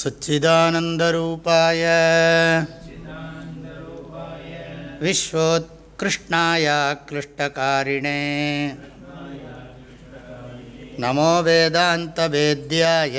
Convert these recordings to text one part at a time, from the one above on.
सच्चिदानन्दरूपाय विश्वोत्कृष्णाय क्लिष्टकारिणे। नमो वेदान्तवेद्याय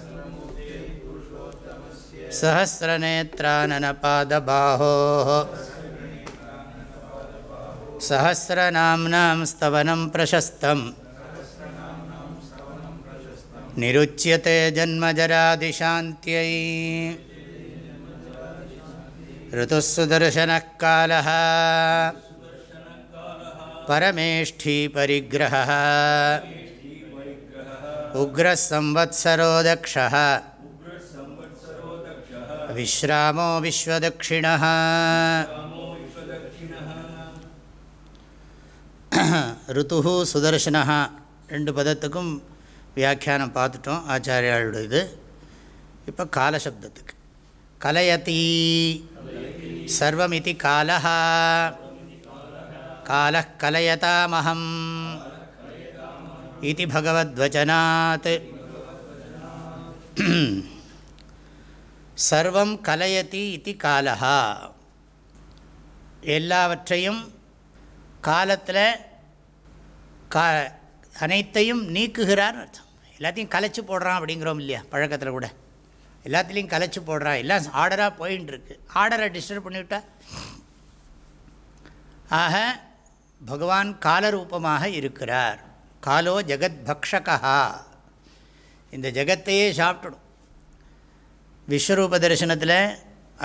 सहस्रनेत्राननपादबाहोः सहस्रनाम्नां स्तवनं प्रशस्तम् निरुच्यते जन्मजरादिशान्त्यै ऋतुः सुदर्शनः कालः परमेष्ठीपरिग्रहः उग्रः संवत्सरो दक्षः विश्रामो विश्वदक्षिणः ருத்து சுதர்ஷனா ரெண்டு பதத்துக்கும் வியாக்கியானம் பார்த்துட்டோம் ஆச்சாரியாளுடைய இது இப்போ காலசப்தத்துக்கு கலயதி சர்வமிதி காலः காலः கலயதாமஹம் இது பகவத்வச்சனாத் சர்வம் கலயதி இது காலஹா. எல்லாவற்றையும் காலத்தில் கா அனைத்தையும் நீக்குகிறார் அர்த்தம். எல்லாத்தையும் கலைச்சி போடுறான் அப்படிங்கிறோம் இல்லையா பழக்கத்தில் கூட. எல்லாத்துலேயும் கலைச்சி போடுறான். எல்லாம் ஆர்டராக போயின்னு இருக்கு ஆர்டரை டிஸ்டர்ப் பண்ணிவிட்டா ஆக பகவான் காலரூபமாக இருக்கிறார். காலோ ஜெகத் பக்ஷகா இந்த ஜெகத்தையே சாப்பிட்டுடும். விஸ்வரூப தரிசனத்தில்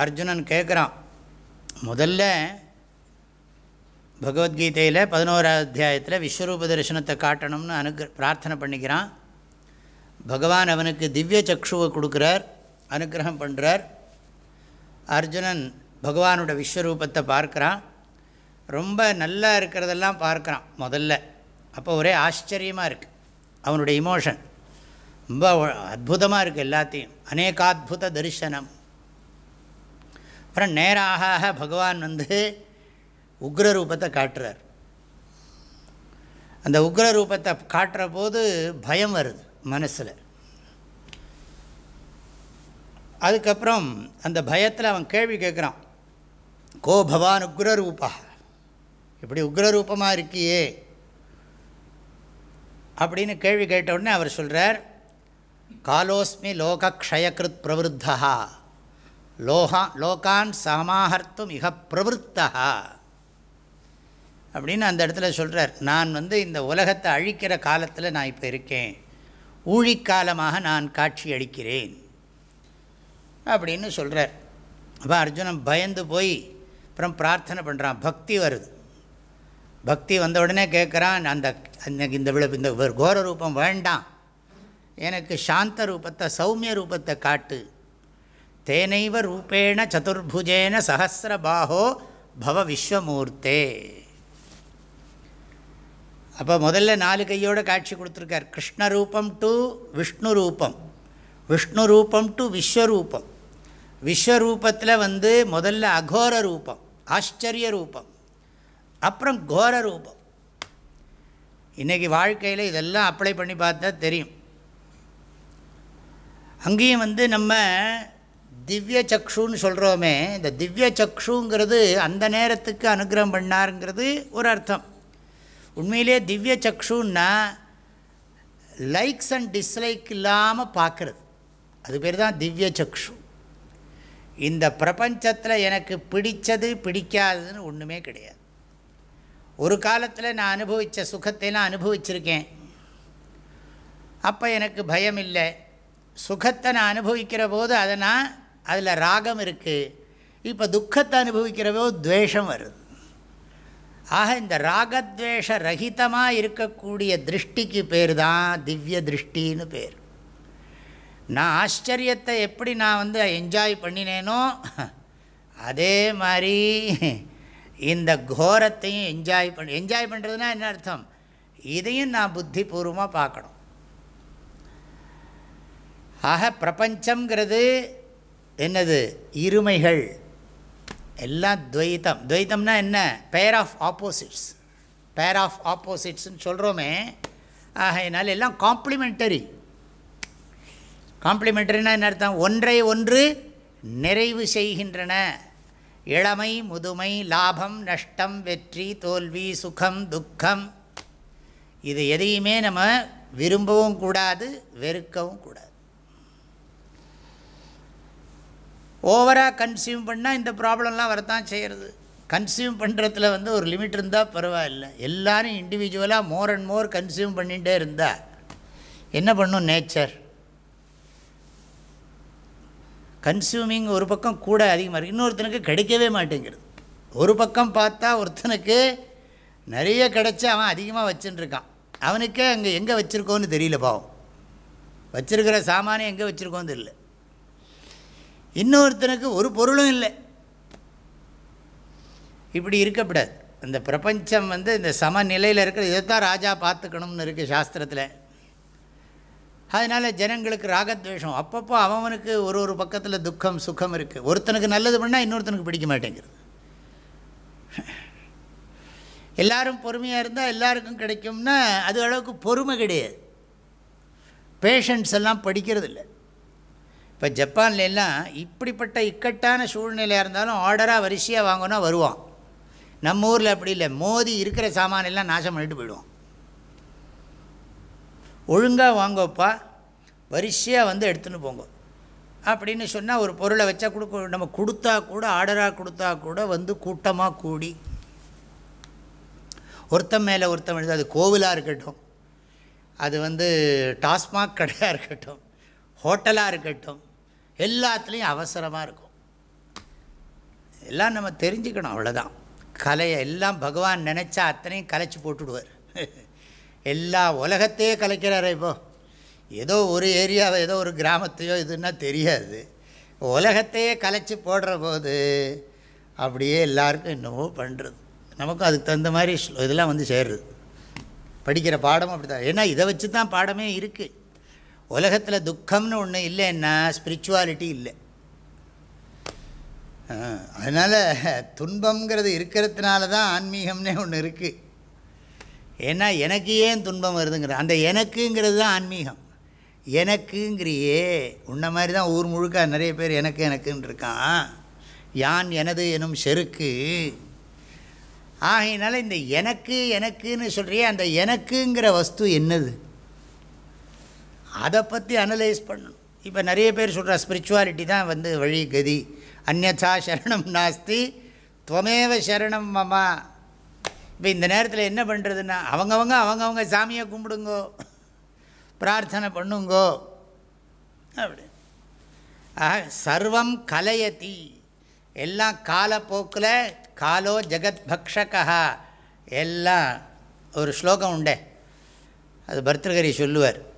அர்ஜுனன் கேட்குறான் முதல்ல பகவத்கீதையில் பதினோராவது அத்தியாயத்தில் விஸ்வரூப தரிசனத்தை காட்டணும்னு அனுக பிரார்த்தனை பண்ணிக்கிறான். பகவான் அவனுக்கு திவ்ய சக்ஷுவை கொடுக்குறார் அனுகிரகம் பண்ணுறார் அர்ஜுனன் பகவானோட விஸ்வரூபத்தை பார்க்குறான். ரொம்ப நல்லா இருக்கிறதெல்லாம் பார்க்குறான் முதல்ல. அப்போ ஒரே ஆச்சரியமாக இருக்குது அவனுடைய இமோஷன் ரொம்ப அற்புதமாக இருக்குது எல்லாத்தையும். அநேகாத்புத தரிசனம். அப்புறம் நேராக பகவான் வந்து உக்ர ரூபத்தை காட்டுறார். அந்த உக்ர ரூபத்தை காட்டுற போது பயம் வருது மனசில். அதுக்கப்புறம் அந்த பயத்தில் அவன் கேள்வி கேட்குறான் கோ பவான் உக்ரரூபா. இப்படி உக்ரரூபமாக இருக்கியே. அப்படின்னு கேள்வி கேட்ட உடனே அவர் சொல்கிறார் காலோஸ்மி லோகக்ஷயக்கிருத் பிரவருத்தா லோகா லோகான் சமாஹர்த்தும் மிக பிரவருத்தா அப்படின்னு அந்த இடத்துல சொல்கிறார் நான் வந்து இந்த உலகத்தை அழிக்கிற காலத்தில் நான் இப்போ இருக்கேன். ஊழிக்காலமாக நான் காட்சி அளிக்கிறேன். அப்படின்னு சொல்கிறார் அப்போ அர்ஜுனன் பயந்து போய் அப்புறம் பிரார்த்தனை பண்ணுறான் பக்தி வருது. பக்தி வந்த உடனே கேட்குறான் அந்த இந்த விழு இந்த கோர ரூபம் வேண்டாம். எனக்கு சாந்த ரூபத்தை சௌமிய ரூபத்தை காட்டு. தேனைவ ரூபேண சதுர்புஜேன சஹசிரபாஹோ பவ விஸ்வமூர்த்தே. அப்போ முதல்ல நாலு கையோட காட்சி கொடுத்துருக்கார். கிருஷ்ண ரூபம் டு விஷ்ணு ரூபம் விஷ்ணு ரூபம் டு விஸ்வரூபம். விஸ்வரூபத்தில் வந்து முதல்ல அகோர ரூபம் ஆச்சரிய ரூபம் அப்புறம் கோர ரூபம். இன்றைக்கி வாழ்க்கையில் இதெல்லாம் அப்ளை பண்ணி பார்த்தா தெரியும். அங்கேயும் வந்து நம்ம திவ்ய சக்ஷுன்னு சொல்கிறோமே இந்த திவ்ய சக்ஷுங்கிறது அந்த நேரத்துக்கு அனுகிரகம் பண்ணாருங்கிறது ஒரு அர்த்தம். உண்மையிலே திவ்ய சக்ஷுன்னா லைக்ஸ் அண்ட் டிஸ்லைக் இல்லாமல் பார்க்குறது. அது பேர் தான் திவ்ய சக்ஷு. இந்த பிரபஞ்சத்தில் எனக்கு பிடித்தது பிடிக்காததுன்னு ஒன்றுமே கிடையாது. ஒரு காலத்தில் நான் அனுபவித்த சுகத்தை நான் அனுபவிச்சிருக்கேன். அப்போ எனக்கு பயம் இல்லை சுகத்தை நான் அனுபவிக்கிற போது அதை நான் அதில் ராகம் இருக்குது இப்போ துக்கத்தை அனுபவிக்கிறவோ துவேஷம் வருது. ஆக இந்த ராகத்வேஷ ரகிதமாக இருக்கக்கூடிய திருஷ்டிக்கு பேர் தான் திவ்ய திருஷ்டின்னு பேர். நான் ஆச்சரியத்தை எப்படி நான் வந்து என்ஜாய் பண்ணினேனோ அதே மாதிரி இந்த கோரத்தையும் என்ஜாய் பண் என்ஜாய் பண்ணுறதுனா என்ன அர்த்தம்? இதையும் நான் புத்திபூர்வமாக பார்க்கணும். ஆக பிரபஞ்சங்கிறது என்னது? இருமைகள். எல்லாம் துவைத்தம். துவைத்தம்னா என்ன? Pair of opposites pair of ஆப்போசிட்ஸ்னு சொல்கிறோமே ஆகையினால் எல்லாம் காம்ப்ளிமெண்டரி காம்ப்ளிமெண்டரினா என்ன அர்த்தம்? ஒன்றை ஒன்று நிறைவு செய்கின்றன. இளமை முதுமை லாபம் நஷ்டம் வெற்றி தோல்வி சுகம் துக்கம். இது எதையுமே நம்ம விரும்பவும் கூடாது வெறுக்கவும் கூடாது. ஓவராக கன்சியூம் பண்ணால் இந்த ப்ராப்ளம்லாம் வரத்தான் செய்கிறது கன்சியூம் பண்ணுறதுல வந்து ஒரு லிமிட் இருந்தால் பரவாயில்ல. எல்லோரும் இண்டிவிஜுவலாக மோர் அண்ட் மோர் கன்சியூம் பண்ணிகிட்டே இருந்தால் என்ன பண்ணும் நேச்சர் கன்சியூமிங் ஒரு பக்கம் கூட அதிகமாக இருக்குது இன்னொருத்தனுக்கு கிடைக்கவே மாட்டேங்கிறது. ஒரு பக்கம் பார்த்தா ஒருத்தனுக்கு நிறைய கிடச்சி அவன் அதிகமாக வச்சுட்டுருக்கான் அவனுக்கே அங்கே எங்கே வச்சுருக்கோன்னு தெரியல பாவம். வச்சுருக்கிற சாமானே எங்கே வச்சுருக்கோன்னு தெரியல. இன்னொருத்தனுக்கு ஒரு பொருளும் இல்லை. இப்படி இருக்கக்கூடாது. இந்த பிரபஞ்சம் வந்து இந்த சமநிலையில் இருக்கிற இதைத்தான் ராஜா பார்த்துக்கணும்னு இருக்குது சாஸ்திரத்தில். அதனால் ஜனங்களுக்கு ராகத்வேஷம். அப்பப்போ அவனுக்கு ஒரு ஒரு பக்கத்தில் துக்கம் சுகம் இருக்குது ஒருத்தனுக்கு நல்லது பண்ணால் இன்னொருத்தனுக்கு பிடிக்க மாட்டேங்கிறது. எல்லாரும் பொறுமையாக இருந்தால் எல்லாருக்கும் கிடைக்கும்னா அது அளவுக்கு பொறுமை கிடையாது. பேஷண்ட்ஸ் எல்லாம் படிக்கிறது இல்லை இப்போ ஜப்பான்லாம் இப்படிப்பட்ட இக்கட்டான சூழ்நிலையாக இருந்தாலும் ஆர்டராக வரிசையாக வாங்கினா வருவான். நம்ம ஊரில் அப்படி இல்லை. மோதி இருக்கிற சாமானெல்லாம் நாசம் பண்ணிட்டு போயிடுவான். ஒழுங்காக வாங்கப்பா. வரிசையாக வந்து எடுத்துன்னு போங்க. அப்படின்னு சொன்னால் ஒரு பொருளை வச்சா கொடுக்க நம்ம கொடுத்தா கூட ஆர்டராக கொடுத்தா கூட வந்து கூட்டமாக கூடி. ஒருத்தன் மேலே ஒருத்தன் எழுது அது கோவிலாக இருக்கட்டும். அது வந்து டாஸ்மாக் கடையாக இருக்கட்டும். ஹோட்டலாக இருக்கட்டும். எல்லாத்துலேயும் அவசரமாக இருக்கும். எல்லாம் நம்ம தெரிஞ்சுக்கணும் அவ்வளோதான் கலையை எல்லாம் பகவான் நினச்சா அத்தனையும் கலைச்சி போட்டுடுவார். எல்லா உலகத்தையே கலைக்கிறாரே இப்போ. ஏதோ ஒரு ஏரியாவை ஏதோ ஒரு கிராமத்தையோ இதுன்னா தெரியாது. உலகத்தையே கலைச்சி போடுற போது அப்படியே எல்லாருக்கும் என்னவோ பண்ணுறது நமக்கும் அதுக்கு தகுந்த மாதிரி இதெல்லாம் வந்து சேர்றது. படிக்கிற பாடமும் அப்படி தான் ஏன்னா இதை வச்சு தான் பாடமே இருக்குது உலகத்தில் துக்கம்னு ஒன்று இல்லைன்னா ஸ்பிரிச்சுவாலிட்டி இல்லை. அதனால் துன்பங்கிறது இருக்கிறதுனால தான் ஆன்மீகம்னே ஒன்று இருக்குது ஏன்னா எனக்கு ஏன் துன்பம் வருதுங்கிற அந்த எனக்குங்கிறது தான் ஆன்மீகம். எனக்குங்கிறியே உன்ன மாதிரி தான் ஊர் முழுக்க நிறைய பேர் எனக்கு எனக்குன்னு இருக்கான். யான் எனது எனும் செருக்கு. ஆகையினால இந்த எனக்கு எனக்குன்னு சொல்கிறியே அந்த எனக்குங்கிற வஸ்து என்னது? அதை பற்றி அனலைஸ் பண்ணணும். இப்போ நிறைய பேர் சொல்கிற ஸ்பிரிச்சுவாலிட்டி தான் வந்து வழி கதி. அந்நா சரணம் நாஸ்தி துவமேவ சரணம் மமா. இப்போ இந்த நேரத்தில் என்ன பண்ணுறதுன்னா அவங்கவங்க அவங்கவங்க சாமியை கும்பிடுங்கோ. பிரார்த்தனை பண்ணுங்கோ. அப்படி. ஆக சர்வம் கலையதி. எல்லாம் காலப்போக்கில் காலோ ஜெகத் பக்ஷகா எல்லாம் ஒரு ஸ்லோகம் உண்டே. அது பர்தகரி சொல்லுவார்.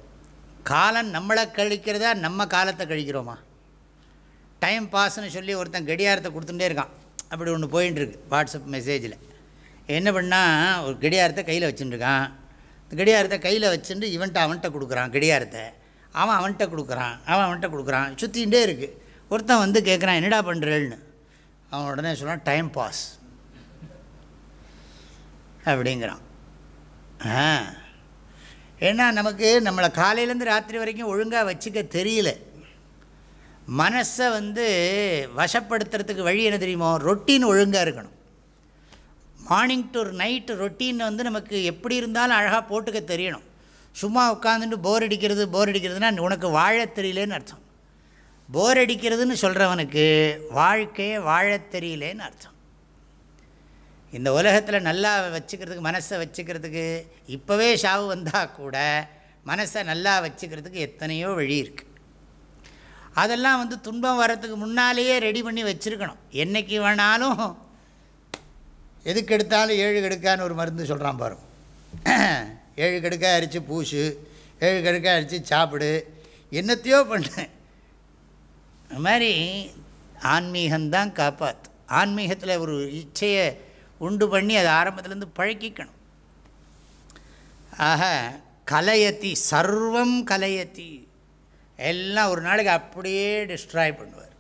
காலம் நம்மளை கழிக்கிறதா நம்ம காலத்தை கழிக்கிறோமா? டைம் பாஸ்ன்னு சொல்லி ஒருத்தன் கடியாரத்தை கொடுத்துட்டே இருக்கான். அப்படி ஒன்று போயின்ட்டுருக்கு வாட்ஸ்அப் மெசேஜில் என்ன பண்ணால் ஒரு கடியாரத்தை கையில் வச்சுட்டுருக்கான் கடியாரத்தை கையில் வச்சுட்டு இவன்ட்ட அவன்கிட்ட கொடுக்குறான் கடியாரத்தை அவன் அவன்கிட்ட கொடுக்குறான் அவன் அவன்கிட்ட கொடுக்குறான். சுற்றிகிட்டே இருக்குது ஒருத்தன் வந்து கேட்குறான் என்னடா பண்ணுறேன்னு அவன் உடனே சொல்கிறான் டைம் பாஸ் அப்படிங்கிறான். ஆ. ஏன்னா நமக்கு நம்மளை காலையிலேருந்து ராத்திரி வரைக்கும் ஒழுங்காக வச்சுக்க தெரியல. மனசை வந்து வசப்படுத்துறதுக்கு வழி என்ன தெரியுமோ? ரொட்டீன் ஒழுங்காக இருக்கணும். மார்னிங் டு நைட்டு ரொட்டீன் வந்து நமக்கு எப்படி இருந்தாலும் அழகாக போட்டுக்க தெரியணும். சும்மா உட்காந்துட்டு போர் அடிக்கிறது போர் அடிக்கிறதுனா உனக்கு வாழ தெரியலேன்னு அர்த்தம். போர் அடிக்கிறதுன்னு சொல்கிறவனுக்கு வாழ்க்கையே வாழ தெரியலேன்னு அர்த்தம். இந்த உலகத்தில் நல்லா வச்சுக்கிறதுக்கு மனசை வச்சுக்கிறதுக்கு இப்போவே ஷாவு வந்தால் கூட மனசை நல்லா வச்சுக்கிறதுக்கு எத்தனையோ வழி இருக்குது அதெல்லாம் வந்து துன்பம் வர்றதுக்கு முன்னாலேயே ரெடி பண்ணி வச்சுருக்கணும். என்றைக்கு வேணாலும் எதுக்கு எடுத்தாலும் ஏழு கெடுக்கான்னு ஒரு மருந்து சொல்கிறான் பாருங்க ஏழு கெடுக்கா அரித்து பூசு ஏழு கெடுக்கா அரித்து சாப்பிடு என்னத்தையோ பண்ணேன் அது மாதிரி ஆன்மீகம்தான் காப்பாற்று ஆன்மீகத்தில் ஒரு இச்சையை உண்டு பண்ணி அதை ஆரம்பத்துலேருந்து பழக்கிக்கணும். ஆக கலையத்தி சர்வம் கலையத்தி. எல்லாம் ஒரு நாளைக்கு அப்படியே டிஸ்ட்ராய் பண்ணுவார்.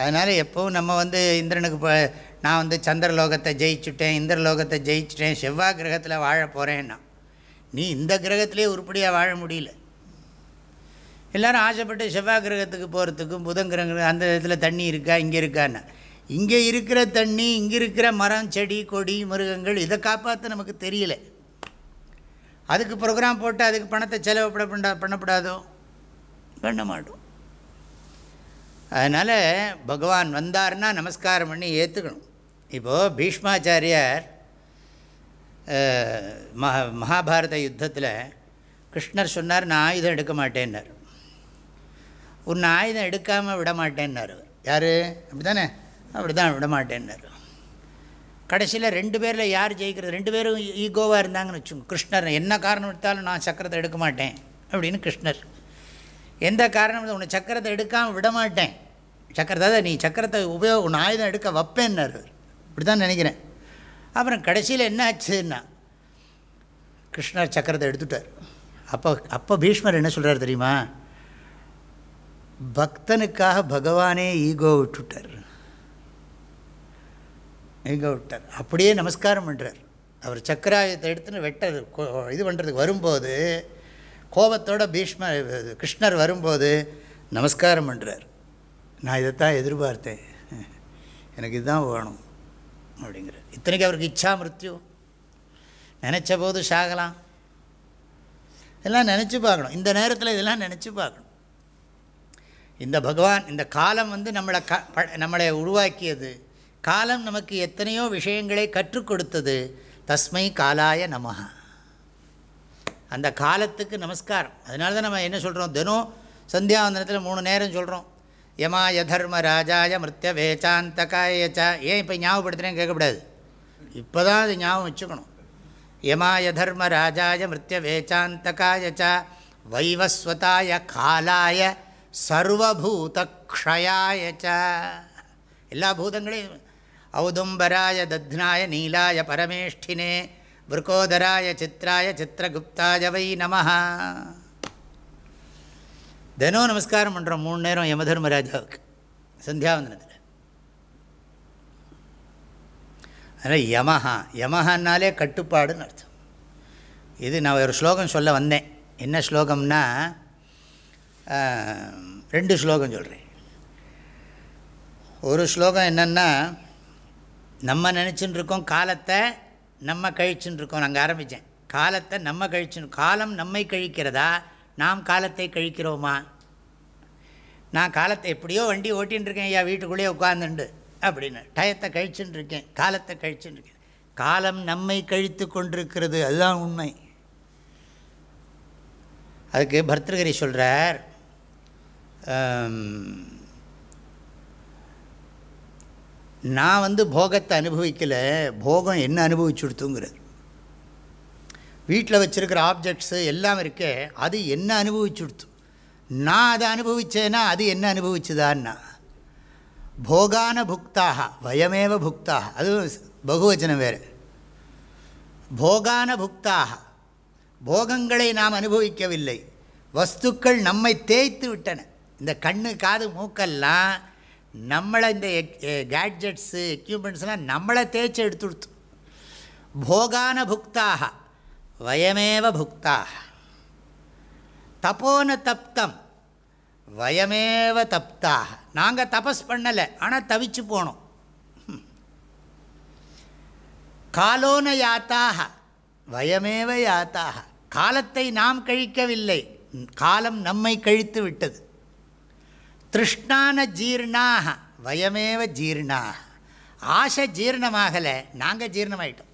அதனால் எப்போவும் நம்ம வந்து இந்திரனுக்கு இப்போ நான் வந்து சந்திரலோகத்தை ஜெயிச்சுட்டேன் இந்திரலோகத்தை ஜெயிச்சுட்டேன் செவ்வாய் கிரகத்தில் வாழ போகிறேன்னா நீ இந்த கிரகத்திலே உருப்படியாக வாழ முடியல. எல்லோரும் ஆசைப்பட்டு செவ்வாய் கிரகத்துக்கு போகிறதுக்கும் புதன் கிரகம் அந்த இதில் தண்ணி இருக்கா இங்கே இருக்கான்னு. இங்கே இருக்கிற தண்ணி இங்கே இருக்கிற மரம் செடி கொடி மிருகங்கள் இதை காப்பாற்ற நமக்கு தெரியல. அதுக்கு ப்ரோக்ராம் போட்டு அதுக்கு பணத்தை செலவு பண்ண பண்ணப்படாதோ? பண்ண மாட்டோம். அதனால் பகவான் வந்தார்னா நமஸ்காரம் பண்ணி ஏற்றுக்கணும் இப்போது பீஷ்மாச்சாரியார் மஹ மகாபாரத யுத்தத்தில் கிருஷ்ணர் சொன்னார் நான் ஆயுதம் எடுக்க மாட்டேன்னார். உன்னை ஆயுதம் எடுக்காமல் விட மாட்டேன்னார் அவர். யார்? அப்படி தானே அப்படி தான் விட மாட்டேன்னார் கடைசியில் ரெண்டு பேரில் யார் ஜெயிக்கிறது? ரெண்டு பேரும் ஈகோவாக இருந்தாங்கன்னு வச்சுக்கோங்க. கிருஷ்ணர் என்ன காரணம் எடுத்தாலும் நான் சக்கரத்தை எடுக்க மாட்டேன் அப்படின்னு கிருஷ்ணர். எந்த காரணம் உன்னை சக்கரத்தை எடுக்காமல் விட மாட்டேன் சக்கரத்தை நீ சக்கரத்தை உபயோகம் உன் ஆயுதம் எடுக்க வைப்பேன்னார். இப்படி தான் நினைக்கிறேன். அப்புறம் கடைசியில் என்ன ஆச்சுன்னா கிருஷ்ணர் சக்கரத்தை எடுத்துட்டார். அப்போ அப்போ பீஷ்மர் என்ன சொல்கிறார் தெரியுமா? பக்தனுக்காக பகவானே ஈகோ விட்டுட்டார். ஈகோ விட்டார். அப்படியே நமஸ்காரம் பண்ணுறார் அவர் சக்கராயத்தை எடுத்துன்னு வெட்டது இது பண்ணுறதுக்கு வரும்போது கோபத்தோட பீஷ்ம கிருஷ்ணர் வரும்போது நமஸ்காரம் பண்ணுறார் நான் இதைத்தான் எதிர்பார்த்தேன். எனக்கு இதுதான் வேணும் அப்படிங்கிறார். இத்தனைக்கு அவருக்கு இச்சா மிருத்யு. நினச்ச போது சாகலாம். இதெல்லாம் நினச்சி பார்க்கணும். இந்த நேரத்தில் இதெல்லாம் நினச்சி பார்க்கணும். இந்த பகவான் இந்த காலம் வந்து நம்மளை க நம்மளை உருவாக்கியது. காலம் நமக்கு எத்தனையோ விஷயங்களை கற்றுக் கொடுத்தது. தஸ்மை காலாய நமஹா. அந்த காலத்துக்கு நமஸ்காரம். அதனால தான் நம்ம என்ன சொல்கிறோம் தினம் சந்தியாவந்தனத்தில் மூணு நேரம் சொல்கிறோம் யமாய தர்ம ராஜாய மிருத்ய வேச்சாந்தகாயச்சா ஏன் இப்போ ஞாபகப்படுத்துகிறேன் கேட்கக்கூடாது. இப்போ தான் அது ஞாபகம் வச்சுக்கணும். யமாய தர்ம ராஜாய மிருத்ய வேச்சாந்தகாயச்சா வைவஸ்வதாய காலாய சர்வபூத க்ஷயாயச்சா எல்லா பூதங்களையும் ஔதும்பராய தத்னாய நீலாய பரமேஷ்டினே விருக்கோதராய சித்ராய சித்திரகுப்தாய வை நம தினம் நமஸ்காரம் பண்ணுறோம் மூணு நேரம் யமதர்மராஜாவுக்கு சந்தியாவந்தனத்தில் அதனால் யமஹா யமஹான்னாலே கட்டுப்பாடுன்னு அர்த்தம் இது நான் ஒரு ஸ்லோகம் சொல்ல வந்தேன் என்ன ஸ்லோகம்னா ரெண்டு ஸ்லோகம் சொல்கிறேன் ஒரு ஸ்லோகம் என்னென்னா நம்ம நினச்சின்னு இருக்கோம் காலத்தை நம்ம கழிச்சுன்னு இருக்கோம் நாங்கள் ஆரம்பித்தேன் காலத்தை நம்ம கழிச்சுன்னு காலம் நம்மை கழிக்கிறதா? நாம் காலத்தை கழிக்கிறோமா? நான் காலத்தை எப்படியோ வண்டி ஓட்டின்னு இருக்கேன் ஐயா வீட்டுக்குள்ளேயே உட்காந்துண்டு அப்படின்னு. டயத்தை கழிச்சுன்னு இருக்கேன் காலத்தை கழிச்சுன்னு இருக்கேன் காலம் நம்மை கழித்து கொண்டிருக்கிறது அதுதான் உண்மை. அதுக்கு பர்தகிரி சொல்கிறார் நான் வந்து போகத்தை அனுபவிக்கலை போகம் என்ன அனுபவிச்சுடுத்துங்கிறார். வீட்டில் வச்சுருக்கிற ஆப்ஜெக்ட்ஸு எல்லாம் இருக்கே அது என்ன அனுபவிச்சுடுத்து? நான் அதை அனுபவித்தேன்னா அது என்ன அனுபவிச்சுதான்னா? போகான புக்தாக வயமேவ புக்தாக அது பகுவச்சனம் வேறு. போகான புக்தாக போகங்களை நாம் அனுபவிக்கவில்லை. வஸ்துக்கள் நம்மை தேய்த்து விட்டன. இந்த கண்ணு காது மூக்கெல்லாம் நம்மளை இந்த கேட்ஜெட்ஸு எக்யூப்மெண்ட்ஸ்லாம் நம்மளை தேய்ச்சி எடுத்துடுத்து போகான புக்தாக வயமேவ புக்தாக. தப்போன தப்தம் வயமேவ தப்தாக. நாங்கள் தபஸ் பண்ணலை ஆனால் தவிச்சு போனோம். காலோன யாத்தாக வயமேவ யாத்தாக. காலத்தை நாம் கழிக்கவில்லை காலம் நம்மை கழித்து விட்டது. திருஷ்ணான ஜீர்ணாக வயமேவ ஜீர்ணாக. ஆசை ஜீர்ணமாகலை நாங்கள் ஜீர்ணமாயிட்டோம்.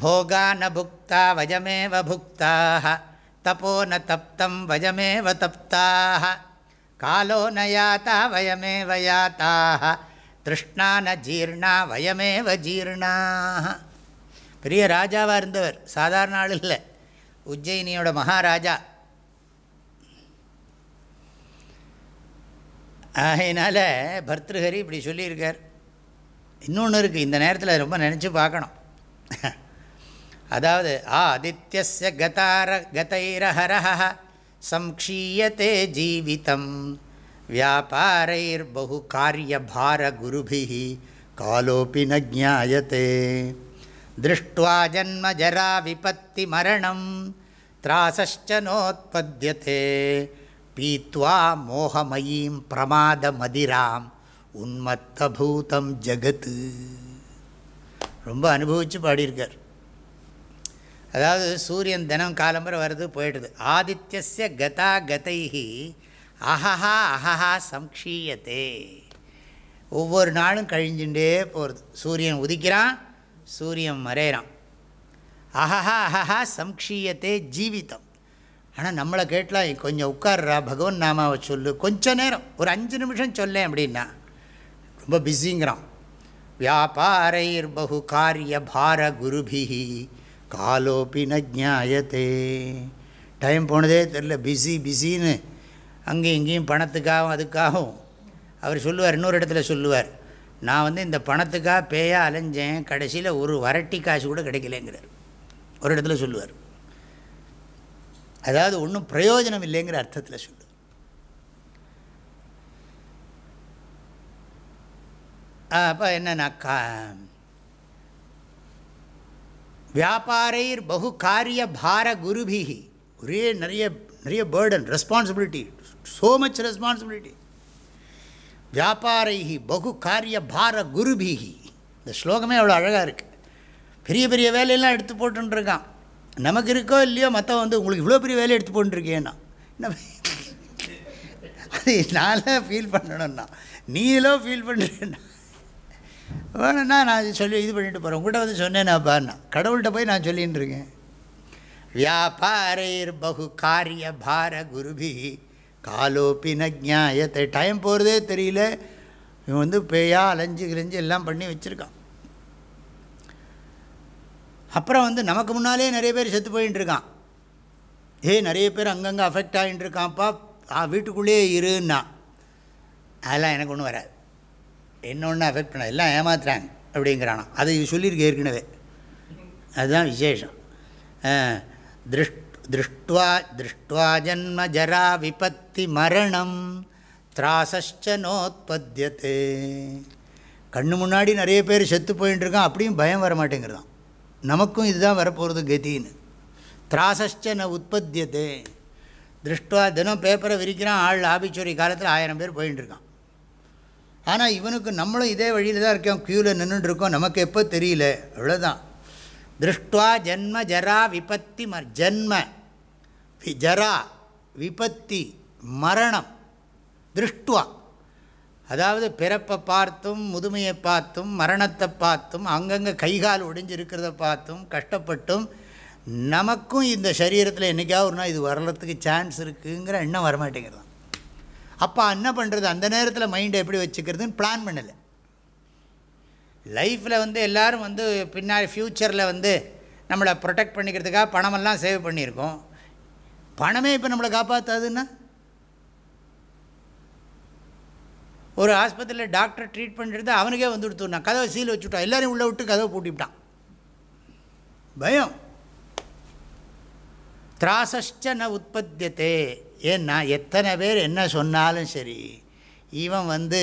போகான புக்தா வயமேவ புக்தாக. தப்போ ந தப்தம் வயமேவ தப்தாக. காலோ ந யாத்தா வயமேவ யாத்தாக. திருஷ்ணா ந ஜீர்ணா வயமேவ ஜீர்ணாக. பெரிய ராஜாவாக இருந்தவர் சாதாரண ஆள் இல்லை. உஜ்ஜயினியோட மகாராஜா. ஆகையினால பர்திருஹரி இப்படி சொல்லியிருக்கார். இன்னொன்று இருக்குது இந்த நேரத்தில் ரொம்ப நினச்சி பார்க்கணும். அதாவது ஆதித்யஸ்ய கதார கதைரஹரஹ சம்க்ஷீயத்தே ஜீவிதம் வியாபாரைர் பகு காரியபார குருபிஹி காலோப்பி ந ஜாயத்தே திருஷ்டுவா ஜன்ம ஜரா விபத்தி மரணம் திராசஷ்ட நோத்பத்தியதே பீத்வா மோகமயீம் பிரமாத மதிராம் உன்மத்தபூதம் ஜகத்து. ரொம்ப அனுபவித்து பாடியிருக்கார். அதாவது சூரியன் தினம் காலம்பரை வருது போயிடுது ஆதித்யசிய கதா கதைஹி அஹஹா அஹஹா சம்ஷீயத்தே ஒவ்வொரு நாளும் கழிஞ்சுட்டே போகிறது சூரியன் உதிக்கிறான் சூரியன் மறையிறான் அஹஹா அஹஹா சம்ஷீயத்தே ஜீவிதம். ஆனால் நம்மளை கேட்டலாம் கொஞ்சம் உட்கார்றா பகவன் நாமாவை சொல்லு. கொஞ்சம் நேரம் ஒரு அஞ்சு நிமிஷம் சொல்லேன் அப்படின்னா. ரொம்ப பிஸிங்கிறான். வியாபாரைர் பகு காரிய பார குருபிஹி காலோப்பி ந டைம் போனதே தெரில பிஸி பிஸின்னு. அங்கேயும் இங்கேயும் பணத்துக்காகவும் அதுக்காகவும். அவர் சொல்லுவார் இன்னொரு இடத்துல சொல்லுவார். நான் வந்து இந்த பணத்துக்காக பேயாக அலைஞ்சேன். கடைசியில் ஒரு வரட்டி காசு கூட கிடைக்கலங்கிறார். ஒரு இடத்துல சொல்லுவார். அதாவது ஒன்றும் பிரயோஜனம் இல்லைங்கிற அர்த்தத்தில் சொல்லு அப்போ என்னன்னா கா வியாபாரைர் பகு காரிய பார குருபிகி ஒரே நிறைய நிறைய burden responsibility so much responsibility வியாபாரைகி பகு காரிய பார குருபிகி இந்த ஸ்லோகமே அவ்வளோ அழகாக இருக்குது பெரிய பெரிய வேலையெல்லாம் எடுத்து போட்டுருக்கான் நமக்கு இருக்கோ இல்லையோ மற்றவன் வந்து உங்களுக்கு இவ்வளோ பெரிய வேலையை எடுத்து போட்டுருக்கேன்னா அது நான்லாம் ஃபீல் பண்ணணும்னா. நீலோ ஃபீல் பண்ணுறேன்னா வேணும்னா நான் சொல்லி இது பண்ணிட்டு போகிறேன் உங்கள்கிட்ட வந்து சொன்னேனாப்பான்னா கடவுள்கிட்ட போய் நான் சொல்லின்னு இருக்கேன். வியாபாரைர் பகு காரிய பார குருபி காலோப்பி ந டைம் போகிறதே தெரியல. இவன் வந்து பேயா அலைஞ்சு கிழிஞ்சு எல்லாம் பண்ணி வச்சுருக்கான். அப்புறம் வந்து நமக்கு முன்னாலே நிறைய பேர் செத்து போயின்னு இருக்கான் ஏய் நிறைய பேர் அங்கங்கே அஃபெக்ட் ஆகிட்டு இருக்கான்ப்பா வீட்டுக்குள்ளேயே இருன்னா. அதெல்லாம் எனக்கு ஒன்றும் வராது. என்ன அஃபெக்ட் பண்ண எல்லாம் ஏமாத்துறாங்க அப்படிங்கிறானா. அதை சொல்லியிருக்கு ஏற்கனவே. அதுதான் விசேஷம். திருஷ் திருஷ்டுவா திருஷ்டுவா ஜன்ம ஜரா விபத்தி மரணம் திராசஷ்ட நோத்பத்தியத்தே. கண்ணு முன்னாடி நிறைய பேர் செத்து போயின்னு இருக்கான் அப்படியும் பயம் வர மாட்டேங்கிறதான் நமக்கும் இதுதான் வரப்போகிறது கதின்னு. திராசஸ்ட ந உற்பத்தியதே. திருஷ்டுவா தினம் பேப்பரை விரிக்கிறான் ஆள் ஆபிச்சோரி காலத்தில் ஆயிரம் பேர் போயின்ட்டுருக்கான் ஆனால் இவனுக்கு நம்மளும் இதே வழியில் தான் இருக்கோம். க்யூவில் நின்றுட்டுருக்கோம் நமக்கு எப்போ தெரியல. அவ்வளோதான் திருஷ்டுவா ஜன்ம ஜரா விபத்தி ம ஜன்ம வி ஜரா விபத்தி மரணம். திருஷ்டுவா. அதாவது பிறப்பை பார்த்தும் முதுமையை பார்த்தும் மரணத்தை பார்த்தும் அங்கங்கே கைகால் ஒடிஞ்சு இருக்கிறத பார்த்தும் கஷ்டப்பட்டும் நமக்கும் இந்த சரீரத்தில் என்றைக்காவது ஒரு நாள் இது வரலத்துக்கு சான்ஸ் இருக்குங்கிற எண்ணம் வரமாட்டேங்கிறது அப்போ என்ன பண்ணுறது அந்த நேரத்தில் மைண்டை எப்படி வச்சுக்கிறதுன்னு பிளான் பண்ணலை. லைஃப்பில் வந்து எல்லோரும் வந்து பின்னாடி ஃப்யூச்சரில் வந்து நம்மளை ப்ரொடெக்ட் பண்ணிக்கிறதுக்காக பணமெல்லாம் சேவ் பண்ணியிருக்கோம். பணமே இப்போ நம்மளை காப்பாற்றாதுன்னா ஒரு ஆஸ்பத்திரியில் டாக்டர் ட்ரீட் பண்ணிட்டு அவனுக்கே வந்து கொடுத்துருந்தான் கதவை சீல் வச்சுட்டான். எல்லோரையும் உள்ளே விட்டு கதவை பூட்டிவிட்டான். பயம். திராசஷ்ட ந உற்பத்தியத்தே ஏன்னா எத்தனை பேர் என்ன சொன்னாலும் சரி இவன் வந்து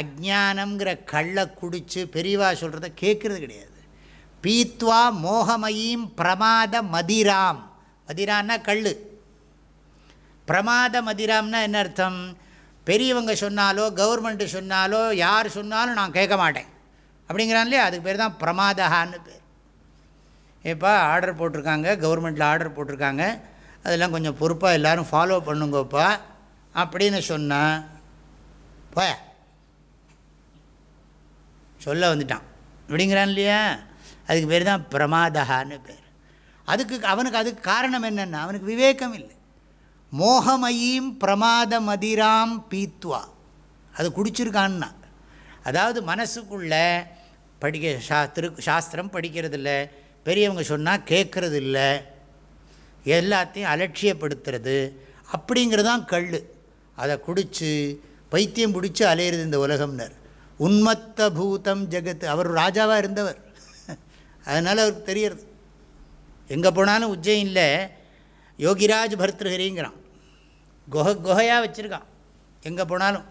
அஜானங்கிற கள்ள குடித்து பெரியவா சொல்கிறத கேட்குறது கிடையாது. பீத்வா மோகமயீம் பிரமாத மதிராம். மதிரான்னா கல் பிரமாத மதிராம்னா என்ன அர்த்தம்? பெரியவங்க சொன்னாலோ கவர்மெண்ட்டு சொன்னாலோ யார் சொன்னாலும் நான் கேட்க மாட்டேன். அப்படிங்கிறான் இல்லையா? அதுக்கு பேர் தான் பிரமாதகான்னு பேர். இப்போ ஆர்டர் போட்டிருக்காங்க கவர்மெண்ட்டில் ஆர்டர் போட்டிருக்காங்க. அதெல்லாம் கொஞ்சம் பொறுப்பாக எல்லோரும் ஃபாலோ பண்ணுங்கப்பா அப்படின்னு சொன்னால் போய. சொல்ல வந்துட்டான். அப்படிங்கிறான் இல்லையா? அதுக்கு பேர் தான் பிரமாதகான்னு பேர். அதுக்கு அவனுக்கு அதுக்கு காரணம் என்னென்னா அவனுக்கு விவேகம் இல்லை. மோகமயீம் பிரமாத மதிராம் பீத்வா. அது குடிச்சிருக்கான்னா. அதாவது மனசுக்குள்ள படிக்க சா திரு சாஸ்திரம் படிக்கிறதில்ல பெரியவங்க சொன்னால் கேட்குறது இல்லை எல்லாத்தையும் அலட்சியப்படுத்துறது அப்படிங்கிறதான் கல் அதை குடித்து பைத்தியம் பிடிச்சி அலையிறது இந்த உலகம்னர். உன்மத்த பூதம் ஜெகத் அவர் ராஜாவாக இருந்தவர். அதனால் அவருக்கு தெரியறது. எங்கே போனாலும் உஜ்ஜயினில் யோகிராஜ் பர்திருஹரிங்கிறான். குகை குகையாக வச்சுருக்கான். எங்கே போனாலும்.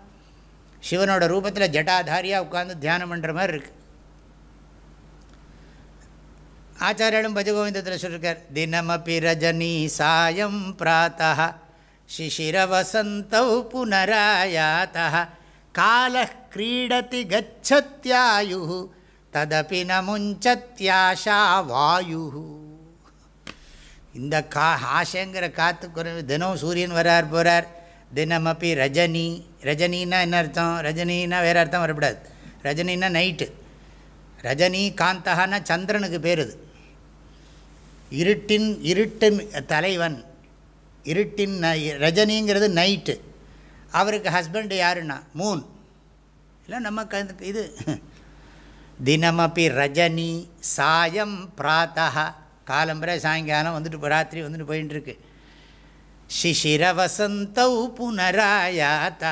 சிவனோட ரூபத்தில் ஜட்டாதாரியாக உட்காந்து தியானம் பண்ணுற மாதிரி இருக்குது ஆச்சாரியாலும் பஜகோவிந்தத்தில் சொல்லியிருக்கார் தினமபி ரஜனி சாயம் பிராத்தா சிசிரவசந்தௌ புனராயாத்தா கால கிரீடதி கச்சத்யாயு ததபி நமுஞ்சத்யாஷா வாயு இந்த கா ஆசைங்கிற காற்று குறைவு தினம் சூரியன் வரார் போகிறார் தினமப்பி ரஜினி ரஜினின்னா என்ன அர்த்தம்? ரஜினின்னா வேறு அர்த்தம் வரக்கூடாது. ரஜினின்னா நைட்டு ரஜினி காந்தகான்னா சந்திரனுக்கு பேருது இருட்டின் இருட்டின் தலைவன். இருட்டின் ரஜினிங்கிறது நைட்டு அவருக்கு ஹஸ்பண்டு யாருன்னா? மூன் இல்லை நம்ம க இது. தினமப்பி ரஜனி சாயம் பிராத்தா காலம்பரை சாயங்காலம் வந்துட்டு இப்போ ராத்திரி வந்துட்டு போயின்னு இருக்கு சிசிரவசந்தௌ புனராயாத்தா.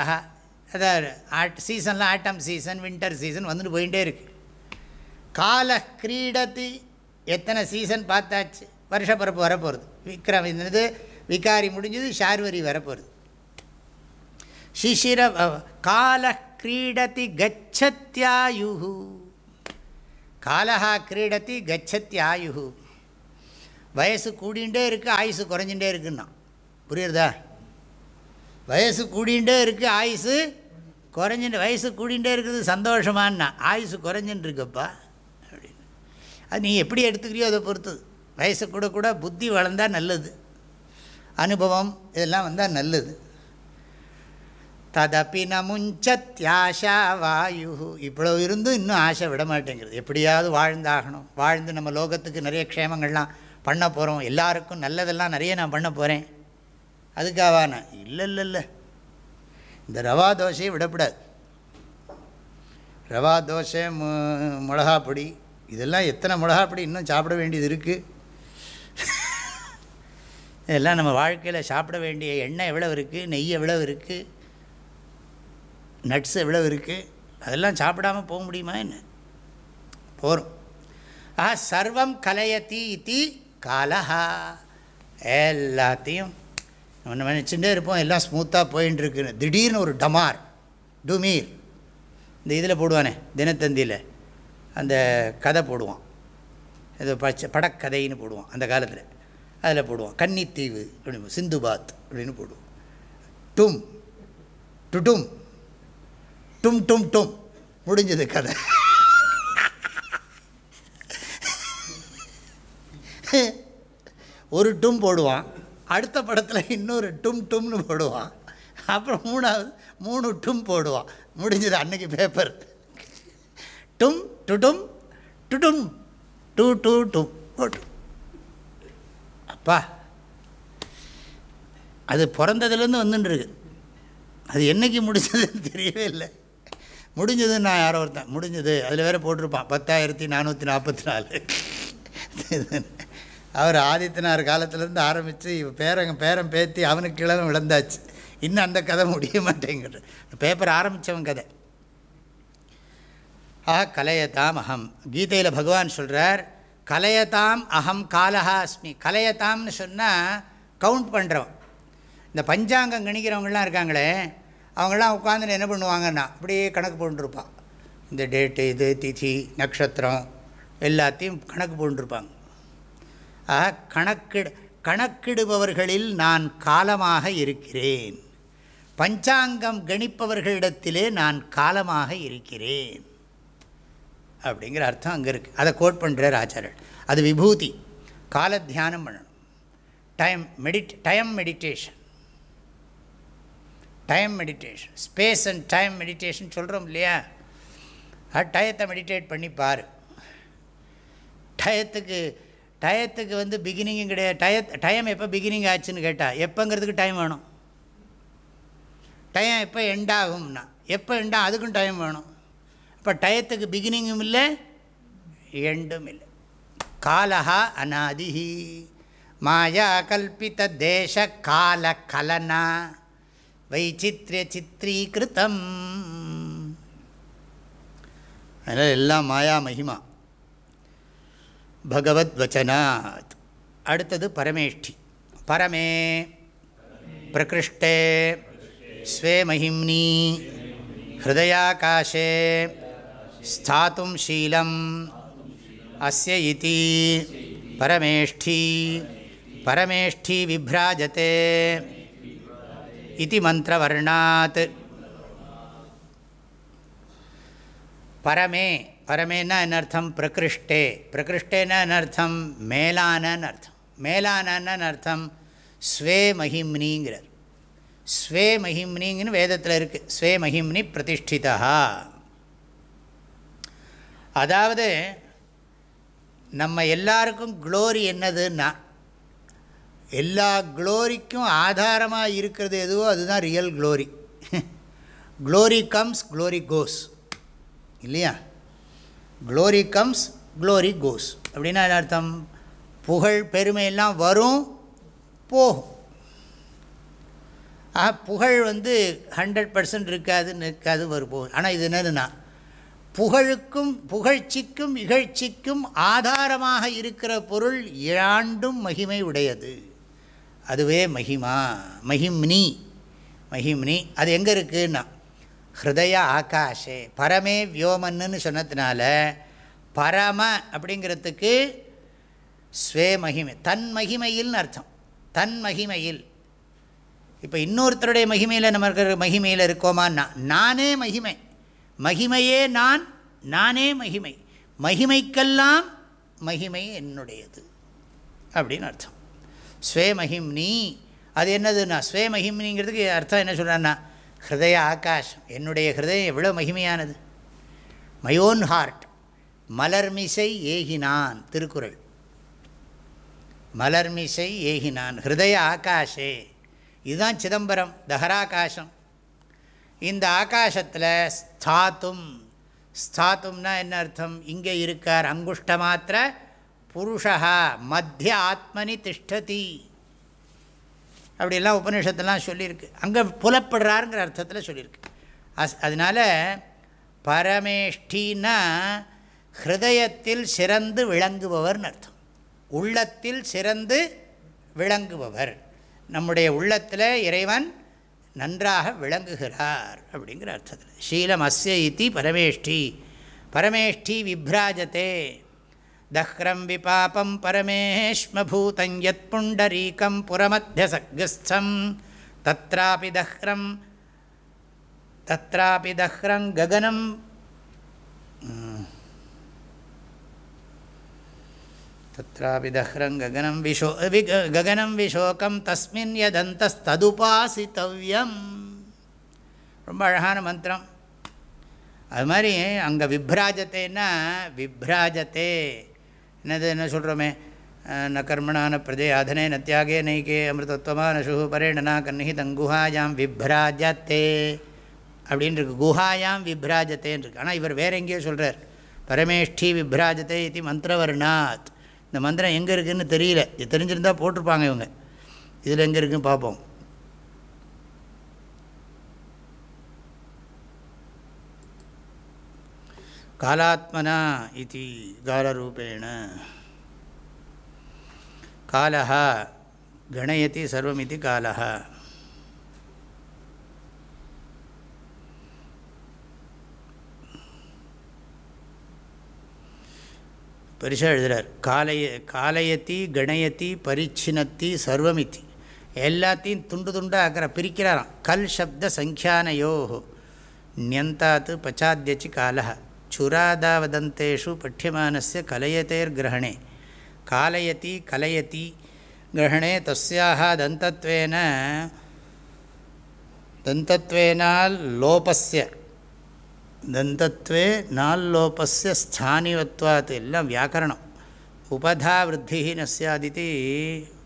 அதாவது ஆட் சீசனில் ஆட்டம் சீசன் வின்டர் சீசன் வந்துட்டு போயிட்டே இருக்கு. கால கிரீடத்தி எத்தனை சீசன் பார்த்தாச்சு? வருஷப்பிறப்பு வரப்போகிறது விக்ரம் இது விகாரி முடிஞ்சது ஷார்வரி வரப்போகிறது சிசிர கால கிரீடதி கச்சத்யாயு காலஹா கிரீடதி கச்சத்யாயு வயசு கூடிகிட்டே இருக்குது ஆயுசு குறைஞ்சிகிட்டே இருக்குன்னா. புரியுறதா? வயசு கூடிகிட்டே இருக்குது ஆயுசு குறைஞ்சிட்டு வயசு கூடிகிட்டே இருக்கிறது சந்தோஷமானா ஆயுசு குறைஞ்சின்னு இருக்கப்பா அப்படின்னு. அது நீ எப்படி எடுத்துக்கிறியோ அதை பொறுத்தது வயசு கூட கூட புத்தி வளர்ந்தால் நல்லது. அனுபவம் இதெல்லாம் வந்தால் நல்லது. ததப்பி நமுஞ்சத்யாஷா வாயு. இவ்வளோ இருந்தும் இன்னும் ஆசை விட மாட்டேங்கிறது எப்படியாவது வாழ்ந்தாகணும். வாழ்ந்து நம்ம லோகத்துக்கு நிறைய க்ஷேமங்கள்லாம் பண்ண போகிறோம் எல்லாருக்கும் நல்லதெல்லாம் நிறைய நான் பண்ண போகிறேன் அதுக்காக நான் இல்லை இல்லை இல்லை. இந்த ரவா தோசையை விடக்கூடாது. ரவா தோசை மு மிளகா பொடி இதெல்லாம் எத்தனை மிளகா பொடி இன்னும் சாப்பிட வேண்டியது இருக்குது இதெல்லாம் நம்ம வாழ்க்கையில் சாப்பிட வேண்டிய எண்ணெய் எவ்வளவு இருக்குது நெய் எவ்வளவு இருக்குது நட்ஸ் எவ்வளவு இருக்குது அதெல்லாம் சாப்பிடாமல் போக முடியுமா என்ன? போகிறோம் ஆஹா சர்வம் கலையத்தி இத்தி காலஹா. எல்லாத்தையும் நம்ம நினச்சிட்டே இருப்போம். எல்லாம் ஸ்மூத்தாக போயின்னு திடீர்னு ஒரு டமார் டுமீர். இந்த இதில் போடுவானே தினத்தந்தியில். அந்த கதை போடுவான். இது பச்ச படக்கதைன்னு போடுவான். அந்த காலத்தில். அதில் போடுவான். கன்னித்தீவு அப்படின்னு சிந்துபாத் அப்படின்னு போடுவோம் டும் டுடும். டும் டும் டும். முடிஞ்சது கதை. ஒரு டும் போடுவான். அடுத்த படத்தில் இன்னொரு டும் டும்னு போடுவான். அப்புறம் மூணாவது மூணு டும் போடுவான். முடிஞ்சது அன்னைக்கு பேப்பர் டும் டுடும் டுடும் டூ டூ டும் போட்டு. அப்பா அது பிறந்ததுலேருந்து வந்துட்டுருக்கு அது என்றைக்கு முடிஞ்சதுன்னு தெரியவே இல்லை. முடிஞ்சதுன்னு நான் யாரோ ஒருத்தன். முடிஞ்சது. அதில் வேறு போட்டிருப்பான். பத்தாயிரத்தி நானூற்றி நாற்பத்தி நாலு. அவர் ஆதித்தனார் காலத்திலேருந்து ஆரம்பித்து பேரங்க பேரன் பேத்தி அவனுக்கு கிழமை விளந்தாச்சு இன்னும் அந்த கதை முடிய மாட்டேங்கிறது பேப்பர் ஆரம்பித்தவன் கதை. ஆ கலையதாம் அகம் கீதையில் பகவான் சொல்கிறார் கலையதாம் அகம் காலஹா அஸ்மி. கலையதாம்னு சொன்னால் கவுண்ட் பண்ணுறவன் இந்த பஞ்சாங்கம் கணிக்கிறவங்களாம் இருக்காங்களே அவங்களாம் உட்காந்து என்ன பண்ணுவாங்கன்னா அப்படியே கணக்கு போட்டுருப்பான். இந்த டேட்டு இது திதி நட்சத்திரம் எல்லாத்தையும் கணக்கு போட்டுருப்பாங்க. ஆக கணக்கிடு கணக்கிடுபவர்களில் நான் காலமாக இருக்கிறேன். பஞ்சாங்கம் கணிப்பவர்களிடத்திலே நான் காலமாக இருக்கிறேன். அப்படிங்கிற அர்த்தம் அங்கே இருக்குது அதை கோட் பண்ணுறார் ஆச்சாரியர். அது விபூதி. கால தியானம் பண்ணணும். Time மெடிட் time meditation time meditation space and time meditation சொல்கிறோம் இல்லையா? டயத்தை மெடிடேட் பண்ணி பாரு. டயத்துக்கு டயத்துக்கு வந்து பிகினிங்கும் கிடையாது. டய டைம் எப்போ பிகினிங் ஆச்சுன்னு கேட்டால் எப்போங்கிறதுக்கு டைம் வேணும்? டைம் எப்போ எண்ட் ஆகும்னா எப்போ எண்டா அதுக்கும் டைம் வேணும். இப்போ டயத்துக்கு பிகினிங்கும் இல்லை எண்டும் இல்லை. காலஹா அநாதிஹி மாயா கல்பித தேச கால கலனா. வைச்சித்ய சித்ரீகிருத்தம். அதனால் எல்லாம் மாயா மகிமா. பகவத் வச்சனாத் அடுத்தது பரமேஷ்டி பரமே பிரகிருஷ்டே ஸ்வே மகிம்னி ஹிருதயாகாஷே ஸ்தாத்தும் ஷீலம் அஸ்ய இதி பரமேஷ்டி பரமேஷ்டி விப்ராஜதே இது மந்திரவர்ணாத் பரமே பரமேன்னா என்ன அர்த்தம் பிரகிருஷ்டே. பிரகிருஷ்டேனா என்ன அர்த்தம் மேலானன்னு அர்த்தம் மேலானன்னு அர்த்தம் ஸ்வே மகிம்னிங்கிறார். ஸ்வே மகிம்னிங்கன்னு வேதத்தில் இருக்குது ஸ்வே மகிம்னி பிரதிஷ்டிதா அதாவது நம்ம எல்லாருக்கும் க்ளோரி என்னதுன்னா எல்லா க்ளோரிக்கும் ஆதாரமாக இருக்கிறது எதுவோ அதுதான் real glory glory comes glory goes இல்லையா? க்ளோரி கம்ஸ் க்ளோரி கோஸ் அப்படின்னா என்ன அர்த்தம்? புகழ் பெருமையெல்லாம் வரும் போகும். ஆக புகழ் வந்து ஹண்ட்ரட் பர்சன்ட் இருக்காதுன்னு இருக்காது வரும் போகும். ஆனால் இது என்னதுன்னா புகழுக்கும் புகழ்ச்சிக்கும் இகழ்ச்சிக்கும் ஆதாரமாக இருக்கிற பொருள் இழாண்டும் மகிமை உடையது. அதுவே மகிமா மகிம்னி மகிம்னி. அது எங்கே இருக்குன்னா ஹிருதய ஆகாஷே பரமே வியோமன்னு சொன்னதுனால பரம அப்படிங்கிறதுக்கு ஸ்வே மகிமை தன் மகிமையில்னு அர்த்தம். தன் மகிமையில். இப்போ இன்னொருத்தருடைய மகிமையில் நம்ம இருக்கிற மகிமையில் இருக்கோமான்னா நானே மகிமை. மகிமையே நான் நானே மகிமை. மகிமைக்கெல்லாம் மகிமை என்னுடையது அப்படின்னு அர்த்தம். ஸ்வே மகிம்னி அது என்னதுன்னா ஸ்வே மகிம்னிங்கிறதுக்கு அர்த்தம் என்ன சொல்கிறான்னா ஹிருதய ஆகாஷம் என்னுடைய ஹிருதயம் எவ்வளோ மகிமையானது. மை ஓன் ஹார்ட் மலர்மிசை ஏகினான் திருக்குறள். மலர்மிசை ஏகினான். ஹிருதய ஆகாஷே. இதுதான் சிதம்பரம் தஹராகாசம் இந்த ஆகாசத்தில் ஸ்தாத்தும் ஸ்தாத்தும்னா என்ன அர்த்தம்? இங்கே இருக்கார் அங்குஷ்ட மாத்திர புருஷா மத்திய ஆத்மனி திஷ்டதி. அப்படிலாம் உபநிஷத்துலாம் சொல்லியிருக்கு. அங்கே புலப்படுறாருங்கிற அர்த்தத்தில் சொல்லியிருக்கு. அஸ் அதனால் பரமேஷ்டின்னா ஹிருதயத்தில் சிறந்து விளங்குபவர்னு அர்த்தம். உள்ளத்தில் சிறந்து விளங்குபவர். நம்முடைய உள்ளத்தில் இறைவன் நன்றாக விளங்குகிறார் அப்படிங்கிற அர்த்தத்தில். ஷீலம் அஸ்ய இத்தி பரமேஷ்டி. பரமேஷ்டி விப்ராஜத்தே தஹ்ரம் விபாபம் பரமேஷ்மபூதம் யத் புண்டரீகம் புரமத்தியசக்ஸ்தம் தத்ராபி தஹ்ரம் தத்ராபி தஹ்ரம் ககனம் தத்ராபி தஹ்ரம் ககனம் விஷோ வி ககனம் விஷோகம் தஸ்மின் யதந்தஸ்ததுபாசித்தவ்யம் ரொம்ப அழகான மந்திரம். அது மாதிரி அங்கே விப்ராஜத்தேன்னா விப்ராஜத்தே என்னது என்ன சொல்கிறோமே ந கர்மணான பிரஜே அதனே ந தியாகே நைக்கே அமிர்தத்வமா நசு பரேணனா கன்னிஹிதம் குஹாயாம் விப்ராஜத்தே அப்படின்னு இருக்கு குஹாயாம் விப்ராஜத்தேன்னு இருக்கு ஆனால் இவர் வேற எங்கேயோ சொல்கிறார் பரமேஷ்டி விப்ராஜத்தை இது மந்திரவர்ணாத். இந்த மந்திரம் எங்கே இருக்குதுன்னு தெரியல. இது தெரிஞ்சிருந்தால் போட்டிருப்பாங்க இவங்க. இதில் எங்கே இருக்குன்னு பார்ப்போம் காலாத்மனா இது காலரூபேண காலா கணயதி சர்வம் இது காலா பெருசாக எழுதுகிறார் காலைய காலையத்தி கணயத்தி பரிச்சினத்தி சர்வமித்தி. எல்லாத்தையும் துண்டு துண்டாக ஆக்கிற பிரிக்கிறாராம். கல் சப்த சங்கியானையோ. நியந்தாத்து பச்சாத்தியச்சி காலः சுராதாவதந்தேஷு பட்சியமானசிய கலையத்தேர் கிரகணே காலயதி கலயதி கிரகணே தஸ்யாக தந்தத்வேன தந்தத்வேனால் லோபஸ்ய. தந்தத்வே நால் லோபஸ்ய ஸ்தானிவத்வாத் எல்லாம் வியாக்கரணம். உபதா விருத்தி ந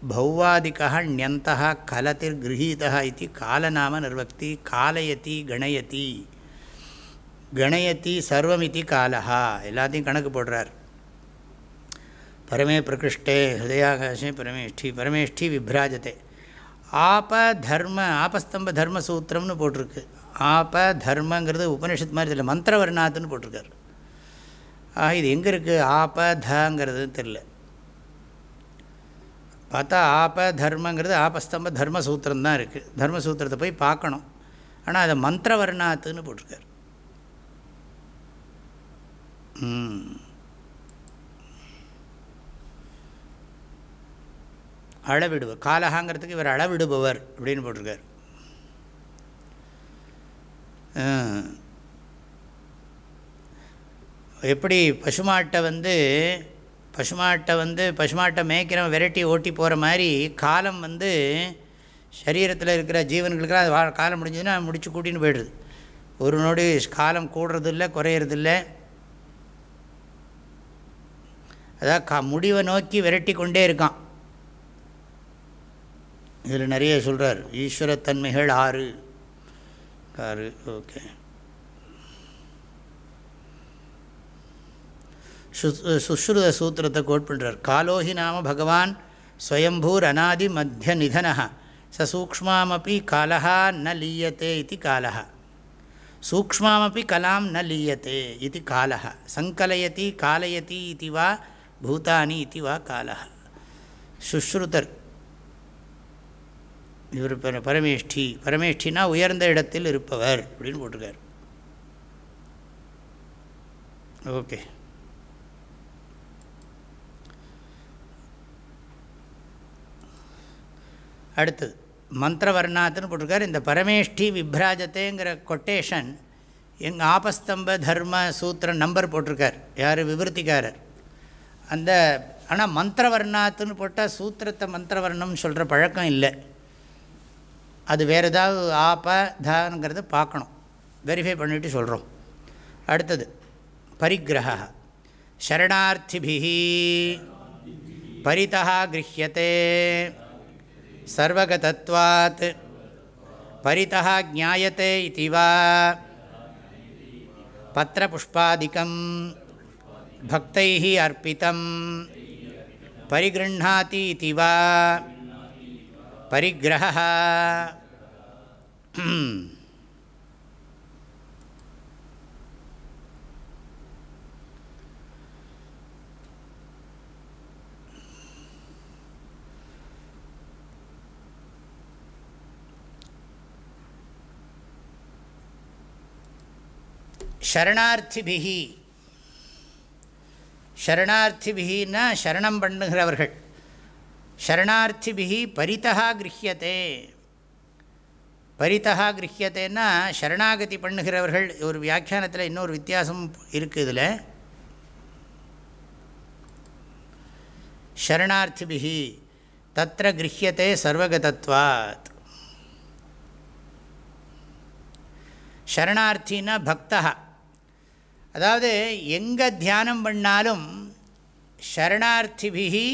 பௌவாதிக்கா ஞந்தா கலத்திர் கிரகீதா இது காலநாம நிர்வக்தி காலயதி கணயதி. கணயத்தி சர்வமிதி காலஹா. எல்லாத்தையும் கணக்கு போடுறார். பரமே பிரகிருஷ்டே ஹிருதயாகாஷே பரமேஷ்டி பரமேஷ்டி விப்ராஜத்தை ஆப தர்ம ஆபஸ்தம்ப தர்ம சூத்திரம்னு போட்டிருக்கு. ஆப தர்மங்கிறது உபனிஷத் மாதிரி தெரியல மந்திரவர்ணாத்துன்னு போட்டிருக்காரு. ஆ இது எங்கே இருக்குது ஆப தங்கிறது தெரில பார்த்தா ஆப தர்மங்கிறது ஆபஸ்தம்ப தர்மசூத்திரம் தான் இருக்குது தர்மசூத்திரத்தை போய் பார்க்கணும். ஆனால் அதை மந்திரவர்ணாத்துன்னு போட்டிருக்கார். அளவிடுவர் காலகாங்கிறதுக்கு இவர் அளவிடுபவர் அப்படின்னு போட்டிருக்கார். எப்படி பசுமாட்டை வந்து பசுமாட்டை வந்து பசுமாட்டை மேய்க்கிறவன் விரட்டி ஓட்டி போகிற மாதிரி காலம் வந்து சரீரத்தில் இருக்கிற ஜீவன்களுக்கெல்லாம் அது வா- காலம் முடிஞ்சதுன்னா முடிச்சு கூட்டின்னு போயிடுது ஒரு நொடி காலம் கூடுறதில்ல குறையிறதில்ல. அதாவது கா முடிவை நோக்கி விரட்டி கொண்டே இருக்கான். இதில் நிறைய சொல்கிறார் ஈஸ்வரத்தன்மைகள் ஆறு. ஆறு ஓகே. சுஸ்ருத சூத்திரத்தை கோட் பண்ணுறார் காலோஹி நாம பகவான் ஸ்வயம்பூர் அநாதி மத்திய நிதனா ச சூக்ஷ்மாமப்பி காலஹா ந லீயத்தே இது காலஹ. சூக்மாமப்பி கலாம் ந லீயத்தே இது காலஹ. சங்கலயதி காலயதி இது வா பூதானி இது வா காலா. சுஸ்ருதர். இவர் பர- பரமேஷ்டி. பரமேஷ்டினா உயர்ந்த இடத்தில் இருப்பவர் அப்படின்னு போட்டிருக்கார். ஓகே. அடுத்தது. மந்திரவர்ணாத்துன்னு போட்டிருக்கார். இந்த பரமேஷ்டி விப்ராஜத்தேங்கிற கொட்டேஷன் எங்கள் ஆபஸ்தம்ப தர்ம சூத்திரம் நம்பர் போட்டிருக்கார். யார்? விவருத்திக்காரர். அந்த ஆனால் மந்திரவர்ணாத்துன்னு போட்டால் சூத்திரத்தை மந்திரவர்ணம்னு சொல்கிற பழக்கம் இல்லை. அது வேறு ஏதாவது ஆப்ப தாங்கிறத பார்க்கணும் வெரிஃபை பண்ணிவிட்டு சொல்கிறோம் அடுத்தது பரிகிரக சரணார்த்திபிஹி. பரிதா கிரஹியத்தே சர்வகதத்வாத். பரிதா ஜாயத்தை இதி பத்திரபுஷ்பாதிக்கம் பக்தைः அர்ப்பிதம் பரிகிருண்ணாதி இதி வா பரிகிரக சரணார்த்திபிகி ஷரணார்த்திபிகின்னா சரணம் பண்ணுகிறவர்கள். ஷரணார்த்திபிகி பரிதா கிரகியத்தே பரிதா கிரஹியத்தேன்னா சரணாகதி பண்ணுகிறவர்கள் ஒரு வியாக்கியானத்தில் இன்னொரு வித்தியாசம் இருக்குது இதில். ஷரணார்த்திபிகி தத்திர கிரஹியத்தே சர்வகதத்வாத். ஷரணார்த்தின்னா பக்தகா அதாவது எங்கே தியானம் பண்ணாலும் ஷரணார்த்திபிகி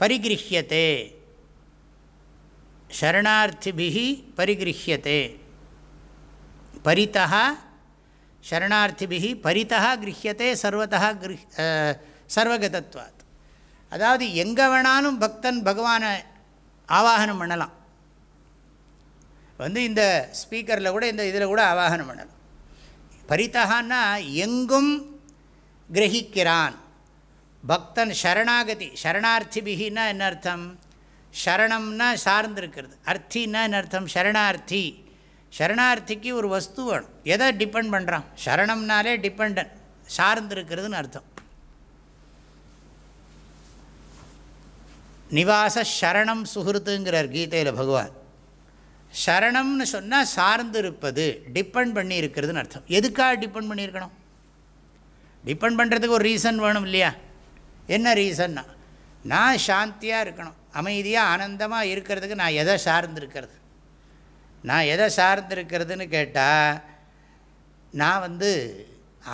பரிகிருஹியத்தே ஷரணார்த்திபிகி பரிகிருஹியத்தே பரிதா ஷரணார்த்திபிகி பரிதா கிரஹியத்தே சர்வதா கிருஹ் சர்வகதத்வாத். அதாவது எங்கே வேணாலும் பக்தன் பகவானை ஆவாகனம் பண்ணலாம். வந்து இந்த ஸ்பீக்கரில் கூட இந்த இதில் கூட ஆவாகனம் பண்ணலாம். பரிதகான்னா எங்கும் கிரகிக்கிறான். பக்தன் சரணாகதி சரணார்த்திபிகின்னா என்ன அர்த்தம்? சரணம்னா சார்ந்திருக்கிறது. அர்த்தின்னா என்ன அர்த்தம்? சரணார்த்தி. சரணார்த்திக்கு ஒரு வஸ்து வேணும். எதை டிபெண்ட் பண்ணுறான் சரணம்னாலே டிபெண்டன் சார்ந்திருக்கிறதுன்னு அர்த்தம். நிவாச சரணம் சுகிருத்துங்கிறார் கீதையில் பகவான். சரணம்னு சொன்னால் சார்ந்து இருப்பது டிபெண்ட் பண்ணி இருக்கிறதுன்னு அர்த்தம். எதுக்காக டிபெண்ட் பண்ணியிருக்கணும்? டிபெண்ட் பண்ணுறதுக்கு ஒரு ரீசன் வேணும் இல்லையா? என்ன ரீசன்னா நான் சாந்தியாக இருக்கணும். அமைதியாக ஆனந்தமாக இருக்கிறதுக்கு நான் எதை சார்ந்திருக்கிறது? நான் எதை சார்ந்திருக்கிறதுன்னு கேட்டால் நான் வந்து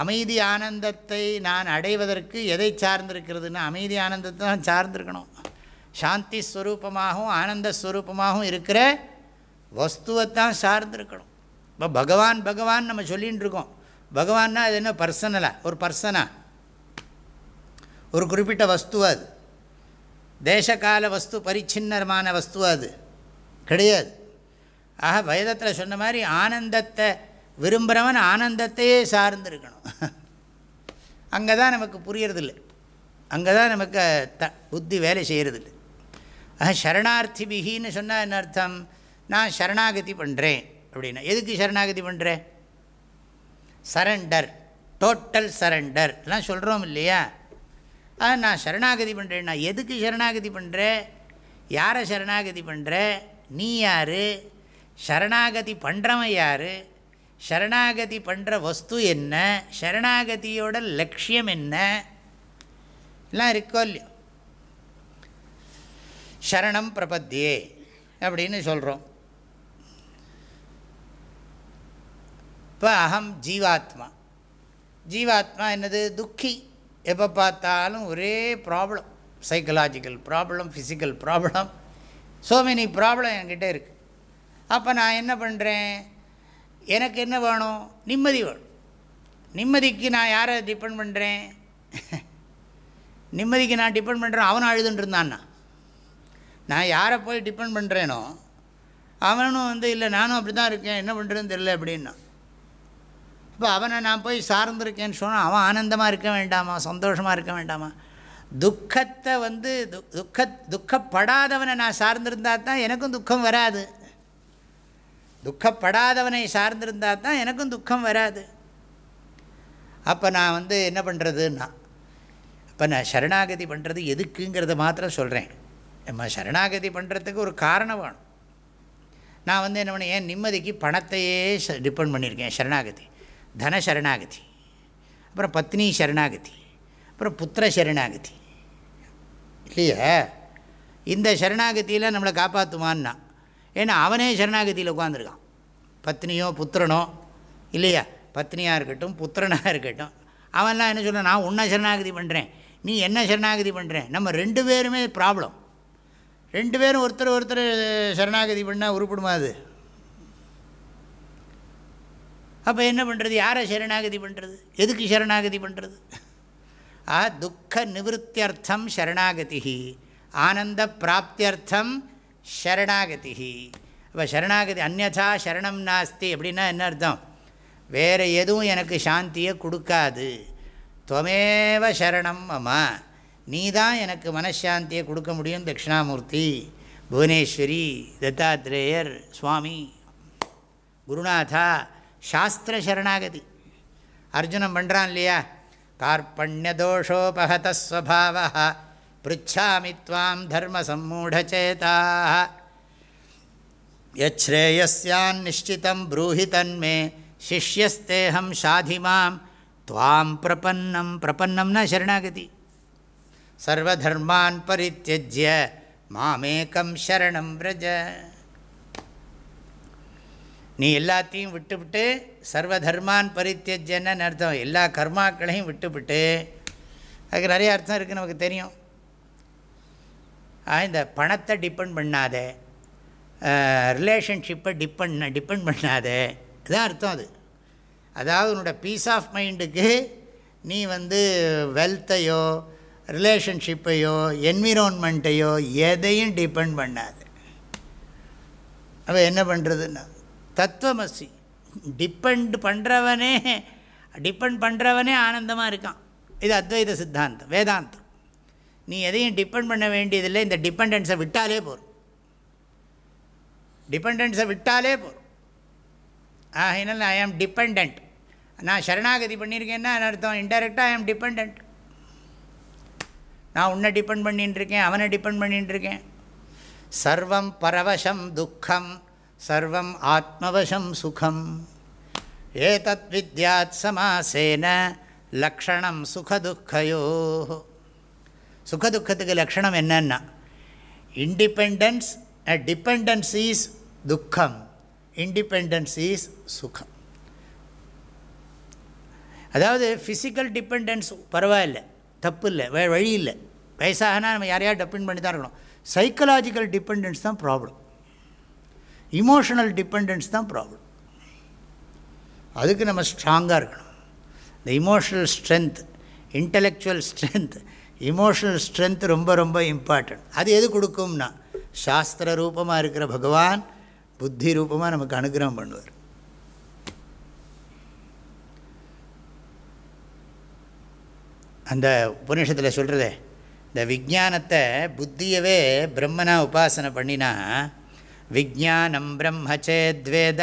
அமைதி ஆனந்தத்தை நான் அடைவதற்கு எதை சார்ந்திருக்கிறதுன்னா அமைதி ஆனந்தத்தை தான் சார்ந்திருக்கணும். சாந்தி ஸ்வரூபமாகவும் ஆனந்த ஸ்வரூபமாகவும் இருக்கிற வஸ்துவைத்தான் சார்ந்திருக்கணும். இப்போ பகவான் பகவான் நம்ம சொல்லின்னு இருக்கோம் பகவான்னா அது என்ன? பர்சனலாக ஒரு பர்சனா ஒரு குறிப்பிட்ட வஸ்துவா அது. தேசகால வஸ்து பரிச்சின்னமான வஸ்துவா அது. கிடையாது. ஆக வேதத்தில் சொன்ன மாதிரி ஆனந்தத்தை விரும்புகிறவன் ஆனந்தத்தையே சார்ந்திருக்கணும். அங்கே தான் நமக்கு புரியறதில்லை. அங்கே தான் நமக்கு த புத்தி வேலை செய்கிறதில்லை ஆக சரணார்த்தி பிகின்னு சொன்னால் என்ன அர்த்தம்? நான் சரணாகதி பண்ணுறேன் அப்படின்னா எதுக்கு சரணாகதி பண்ணுறேன் சரண்டர் டோட்டல் சரண்டர் எல்லாம் சொல்கிறோம் இல்லையா? ஆ நான் சரணாகதி பண்ணுறேன் நான் எதுக்கு சரணாகதி பண்ணுறேன் யாரை சரணாகதி பண்ணுற நீ யார்? சரணாகதி பண்ணுறவன் யார்? சரணாகதி பண்ணுற வஸ்து என்ன? சரணாகதியோட லட்சியம் என்ன? எல்லாம் இருக்கோ இல்லையோ? சரணம் பிரபத்தியே அப்படின்னு சொல்கிறோம் இப்போ அகம் ஜீவாத்மா. ஜீவாத்மா என்னது? துக்கி. எப்போ பார்த்தாலும் ஒரே problem psychological problem physical problem so many problem என்கிட்ட இருக்குது அப்போ நான் என்ன பண்ணுறேன் எனக்கு என்ன வேணும்? நிம்மதி வேணும். நிம்மதிக்கு நான் யாரை டிபெண்ட் பண்ணுறேன் நிம்மதிக்கு நான் டிபெண்ட் பண்ணுறேன் அவனும் அழுதுன்ட்ருந்தான்னா நான் யாரை போய் டிபெண்ட் பண்ணுறேனோ அவனும் வந்து இல்லை நானும் அப்படி தான் இருக்கேன். என்ன பண்ணுறதுன்னு தெரில அப்படின்னா இப்போ அவனை நான் போய் சார்ந்திருக்கேன்னு சொன்னால் அவன் ஆனந்தமாக இருக்க வேண்டாமா? சந்தோஷமாக இருக்க வேண்டாமா? துக்கத்தை வந்து து துக்க துக்கப்படாதவனை நான் சார்ந்திருந்தால் தான் எனக்கும் துக்கம் வராது. துக்கப்படாதவனை சார்ந்திருந்தால் தான் எனக்கும் துக்கம் வராது. அப்போ நான் வந்து என்ன பண்ணுறதுன்னா அப்போ நான் சரணாகதி பண்ணுறது எதுக்குங்கிறத மாத்திரம் சொல்கிறேன் நம்ம சரணாகதி பண்ணுறதுக்கு ஒரு காரணம் வேணும். நான் வந்து என்ன பண்ணேன் ஏன் நிம்மதிக்கு பணத்தையே டிபெண்ட் பண்ணியிருக்கேன் சரணாகதி. தன சரணாகதி அப்புறம் பத்னி சரணாகதி அப்புறம் புத்திர சரணாகதி. இல்லையா? இந்த சரணாகதியில் நம்மளை காப்பாற்றுமான்னா ஏன்னா அவனே சரணாகதியில் உட்காந்துருக்கான் பத்னியோ புத்திரனோ இல்லையா? பத்னியாக இருக்கட்டும் புத்திரனாக இருக்கட்டும். அவன்லாம் என்ன சொல்ல நான் உன்னை சரணாகதி பண்ணுறேன் நீ என்ன சரணாகதி பண்ணுறேன் நம்ம ரெண்டு பேருமே ப்ராப்ளம் ரெண்டு பேரும் ஒருத்தர் ஒருத்தர் சரணாகதி பண்ணால் உருப்பிடுமா அது? அப்போ என்ன பண்ணுறது யாரை சரணாகதி பண்ணுறது எதுக்கு சரணாகதி பண்ணுறது ஆ துக்க நிவத்தியர்த்தம் சரணாகதி ஆனந்த பிராப்தியர்த்தம் சரணாகதி அப்போ சரணாகதி அந்நதா சரணம் நாஸ்தி அப்படின்னா என்ன அர்த்தம்? வேறு எதுவும் எனக்கு சாந்தியை கொடுக்காது. துவமேவ சரணம் மமா. நீ தான் எனக்கு மனசாந்தியை கொடுக்க முடியும் தட்சிணாமூர்த்தி. புவனேஸ்வரி தத்தாத்ரேயர் சுவாமி. குருநாதா சாஸ்திர சரணாகதி அர்ஜுனம் பண்ணுறான் இல்லையா கார்பண்யதோஷோபகதஸ்வபாவ பிருச்சாமி துவாம் தர்ம சம்மூடச்சேதா யச்ரேயஸ்யான் நிஷ்டிதம் ப்ரூஹி தன்மே சிஷ்யஸ்தேகம் சாதிமாம் துவாம் பிரபன்னம் பிரபன்னம்னா சரணாகதி சர்வதர்மான் பரித்தியஜ்ய மாமேக்கம் சரணம் விரஜ நீ எல்லாத்தையும் விட்டுவிட்டு சர்வதர்மான் பரித்தியஜன்னு அர்த்தம்? எல்லா கர்மாக்களையும் விட்டுவிட்டு. அதுக்கு நிறைய அர்த்தம் இருக்குது நமக்கு தெரியும். இந்த பணத்தை டிபெண்ட் பண்ணாத. ரிலேஷன்ஷிப்பை டிபெண்ட் டிபெண்ட் பண்ணாத. இதுதான் அர்த்தம் அது. அதாவது உன்னோட பீஸ் ஆஃப் மைண்டுக்கு நீ வந்து வெல்த்தையோ ரிலேஷன்ஷிப்பையோ என்விரான்மெண்ட்டையோ எதையும் டிபெண்ட் பண்ணாது. அப்போ என்ன பண்ணுறதுன்னா தத்துவமசி. டிப்பெண்ட் பண்ணுறவனே டிப்பெண்ட் பண்ணுறவனே ஆனந்தமாக இருக்கான். இது அத்வைத சித்தாந்தம் வேதாந்தம். நீ எதையும் டிபெண்ட் பண்ண வேண்டியதில்லை இந்த டிபெண்டன்ஸை விட்டாலே போகும் டிபெண்டன்ஸை விட்டாலே போகும் ஆகினால் ஐ ஆம் டிபெண்ட் நான் சரணாகதி பண்ணியிருக்கேன்னா அர்த்தம்? இன்டெரக்டாக ஐ ஆம் டிபெண்ட் நான் உன்னை டிபெண்ட் பண்ணிட்டுருக்கேன் அவனை டிபெண்ட் பண்ணிட்டுருக்கேன் சர்வம் பரவசம் துக்கம். சர்வம் ஆத்மவசம் சுகம். ஏதத் வித்யாத் சமாசேன லக்ஷணம் சுகதுக்கையோ. சுகதுக்கத்துக்கு லக்ஷணம் என்னன்னா இண்டிபெண்டன்ஸ் டிபெண்டன்ஸ் இஸ் துக்கம். இண்டிபெண்டன்ஸ் இஸ் சுகம். அதாவது ஃபிசிக்கல் டிபெண்டன்ஸ் பரவாயில்ல தப்பு இல்லை வே வழி இல்லை வயசாகனா நம்ம யாரையாவது டிபெண்ட் பண்ணி தான் இருக்கணும். சைக்கலாஜிக்கல் டிபெண்டன்ஸ் தான் ப்ராப்ளம் இமோஷனல் டிபெண்டன்ஸ் தான் ப்ராப்ளம் அதுக்கு நம்ம ஸ்ட்ராங்காக இருக்கணும். இந்த emotional strength intellectual strength emotional strength ரொம்ப ரொம்ப இம்பார்ட்டன்ட் அது எது கொடுக்கும்னா சாஸ்திர ரூபமாக இருக்கிற பகவான் புத்தி ரூபமாக நமக்கு அனுகிரகம் பண்ணுவார். அந்த உபநிஷத்தில் சொல்கிறதே இந்த விஜானத்தை புத்தியவே பிரம்மனா உபாசனை பண்ணினா விஜானம் பிரம்மச்சேத்வேத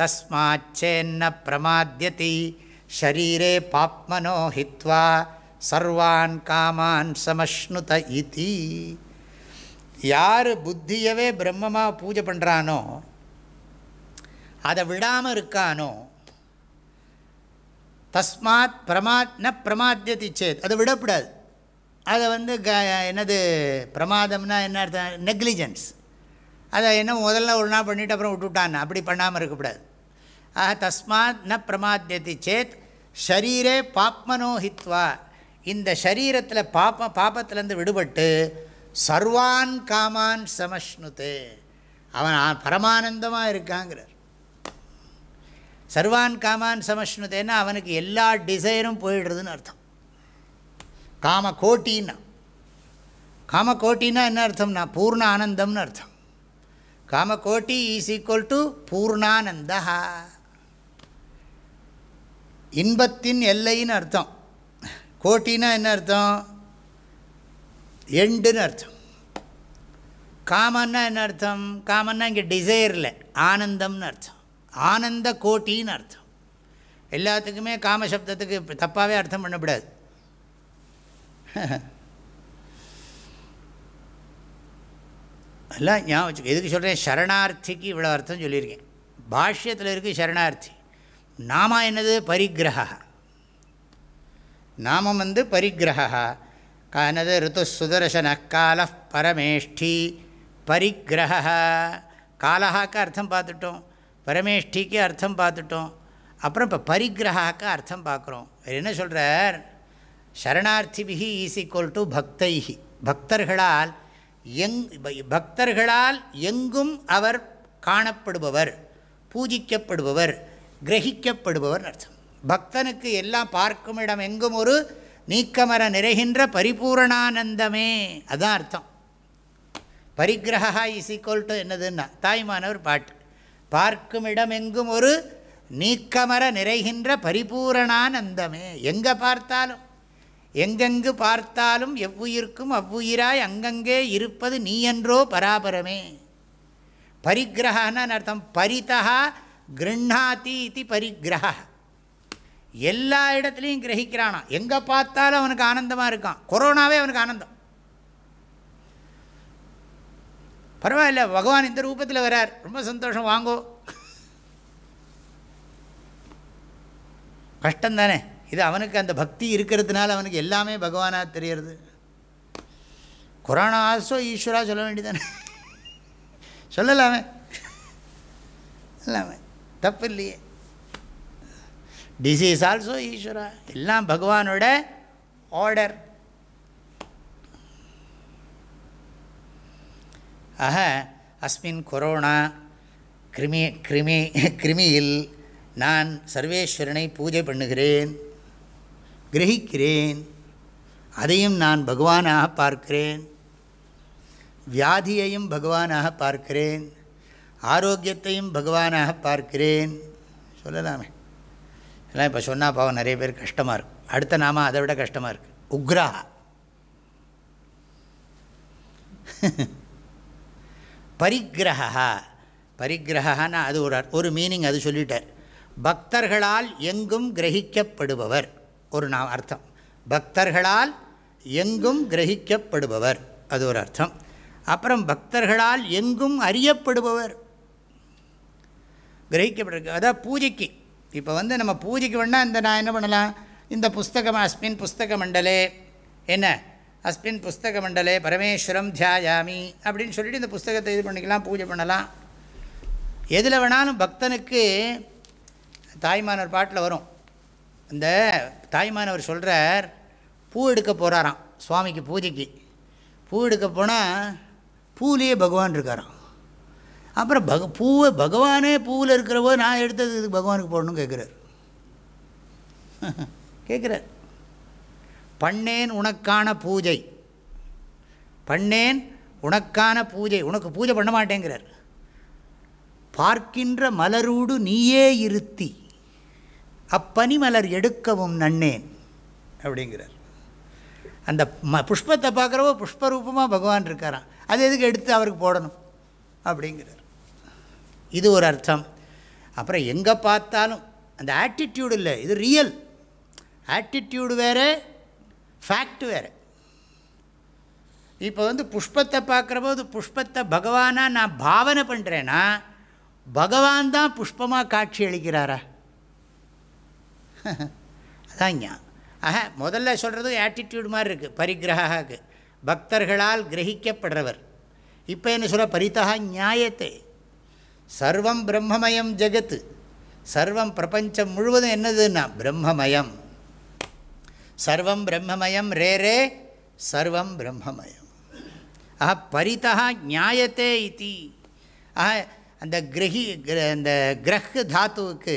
தஸ்மாச்சேன்ன பிரமாத்தியதி ஷரீரே பாப்மனோ ஹித்வா சர்வான் காமான் சமஷ்ணுத இதி யார் புத்தியவே பிரம்மமாக பூஜை பண்ணுறானோ அதை விடாமல் இருக்கானோ தஸ்மாத் பிரமாத் ந பிரமாத்தியதி சேத் அதை விடக்கூடாது அதை வந்து க என்னது பிரமாதம்னா என்ன அர்த்தம்? நெக்லிஜென்ஸ். அதை என்ன முதல்ல ஒரு நாள் பண்ணிவிட்டு அப்புறம் விட்டுவிட்டான் அப்படி பண்ணாமல் இருக்கக்கூடாது. ஆக தஸ்மாத் ந பிரமாத்தியத்தை சேத் ஷரீரே பாப்மனோஹித்வா இந்த சரீரத்தில் பாப்ப பாப்பத்திலேருந்து விடுபட்டு சர்வான் காமான் சமஷ்ணுத்து அவன் பரமானந்தமாக இருக்காங்கிறார். சர்வான் காமான் சமஷ்ணுதேன்னா அவனுக்கு எல்லா டிசைரும் போயிடுறதுன்னு அர்த்தம். காம கோட்டின்னா. காம கோட்டின்னா என்ன அர்த்தம்னா? பூர்ண ஆனந்தம்னு அர்த்தம். காம கோட்டி ஈஸ் ஈக்குவல் டு பூர்ணானந்தா. இன்பத்தின் எல்லைன்னு அர்த்தம். கோட்டினா என்ன அர்த்தம்? எண்டுன்னு அர்த்தம். காமன்னா என்ன அர்த்தம்? காமன்னா இங்கே டிசைரில் ஆனந்தம்னு அர்த்தம். ஆனந்த கோட்டின்னு அர்த்தம். எல்லாத்துக்குமே காமசப்தத்துக்கு தப்பாகவே அர்த்தம் பண்ணக்கூடாது எல்லாம் ஞாபகம் வச்சுக்க. எதுக்கு சொல்கிறேன் சரணார்த்திக்கு இவ்வளோ அர்த்தம் சொல்லியிருக்கேன். பாஷ்யத்தில் இருக்குது சரணார்த்தி. நாம என்னது? பரிகிரகா நாமம் வந்து பரிகிரகா என்னது? ரித்து சுதர்சன கால பரமேஷ்டி. பரிகிரகா காலஹாக்கு அர்த்தம் பார்த்துட்டோம். பரமேஷ்டிக்கு அர்த்தம் பார்த்துட்டோம். அப்புறம் இப்போ பரிகிரகாக்கு அர்த்தம் பார்க்குறோம். என்ன சொல்கிறார் சரணார்த்திபிகி ஈஸ் ஈக்குவல் டு பக்தைகி பக்தர்களால் எங் பக்தர்களால் எங்கும் அவர் காணப்படுபவர் பூஜிக்கப்படுபவர் கிரகிக்கப்படுபவர் அர்த்தம். பக்தனுக்கு எல்லாம் பார்க்கும் இடம் எங்கும் ஒரு நீக்கமர நிறைகின்ற பரிபூரணானந்தமே. அதுதான் அர்த்தம். பரிகிரகா இஸ் ஈக்குவல் டு என்னதுன்னா தாய்மானவர் பாட்டு. பார்க்கும் இடம் எங்கும் ஒரு நீக்கமர நிறைகின்ற பரிபூரணானந்தமே. எங்கே பார்த்தாலும். எங்கெங்கு பார்த்தாலும் எவ்வுயிர்க்கும் அவ்வுயிராய் அங்கங்கே இருப்பது நீ என்றோ பராபரமே. பரிகிரகான்னு அர்த்தம் பரிதா கிருண்ணாதி இது பரிகிரக எல்லா இடத்துலையும் கிரகிக்கிறானா எங்கே பார்த்தாலும் அவனுக்கு ஆனந்தமாக இருக்கான். கொரோனாவே அவனுக்கு ஆனந்தம். பரவாயில்ல பகவான் இந்த ரூபத்தில் வரார். ரொம்ப சந்தோஷம் வாங்கோ. கஷ்டம் தானே இது அவனுக்கு அந்த பக்தி இருக்கிறதுனால அவனுக்கு எல்லாமே பகவானாக தெரியறது. கொரோனா ஆல்சோ ஈஸ்வரா சொல்ல வேண்டியதானே சொல்லலாமே எல்லாமே தப்பு இல்லையே டிசீஸ் ஆல்சோ ஈஸ்வரா. எல்லாம் பகவானோட ஆர்டர் ஆக அஸ்மின் கொரோனா கிருமி கிருமி கிருமியில் நான் சர்வேஸ்வரனை பூஜை பண்ணுகிறேன். கிரகிக்கிறேன். அதையும் நான் பகவானாக பார்க்கிறேன். வியாதியையும் பகவானாக பார்க்கிறேன். ஆரோக்கியத்தையும் பகவானாக பார்க்கிறேன். சொல்லலாமே. எல்லாம் இப்போ சொன்னால் பாவம் நிறைய பேர் கஷ்டமாக இருக்கும். அடுத்த நாம அதை விட கஷ்டமாக இருக்குது உக்ரா. பரிகிரகா பரிகிரகான்னா அது ஒரு ஒரு மீனிங் அது சொல்லிட்டார். பக்தர்களால் எங்கும் கிரகிக்கப்படுபவர். ஒரு நான் அர்த்தம். பக்தர்களால் எங்கும் கிரகிக்கப்படுபவர். அது ஒரு அர்த்தம். அப்புறம் பக்தர்களால் எங்கும் அறியப்படுபவர். கிரகிக்கப்படுறது அதான் பூஜைக்கு. இப்போ வந்து நம்ம பூஜைக்கு வேணால் இந்த நான் என்ன பண்ணலாம்? இந்த புஸ்தகம் அஸ்மின் புஸ்தக மண்டலே. என்ன? அஸ்மின் புஸ்தக மண்டலே பரமேஸ்வரம் தியாயாமி அப்படின்னு சொல்லிட்டு இந்த புஸ்தகத்தை இது பண்ணிக்கலாம் பூஜை பண்ணலாம். எதில் வேணாலும் பக்தனுக்கு தாய்மானவர் பாட்டில் வரும். இந்த தாய்மானவர் சொல்கிறார் பூ எடுக்க போகிறாராம் சுவாமிக்கு பூஜைக்கு. பூ எடுக்க போனால் பூலேயே பகவான் இருக்காராம். அப்புறம் பக பூவை பகவானே பூவில் இருக்கிறவோ நான் எடுத்தது இது பகவானுக்கு போடணும் கேட்குறார் கேட்குறார் பண்ணேன் உனக்கான பூஜை. பண்ணேன் உனக்கான பூஜை. உனக்கு பூஜை பண்ண மாட்டேங்கிறார். பார்க்கின்ற மலரூடு நீயே இருத்தி. அப்பனி மலர் எடுக்கவும் நன்னேன் அப்படிங்கிறார். அந்த ம புஷ்பத்தை பார்க்குறவோ புஷ்பரூபமாக பகவான் இருக்காராம். அது எதுக்கு எடுத்து அவருக்கு போடணும்? அப்படிங்கிறார். இது ஒரு அர்த்தம். அப்புறம் எங்கே பார்த்தாலும் அந்த ஆட்டிடியூடு இல்லை இது ரியல் ஆட்டிடியூடு வேறு ஃபேக்ட் வேறு. இப்போ வந்து புஷ்பத்தை பார்க்குற போது புஷ்பத்தை பகவானாக நான் பாவனை பண்ணுறேன்னா பகவான் தான் புஷ்பமாக காட்சி அளிக்கிறாரா? அதான் ஞா ஆக முதல்ல சொல்கிறதும் ஆட்டிடியூடு மாதிரி இருக்குது பரிகிரகாக்கு பக்தர்களால் கிரகிக்கப்படுறவர். இப்போ என்ன சொல்ல பரிதா நியாயத்தை சர்வம் பிரம்மமயம் ஜெகத்து. சர்வம் பிரபஞ்சம் முழுவதும் என்னதுன்னா பிரம்மமயம். சர்வம் பிரம்மமயம் ரேரே சர்வம் பிரம்மமயம். ஆஹா பரிதா நியாயத்தே இத்தி ஆஹா அந்த கிரகி அந்த கிரஹ் தாத்துவுக்கு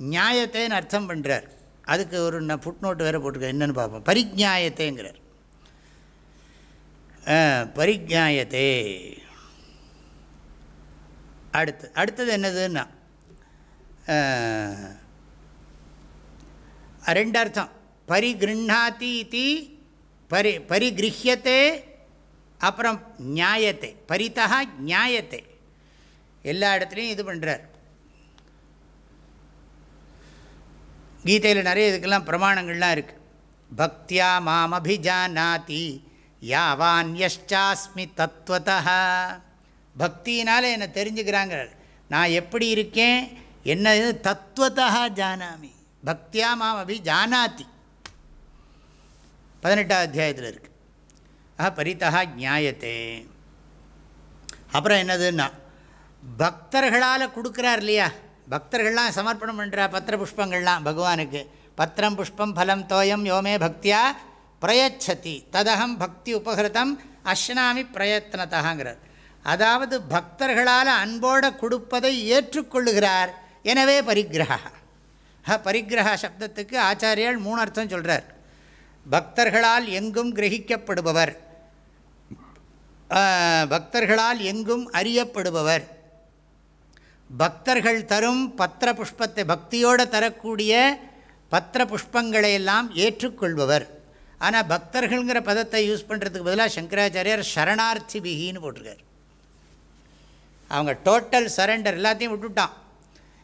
நியாயத்தைன்னு அர்த்தம் பண்ணுறார் அதுக்கு ஒரு நான் ஃபுட் நோட்டு வேறு போட்டிருக்கேன் என்னென்னு பார்ப்போம். பரிஜாயத்தைங்கிறார். பரிஜாயத்தே. அடுத்து அடுத்தது என்னதுன்னா ரெண்டு அர்த்தம். பரிகிருண்ணாத்தி இத்தி பரி பரிகிரஹியத்தே அப்புறம் நியாயத்தை பரிதா நியாயத்தை எல்லா இடத்துலையும் இது பண்ணுறார் கீதையில் நிறைய இதுக்கெல்லாம் பிரமாணங்கள்லாம் இருக்குது பக்தியா மாமபிஜானாதி யாவான்யாஸ்மி யாவான்யஷ்டாஸ்மி தத்துவத்தா பக்தியினால் என்னை தெரிஞ்சுக்கிறாங்க. நான் எப்படி இருக்கேன்? என்ன தத்துவத்தா ஜானாமி. பக்தியா மாம் அபி ஜானாதி பதினெட்டாம் அத்தியாயத்தில் இருக்குது ஆஹா பரிதா நியாயத்தே அப்புறம் என்னதுன்னா பக்தர்களால் கொடுக்குறார் இல்லையா? பக்தர்கள்லாம் சமர்ப்பணம் பண்ணுறா பத்திர புஷ்பங்கள்லாம் பகவானுக்கு. பத்திரம் புஷ்பம் ஃபலம் தோயம் யோமே பக்தியா பிரயச்சதி. ததகம் பக்தி உபகிருதம் அஷ்னாமி பிரயத்னதாங்கிறார் அதாவது பக்தர்களால் அன்போடு கொடுப்பதை ஏற்றுக்கொள்ளுகிறார் எனவே பரிகிரகா பரிகிரக சப்தத்துக்கு ஆச்சாரியால் மூணு அர்த்தம் சொல்கிறார் பக்தர்களால் எங்கும் கிரகிக்கப்படுபவர். பக்தர்களால் எங்கும் அறியப்படுபவர். பக்தர்கள் தரும் பத்திர புஷ்பத்தை பக்தியோடு தரக்கூடிய பத்திர புஷ்பங்களை எல்லாம் ஏற்றுக்கொள்பவர். ஆனால் பக்தர்கள்ங்கிற பதத்தை யூஸ் பண்ணுறதுக்கு பதிலாக சங்கராச்சாரியார் சரணார்த்தி பிகின்னு போட்டிருக்கார். அவங்க டோட்டல் சரண்டர் எல்லாத்தையும் விட்டுட்டான்.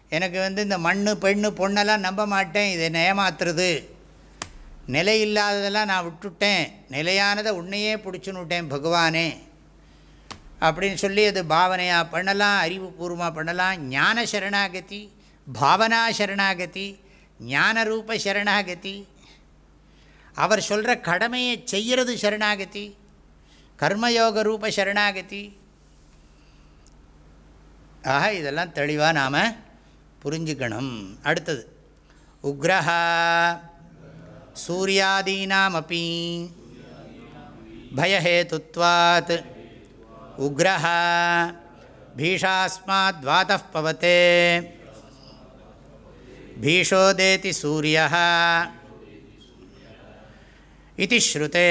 எனக்கு வந்து இந்த மண் பெண்ணு பொண்ணெல்லாம் நம்ப மாட்டேன் இதை ஏமாத்துறது. நிலை இல்லாததெல்லாம் நான் விட்டுட்டேன். நிலையானதை உன்னையே பிடிச்சுன்னு விட்டேன் பகவானே. அப்படின்னு சொல்லி அது பாவனையாக பண்ணலாம் அறிவுபூர்வமாக பண்ணலாம். ஞான சரணாகதி பாவனா சரணாகதி. ஞான ரூப சரணாகதி அவர் சொல்கிற கடமையை செய்கிறது சரணாகதி கர்மயோக ரூப சரணாகதி. ஆக இதெல்லாம் தெளிவாக நாம் புரிஞ்சுக்கணும். அடுத்தது உக்ரஹா சூர்யாதீனாமப்பி பயஹேத்துவாத் உக்ரஹ பீஷாஸ்மாத்வாதः பவத்தே பீஷோதேதி சூரிய இது ஸ்ருதே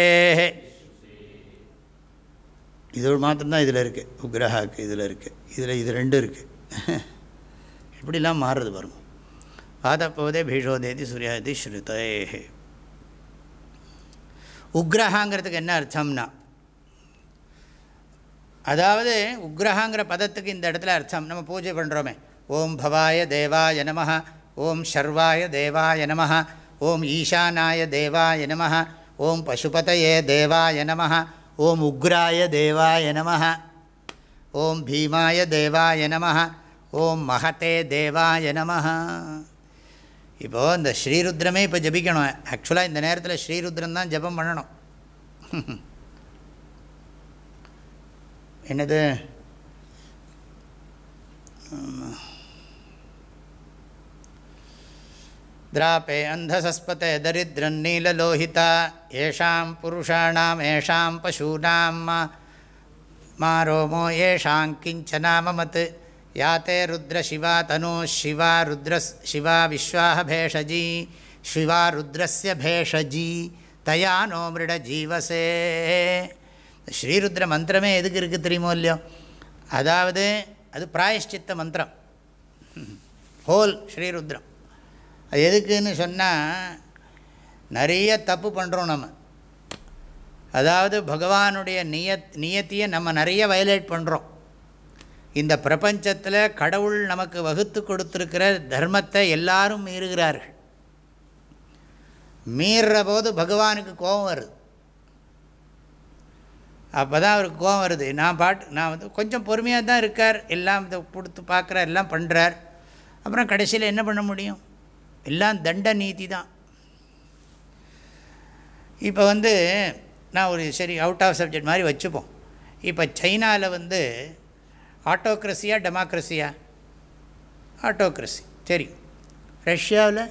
இது மாத்திரம்தான் இதில் இருக்குது உக்ரஹாக்கு இதில் இருக்குது இதில் இது ரெண்டும் இருக்குது இப்படிலாம் மாறுறது பாருங்க. வாதப்பவதே பீஷோதேதி சூர்யா இது ஸ்ருதே உக்ரஹாங்கிறதுக்கு என்ன அர்த்தம்னா அதாவது உக்ரஹாங்கிற பதத்துக்கு இந்த இடத்துல அர்த்தம். நம்ம பூஜை பண்ணுறோமே ஓம் பவாய தேவாய நம ஓம் ஷர்வாய தேவாய நம ஓம் ஈசானாய தேவாய நம ஓம் பசுபதையே தேவாய நம ஓம் உக்ராய தேவாய நம ஓம் பீமாய தேவாய நம ஓம் மகதே தேவாய நம இப்போது இந்த ஸ்ரீருத்ரமே இப்போ ஜபிக்கணும். ஆக்சுவலாக இந்த நேரத்தில் ஸ்ரீருத்ரம் தான் ஜபம் பண்ணணும். என்னது? திராபே அந்தசஸ்பதே தரித்திரன் நீலலோகிதா ஏஷாம் புருஷாணாம் ஏஷாம் பசூனாம் மா மா ரோமோ ஏஷாம் கிஞ்சனாமமத் யாத்தே ருத்ரசிவா தனோ சிவா ருத்ரஸ் சிவா விஸ்வாக பேஷஜீ சிவா ருத்ரஸ்ய பேஷஜீ தயா நோ மிருடஜீவசே ஸ்ரீருத்ர மந்திரமே எதுக்கு இருக்குது தெரியுமோ இல்லையோ? அதாவது அது பிராயஷ்சித்த மந்திரம். ஹோல் ஸ்ரீருத்ரம். அது எதுக்குன்னு சொன்னால் நிறைய தப்பு பண்ணுறோம் நம்ம. அதாவது பகவானுடைய நியத் நியத்தியை நம்ம நிறைய வயலேட் பண்ணுறோம் இந்த பிரபஞ்சத்தில் கடவுள் நமக்கு வகுத்து கொடுத்துருக்கிற தர்மத்தை எல்லாரும் மீறுகிறார்கள். மீறுற போது பகவானுக்கு கோபம் வருது. அப்போ தான் அவருக்கு கோவம் வருது. நான் பாட்டு நான் வந்து கொஞ்சம் பொறுமையாக தான் இருக்கார். எல்லாம் இதை கொடுத்து பார்க்குறார் எல்லாம் பண்ணுறார் அப்புறம் கடைசியில் என்ன பண்ண முடியும்? எல்லாம் தண்ட நீதி தான். இப்போ வந்து நான் ஒரு சரி அவுட் ஆஃப் சப்ஜெக்ட் மாதிரி வச்சுப்போம். இப்போ சைனாவில் வந்து ஆட்டோக்ரஸியா டெமோக்ரஸியா ஆட்டோக்ரஸி சரி ரஷ்யாவில்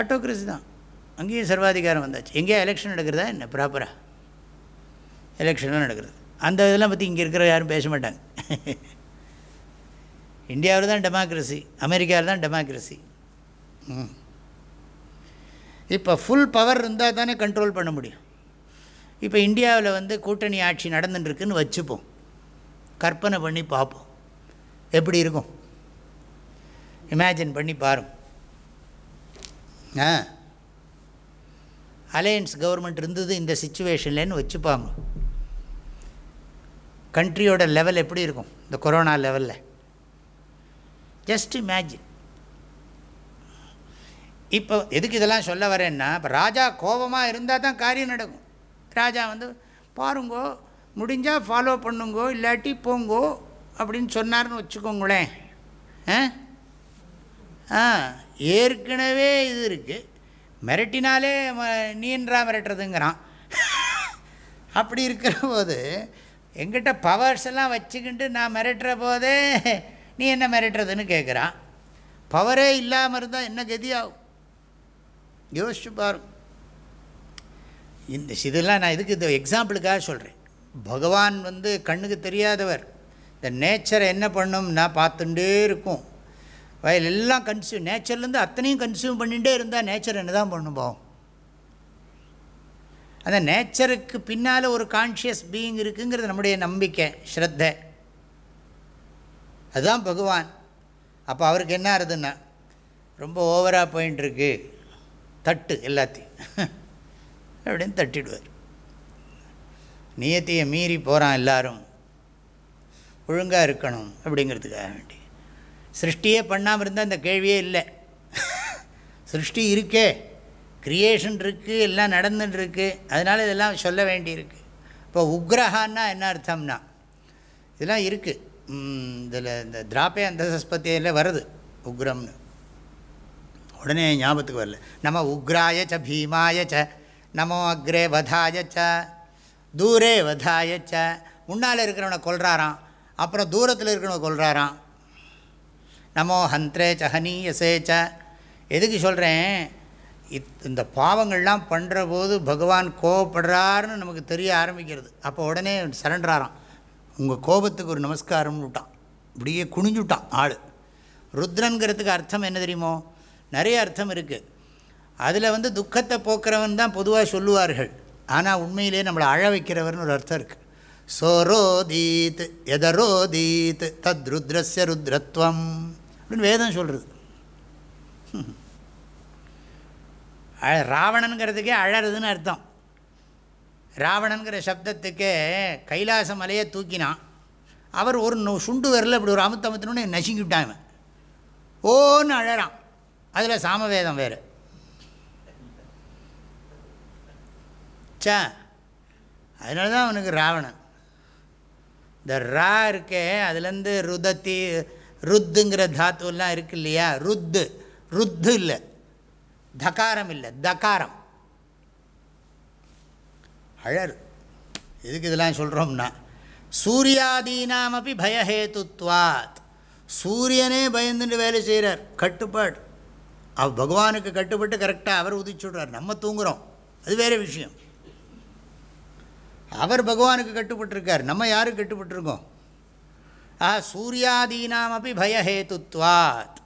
ஆட்டோக்ரஸி தான். அங்கேயும் சர்வாதிகாரம் வந்தாச்சு. எங்கேயா எலெக்ஷன் நடக்கிறதா? என்ன? ப்ராப்பராக எலெக்ஷன்லாம் நடக்கிறது. அந்த இதெல்லாம் பற்றி இங்கே இருக்கிற யாரும் பேச மாட்டாங்க. இந்தியாவில் தான் டெமோக்ரஸி அமெரிக்காவில் தான் டெமோக்ரஸி ம். இப்போ ஃபுல் பவர் இருந்தால் தானே கண்ட்ரோல் பண்ண முடியும். இப்போ இந்தியாவில் வந்து கூட்டணி ஆட்சி நடந்துட்டுருக்குன்னு வச்சுப்போம். கற்பனை பண்ணி பார்ப்போம். எப்படி இருக்கும்? இமேஜின் பண்ணி பாருங்க. ஆ. அலையன்ஸ் கவர்மெண்ட் இருந்தது இந்த சுச்சுவேஷன்லன்னு வச்சுப்பாங்க. கண்ட்ரியோட லெவல் எப்படி இருக்கும்? இந்த கொரோனா லெவலில். Just imagine. இப்போ எதுக்கு இதெல்லாம் சொல்ல வரேன்னா இப்போ ராஜா கோபமாக இருந்தால் தான் காரியம் நடக்கும். ராஜா வந்து பாருங்கோ முடிஞ்சால் ஃபாலோ பண்ணுங்கோ இல்லாட்டி போங்கோ அப்படின்னு சொன்னார்னு வச்சுக்கோங்களேன். ஆ? ஆ ஏற்கனவே இது இருக்குது மிரட்டினாலே ம- நீன்றா மிரட்டுறதுங்கிறான். அப்படி இருக்கிற போது எங்கிட்ட பவர்ஸ் எல்லாம் வச்சுக்கிட்டு நான் மிரட்டுற போதே நீ என்ன மிரட்டுறதுன்னு கேட்குறான் பவரே இல்லாமல் இருந்தால் என்ன கதியாகும்? யோசிச்சு பாருங்க இந்த இதெல்லாம் நான் இதுக்கு இது எக்ஸாம்பிளுக்காக சொல்கிறேன் பகவான் வந்து கண்ணுக்கு தெரியாதவர். இந்த நேச்சரை என்ன பண்ணும்னா பார்த்துட்டே இருக்கும். வயல் எல்லாம் கன்சியூம் நேச்சர்லேருந்து அத்தனையும் கன்சியூம் பண்ணிகிட்டே இருந்தால் நேச்சர் என்ன தான் பண்ணும் அந்த நேச்சருக்கு பின்னால் ஒரு கான்ஷியஸ் பீயிங் இருக்குங்கிறது நம்முடைய நம்பிக்கை ஸ்ரத்தை. அதுதான் பகவான். அப்போ அவருக்கு என்ன ஆகுதுன்னா ரொம்ப ஓவராக போயின்ட்டுருக்கு தட்டு எல்லாத்தையும். அப்படின்னு தட்டிடுவார். நியத்தியை மீறி போகிறான் எல்லாரும். ஒழுங்காக இருக்கணும் அப்படிங்கிறதுக்காக வேண்டி. சிருஷ்டியே பண்ணாமல் இருந்தால் இந்த கேள்வியே இல்லை. சிருஷ்டி இருக்கே. கிரியேஷன் இருக்குது எல்லாம் நடந்துன்னு அதனால் இதெல்லாம் சொல்ல வேண்டியிருக்கு. இப்போ உக்ரஹான்னா என்ன அர்த்தம்னா இதெல்லாம் இருக்குது இதில் இந்த திராப்பே அந்த சஸ்பத்தியில் வருது உக்ரம்னு. உடனே ஞாபகத்துக்கு வரல. நம்ம உக்ராய ச பீமாய ச நமோ அக்ரே வதாய ச தூரே வதாய ச. முன்னால் இருக்கிறவனை கொள்கிறாராம் அப்புறம் தூரத்தில் இருக்கிறவனை கொள்கிறாராம் நமோ ஹந்த்ரே ச ஹனீயசே ச. எதுக்கு சொல்கிறேன் இத் இந்த பாவங்கள்லாம் பண்ணுற போது பகவான் கோவப்படுறாருன்னு நமக்கு தெரிய ஆரம்பிக்கிறது. அப்போ உடனே சரண்டராராம். உங்கள் கோபத்துக்கு ஒரு நமஸ்காரம் விட்டான். இப்படியே குனிஞ்சுட்டான் ஆள். ருத்ரங்கிறதுக்கு அர்த்தம் என்ன தெரியுமோ? நிறைய அர்த்தம் இருக்குது அதில் வந்து துக்கத்தை போக்குறவன் தான் பொதுவாக சொல்லுவார்கள். ஆனால் உண்மையிலே நம்மளை அழ வைக்கிறவர்னு ஒரு அர்த்தம் இருக்குது சோரோதீத் எதரோதீத் தத் ருத்ரஸ்ய ருத்ரத்வம். அப்படின்னு வேதம் சொல்கிறது அழ ராவணனுங்கிறதுக்கே அழறதுன்னு அர்த்தம். ராவணனுங்கிற சப்தத்துக்கே கைலாச மலையை தூக்கினான். அவர் ஒரு நு- சுண்டு வரல இப்படி ஒரு அமுத்தமுத்தினோடனே நசுங்கிவிட்டான் இவன். ஓன்னு அழறான். அதில் சாமவேதம் வேறு. சா அதனால தான் அவனுக்கு ராவணன். இந்த ரா இருக்கே அதுலேருந்து ருதத்தி ருத்துங்கிற தாத்துவெல்லாம் இருக்கு இல்லையா? ருத்து. ருத்து இல்லை. தகாரம் இல்லை. தகாரம். அழர் எதுக்கு இதெல்லாம் சொல்கிறோம்னா சூர்யாதீனாமப்பி பயஹேத்துவாத். சூரியனே பயந்துட்டு வேலை செய்கிறார் கட்டுப்பாடு. அவ் பகவானுக்கு கட்டுப்பட்டு கரெக்டாக அவர் உதிச்சுடுறார் நம்ம தூங்குகிறோம் அது வேறு விஷயம். அவர் பகவானுக்கு கட்டுப்பட்டிருக்கார். நம்ம யாருக்கு கட்டுப்பட்டிருக்கோம்? ஆக சூர்யாதீனாம் பயஹேத்துவாத்.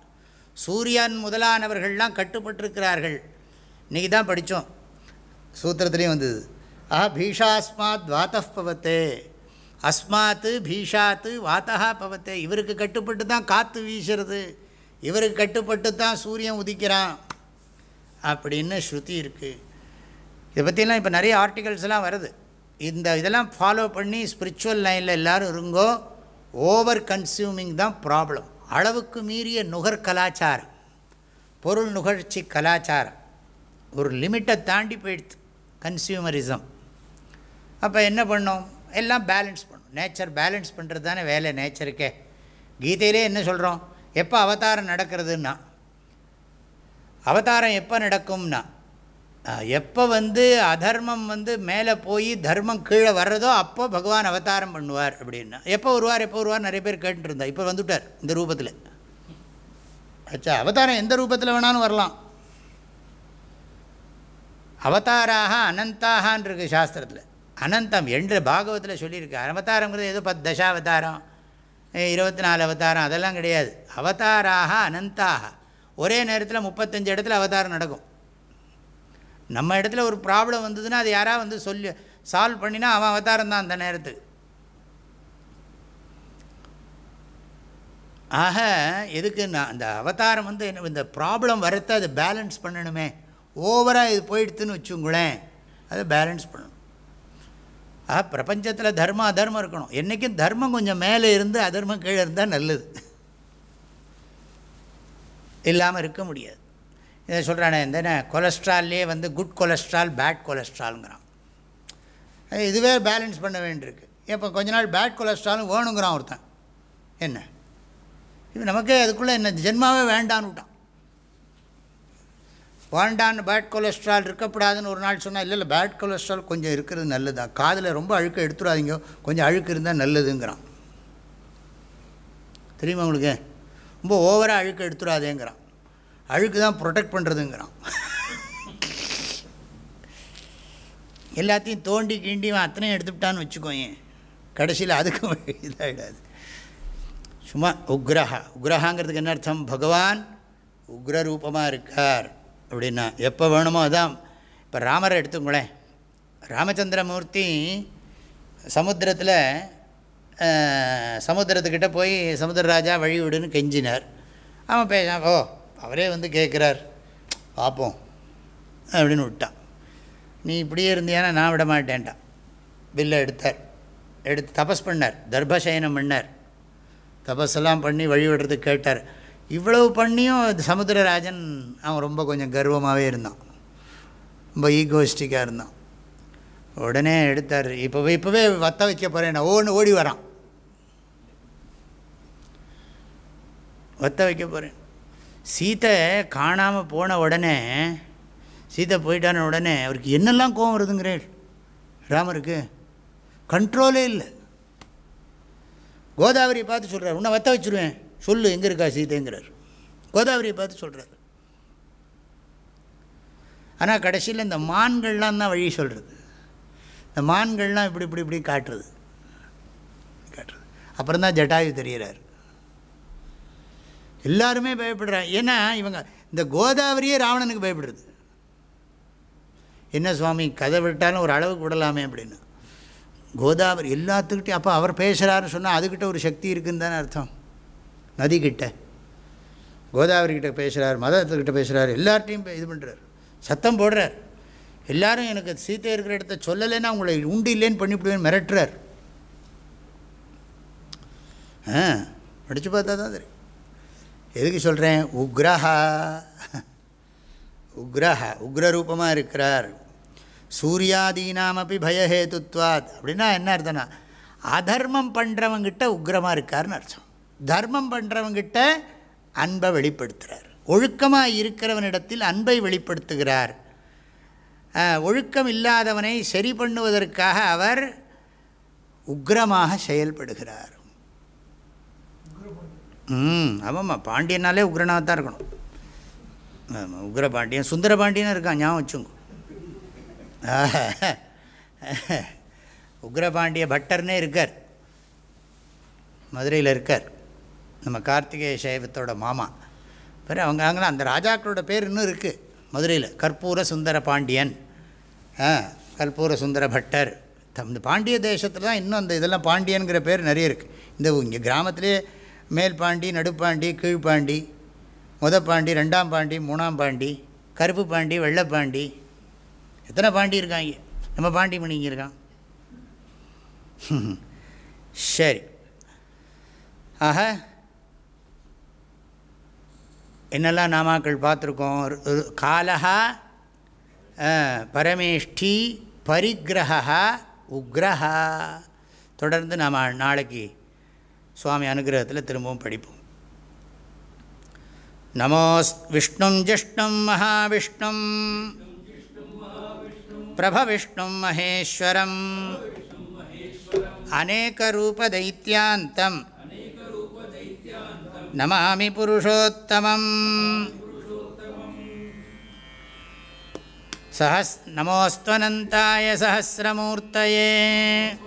சூரியன் முதலானவர்கள்லாம் கட்டுப்பட்டிருக்கிறார்கள். இன்றைக்கி தான் படித்தோம். சூத்திரத்துலேயும் வந்தது. ஆஹா பீஷாஸ்மாத் வாத்தப் பவத்தே. அஸ்மாத்து பீஷாத்து வாத்தா பவத்தே. இவருக்கு கட்டுப்பட்டு தான் காற்று வீசுறது. இவருக்கு கட்டுப்பட்டு தான் சூரியன் உதிக்கிறான். அப்படின்னு ஸ்ருதி இருக்குது இதை பற்றிலாம் இப்போ நிறைய ஆர்டிகல்ஸ்லாம் வருது. இந்த இதெல்லாம் ஃபாலோ பண்ணி ஸ்பிரிச்சுவல் லைனில் எல்லோரும் இருங்கோ. ஓவர் கன்சியூமிங் தான் ப்ராப்ளம் அளவுக்கு மீறிய நுகர் கலாச்சாரம். பொருள் நுகர்ச்சி கலாச்சாரம். ஒரு லிமிட்டை தாண்டி போயிடுது கன்சியூமரிசம் அப்போ என்ன பண்ணோம்? எல்லாம் பேலன்ஸ் பண்ணும். நேச்சர் பேலன்ஸ் பண்ணுறது தானே வேலை நேச்சருக்கே கீதையிலே என்ன சொல்கிறோம் எப்போ அவதாரம் நடக்கிறதுன்னா அவதாரம் எப்போ நடக்கும்னா எப்போ வந்து அதர்மம் வந்து மேலே போய் தர்மம் கீழே வர்றதோ அப்போ பகவான் அவதாரம் பண்ணுவார் அப்படின்னா. எப்போ வருவார் எப்போ வருவார் நிறைய பேர் கேட்டுருந்தா இப்போ வந்துவிட்டார் இந்த ரூபத்தில். அச்சா அவதாரம் எந்த ரூபத்தில் வேணாலும் வரலாம். அவதாராக அனந்தாகான் இருக்குது சாஸ்திரத்தில். அனந்தம் என்று பாகவத்தில் சொல்லியிருக்கு அவதாரங்கிறது ஏதோ பத்து தசாவதாரம் இருபத்தி நாலு அவதாரம் அதெல்லாம் கிடையாது. அவதாராக அனந்தாக. ஒரே நேரத்தில் முப்பத்தஞ்சு இடத்துல அவதாரம் நடக்கும். நம்ம இடத்துல ஒரு ப்ராப்ளம் வந்ததுன்னா அது யாராவது வந்து சொல்லி சால்வ் பண்ணினா அவன் அவதாரம் தான் அந்த நேரத்துக்கு ஆக எதுக்கு நான் அந்த அவதாரம் வந்து என்ன இந்த ப்ராப்ளம் வரத்தை அதை பேலன்ஸ் பண்ணணுமே. ஓவராக இது போயிடுத்துன்னு வச்சுங்களேன். அதை பேலன்ஸ் பண்ணணும். ஆக பிரபஞ்சத்தில் தர்மம் அதர்மம் இருக்கணும். என்றைக்கும் தர்மம் கொஞ்சம் மேலே இருந்து அதர்மம் கீழே இருந்தால் நல்லது. இல்லாமல் இருக்க முடியாது. இதை சொல்கிறானே இந்த கொலஸ்ட்ரால்லே வந்து குட் கொலஸ்ட்ரால் பேட் கொலஸ்ட்ரால்ங்கிறான். இதுவே பேலன்ஸ் பண்ண வேண்டியிருக்கு. இப்போ கொஞ்ச நாள் பேட் கொலஸ்ட்ராலும் வேணுங்கிறான் ஒருத்தன். என்ன? இது நமக்கே அதுக்குள்ளே என்ன ஜென்மாவே வேண்டான்னு விட்டான் வேண்டான்னு பேட் கொலஸ்ட்ரால் இருக்கக்கூடாதுன்னு ஒரு நாள் சொன்னால் இல்லை இல்லை பேட் கொலஸ்ட்ரால் கொஞ்சம் இருக்கிறது நல்லது? தான் காதில் ரொம்ப அழுக்க எடுத்துடாதீங்க கொஞ்சம் அழுக்கு இருந்தால் நல்லதுங்கிறான். தெரியுமா உங்களுக்கு? ரொம்ப ஓவராக அழுக்க எடுத்துடாதேங்கிறான் அழுக்கு தான் ப்ரொடெக்ட் பண்ணுறதுங்கிறான் எல்லாத்தையும் தோண்டி கிண்டி அத்தனையும் எடுத்துக்கிட்டான்னு வச்சுக்கோங்க கடைசியில் அதுக்கும் இதாகிடாது சும்மா உக்ரஹா. உக்ரஹாங்கிறதுக்கு என்ன அர்த்தம்? பகவான் உக்ர ரூபமாக இருக்கார் அப்படின்னா எப்போ வேணுமோ அதான். இப்போ ராமரை எடுத்துங்களேன் ராமச்சந்திரமூர்த்தி சமுத்திரத்தில் சமுத்திரத்துக்கிட்ட போய் சமுத்திரராஜா வழி விடுன்னு கெஞ்சினார். அவன் பேசான் ஓ அவரே வந்து கேட்குறார் பார்ப்போம் அப்படின்னு விட்டான். நீ இப்படியே இருந்தியானா நான் விட மாட்டேன்ட்டான் பில்லை எடுத்தார். எடுத்து தபஸ் பண்ணார் தர்பசயனம் பண்ணார். தபஸெல்லாம் பண்ணி வழிவிடுறதுக்கு கேட்டார். இவ்வளவு பண்ணியும் சமுத்திரராஜன் அவன் ரொம்ப கொஞ்சம் கர்வமாகவே இருந்தான். ரொம்ப ஈகோஸ்டிக்காக இருந்தான். உடனே எடுத்தார் இப்போவே இப்போவே வத்த வைக்க போகிறேன் ஓன்னு ஓடி வரான். வத்த வைக்க போகிறேன் சீத்தை காணாமல் போன உடனே சீத்தை போயிட்டான உடனே அவருக்கு என்னெல்லாம் கோவம் வருதுங்கிறேன் ராமருக்கு கண்ட்ரோலே இல்லை. கோதாவரியை பார்த்து சொல்கிறார் உன்னை வத்த வச்சுருவேன். சொல்லு எங்கே இருக்கா சீதைங்கிறார். கோதாவரியை பார்த்து சொல்கிறார் ஆனால் கடைசியில் இந்த மான்கள்லாம் தான் வழி சொல்கிறது இந்த மான்கள்லாம் இப்படி இப்படி இப்படி காட்டுறது. காட்டுறது. அப்புறம் தான் ஜட்டாயு தெரிகிறார். எல்லாருமே பயப்படுறாங்க. ஏன்னா இவங்க இந்த கோதாவரியே ராவணனுக்கு பயப்படுறது. என்ன சுவாமி கதை விட்டாலும் ஒரு அளவுக்கு விடலாமே அப்படின்னு. கோதாவரி எல்லாத்துக்கிட்டையும் அப்போ அவர் பேசுகிறாருன்னு சொன்னால் அதுக்கிட்ட ஒரு சக்தி இருக்குன்னு தானே அர்த்தம். நதிக்கிட்ட. கோதாவரிக்கிட்ட பேசுகிறார் மதத்துக்கிட்ட பேசுகிறார் எல்லார்ட்டையும் இது பண்ணுறார் சத்தம் போடுறார். எல்லாரும் எனக்கு சீத்தை இருக்கிற இடத்த சொல்லலைன்னா உங்களை உண்டு இல்லைன்னு பண்ணிவிடுவேன்னு மிரட்டுறார். ஆ படித்து பார்த்தா தான் தெரியும். எதுக்கு சொல்கிறேன் உக்ரஹா. உக்ரஹா உக்ரரூபமாக இருக்கிறார். சூர்யாதீனாமப்பி பயஹேத்துவாத். அப்படின்னா என்ன அர்த்தம்னா அதர்மம் பண்ணுறவங்கிட்ட உக்ரமாக இருக்கார்னு அர்த்தம். தர்மம் பண்ணுறவங்கிட்ட அன்பை வெளிப்படுத்துகிறார் ஒழுக்கமாக இருக்கிறவனிடத்தில் அன்பை வெளிப்படுத்துகிறார். ஒழுக்கம் இல்லாதவனை சரி பண்ணுவதற்காக அவர் உக்ரமாக செயல்படுகிறார். ம் ஆமாம்மா. பாண்டியனாலே உக்ரனாக தான் இருக்கணும். ஆமாம் உக்ர பாண்டியன் சுந்தர பாண்டியனும் இருக்கான் ஞாபகம் வச்சுங்க உக்ரபாண்டிய பட்டர்னே இருக்கார். மதுரையில் இருக்கார். நம்ம கார்த்திகேய சைவத்தோட மாமா. பிறகு அவங்க அங்கே அந்த ராஜாக்களோட பேர் இன்னும் இருக்குது மதுரையில் கற்பூர சுந்தர பாண்டியன். ஆ கற்பூர சுந்தர பட்டர். தம் இந்த பாண்டிய தேசத்தில் தான் இன்னும் அந்த இதெல்லாம் பாண்டியனுங்கிற பேர் நிறைய இருக்குது இந்த இங்கே கிராமத்திலே மேல் பாண்டி நடுப்பாண்டி கீழ்ப்பாண்டி முதப்பாண்டி பாண்டி ரெண்டாம் பாண்டி மூணாம் பாண்டி கருப்பு பாண்டி வெள்ளைப்பாண்டி எத்தனை பாண்டி இருக்காங்க? நம்ம பாண்டி மணிங்க இருக்கான். சரி. ஆக என்னெல்லாம் நாமாக்கள் பார்த்துருக்கோம்? காலகா பரமேஷ்டி பரிகிரகா உக்ரஹா. தொடர்ந்து நாம் நாளைக்கு சுவாமி அனுகிரகத்தில் திரும்பவும் படிப்போம் நமோஸ் விஷ்ணும் ஜிஷ்ணும் மகாவிஷ்ணும் பிரபவிஷ்ணும் மகேஸ்வரம் அநேகரூபதைத்தியாந்தம் நமாமி புருஷோத்தமம் सहस् नमोऽस्त्वनन्ताय सहस्रमूर्तये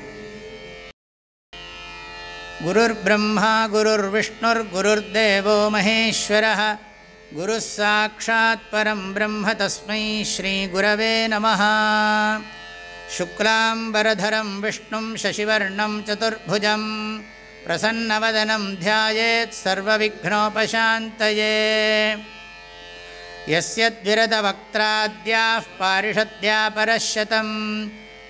गुरुर्ब्रह्मा गुरुर्विष्णुर्गुरुर्देवो महेश्वरः। गुरुः साक्षात् परं ब्रह्म तस्मै श्रीगुरवे नमः। शुक्लाम्बरधरं विष्णुं शशिवर्णं चतुर्भुजं प्रसन्नवदनं ध्यायेत् सर्वविघ्नोपशान्तये। यस्य द्विरदवक्त्राद्याः पारिषद्या परशतं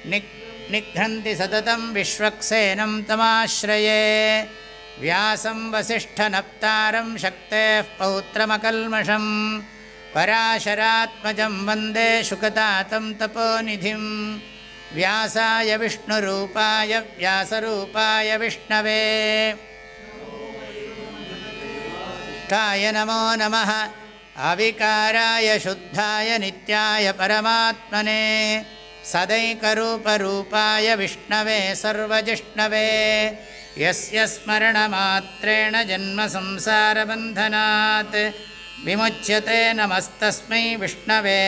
निक् निघ्नन्ति सततं विश्वक्सेनं तमाश्रये। व्यासं वसिष्ठनप्तारं शक्तेः पौत्रमकल्मषं पराशरात्मजं वन्दे शुकतातं तपोनिधिं व्यासाय विष्णुरूपाय व्यासरूपाय विष्णवे। काय नमो नमः। अविकाराय शुद्धाय नित्याय परमात्मने सदैकरूपरूपाय विष्णवे सर्वजिष्णवे। यस्य स्मरणमात्रेण जन्मसंसारबन्धनात् विमुच्यते नमस्तस्मै विष्णवे।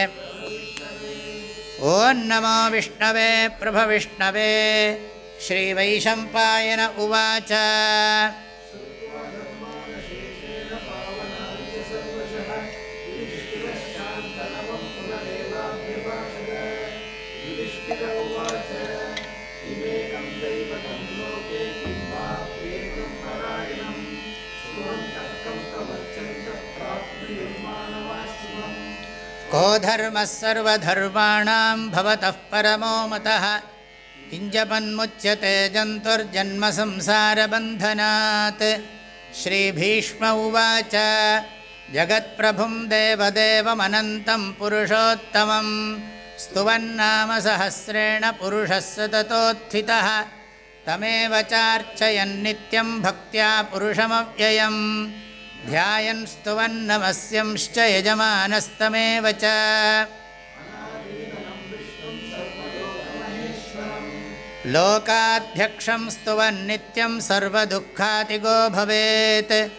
ॐ नमो विष्णवे प्रभविष्णवे श्रीवैशम्पायन उवाच को धर्मः सर्वधर्माणां भवतः परमो मतः। किञ्जपन्मुच्यते जन्तुर्जन्मसंसारबन्धनात् श्रीभीष्म उवाच जगत्प्रभुं देवदेवमनन्तं पुरुषोत्तमं। स्तुवन्नामसहस्रेण पुरुषः सततोत्थितः तमेव चार्चयन्नित्यं भक्त्या पुरुषमव्ययम् ध्यायन् स्तुवन्नमस्यंश्च यजमानस्तमेव च। लोकाध्यक्षं स्तुवन्नित्यं सर्वदुःखातिगो भवेत्।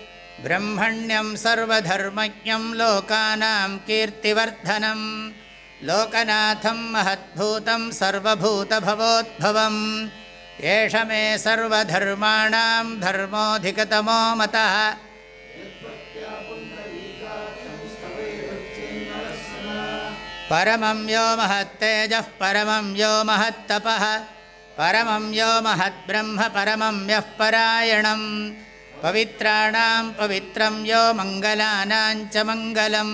ब्रह्मण्यं सर्वधर्मज्ञं लोकानां कीर्तिवर्धनं। लोकनाथं महद्भूतं सर्वभूतभवोद्भवम्। एष मे सर्वधर्माणां धर्मोऽधिकतमो मतः परमं यो महत्तेजः परमं यो महत्तपः परमं यो महद्ब्रह्म परमं यः परायणं। पवित्राणां पवित्रं यो मङ्गलानां च मङ्गलं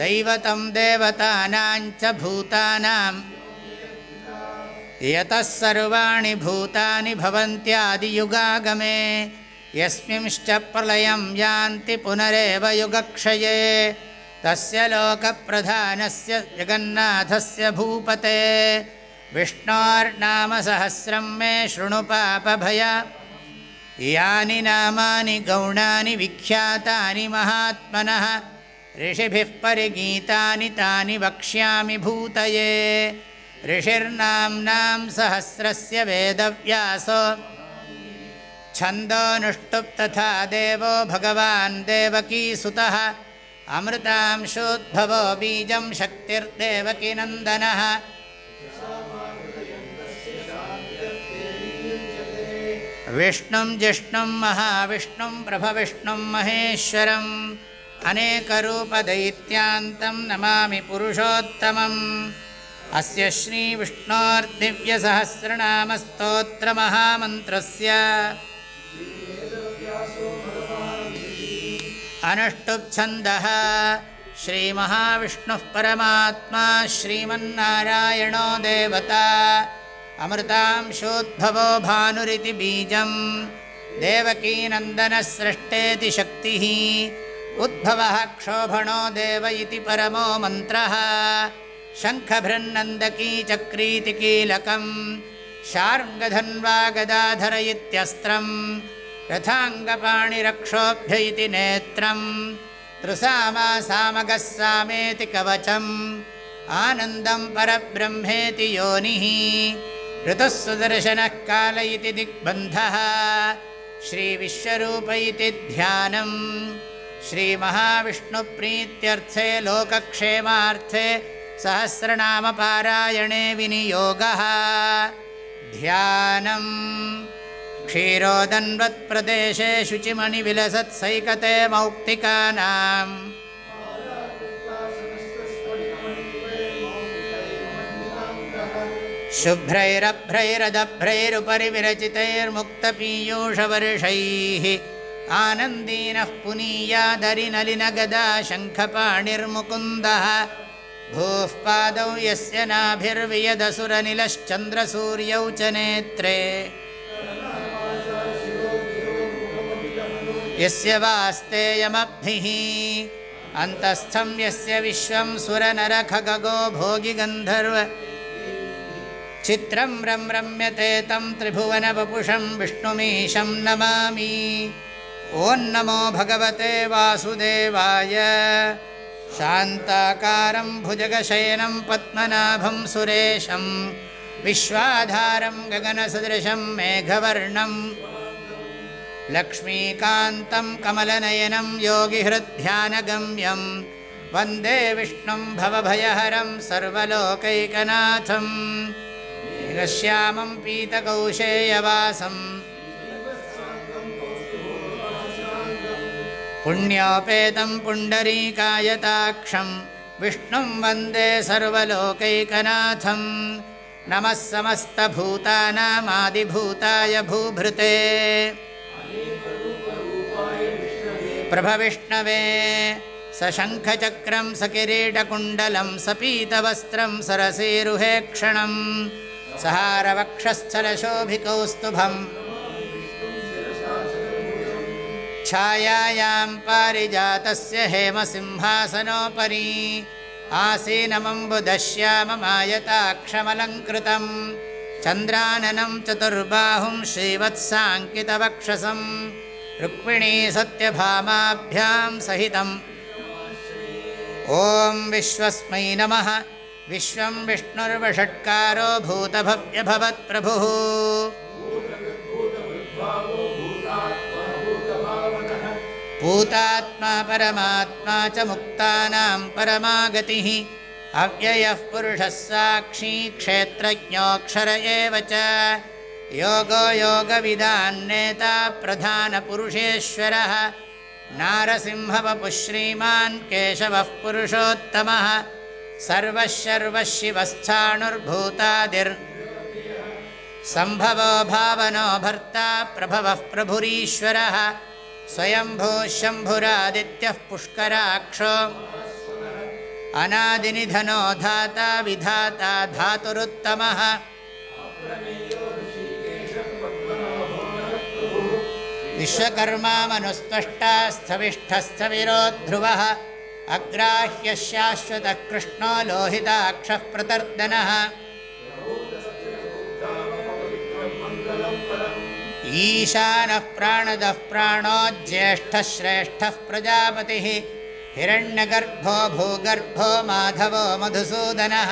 दैवतं देवतानां च भूतानां। यतः सर्वाणि भूतानि भवन्त्यादियुगागमे यस्मिंश्च प्रलयं यान्ति पुनरेव युगक्षये तस्य लोकप्रधानस्य जगन्नाथस्य भूपते। विष्णोर्नामसहस्रं मे शृणु पापभय। यानि नामानि गौणानि विख्यातानि महात्मनः। ऋषिभिः परिगीतानि तानि वक्ष्यामि भूतये। ऋषिर्नाम्नां सहस्रस्य वेदव्यासो। छन्दोऽनुष्टुप् तथा देवो भगवान् देवकीसुतः अमृतांशोद्भवो बीजं शक्तिर्देवकीनन्दनः। विष्णुं जिष्णुं महाविष्णुं प्रभविष्णुं महेश्वरम्। अनेकरूपदैत्यान्तं नमामि पुरुषोत्तमम्। अस्य श्रीविष्णोर्दिव्यसहस्रनामस्तोत्रमहामन्त्रस्य अनुष्टुप्छन्दः। श्रीमहाविष्णुः परमात्मा श्रीमन्नारायणो देवता। अमृतांशोद्भवो भानुरिति बीजं देवकीनन्दनसृष्टेति शक्तिः। उद्भवः क्षोभणो देव इति परमो मन्त्रः। शङ्खभृन्नन्दकी चक्रीति कीलकम् शार्ङ्गधन्वा गदाधर इत्यस्त्रम् रथाङ्गपाणिरक्षोभ्य इति नेत्रम् त्रिसामा सामगः सामेति कवचम् आनन्दं परब्रह्मेति योनिः ऋतुः सुदर्शनः काल इति दिग्बन्धः श्रीविश्वरूप इति ध्यानम् श्रीमहाविष्णुप्रीत्यर्थे लोकक्षेमार्थे सहस्रनामपारायणे विनियोगः। ध्यानम् क्षीरोदन्वत्प्रदेशे शुचिमणिविलसत्सैकते मौक्तिकानाम् शुभ्रैरभ्रैरदभ्रैरुपरि विरचितैर्मुक्तपीयूषवर्षैः आनन्दीनः पुनीयादरिनलिनगदा शङ्खपाणिर्मुकुन्दः भूः पादौ यस्य नाभिर्वियदसुरनिलश्चन्द्रसूर्यौ च नेत्रे यस्य वास्तेयमब्धिः अन्तस्थं यस्य विश्वं सुरनरखगो भोगिगन्धर्व। चित्रं रं रम्यते तं त्रिभुवनवपुषं विष्णुमीशं नमामि। ॐ नमो भगवते वासुदेवाय। शान्ताकारं भुजगशयनं पद्मनाभं सुरेशं। विश्वाधारं गगनसदृशं मेघवर्णं लक्ष्मीकान्तं कमलनयनं योगिहृद्ध्यानगम्यं वन्दे विष्णुं भवभयहरं सर्वलोकैकनाथं मेघश्यामं पीतकौशेयवासम् पुण्योपेतं पुण्डरीकायताक्षं विष्णुं वन्दे सर्वलोकैकनाथं नमः समस्तभूतानामादिभूताय भूभृते प्रभविष्णवे सशङ्खचक्रं सकिरीटकुण्डलं सपीतवस्त्रं सरसीरुहेक्षणं सहारवक्षस्थलशोभिकौस्तुभम् छायायां पारिजातस्य हेमसिंहासनोपरि आसीनमम्बुदश्याममायताक्षमलङ्कृतं चन्द्राननं चतुर्बाहुं श्रीवत्साङ्कितवक्षसं रुक्मिणी सत्यभामाभ्यां सहितम्। ॐ विश्वस्मै नमः। विश्वं विष्णुर्वषट्कारो भूतभव्यभवत्प्रभुः। भूतात्मा परमात्मा च मुक्तानां परमागतिः अव्ययः पुरुषः साक्षी क्षेत्रज्ञोऽक्षर एव च। योगो योगविदान्नेता प्रधानपुरुषेश्वरः। नारसिंहवपुः श्रीमान् केशवः पुरुषोत्तमः। सर्वः शर्वः शिवस्थाणुर्भूतादिर् सम्भवो भावनो भर्ता प्रभवः प्रभुरीश्वरः। स्वयम्भूः शम्भुरादित्यः पुष्कराक्षो अनादिनिधनो धाता विधाता धातुरुत्तमः। विश्वकर्मा मनुस्पष्टा स्थविष्ठस्थविरो ध्रुवः अग्राह्यः शाश्वतः कृष्णो लोहिताक्षः प्रतर्दनः। ईशानः प्राणदः प्राणो ज्येष्ठः श्रेष्ठः प्रजापतिः हिरण्यगर्भो भूगर्भो माधवो मधुसूदनः।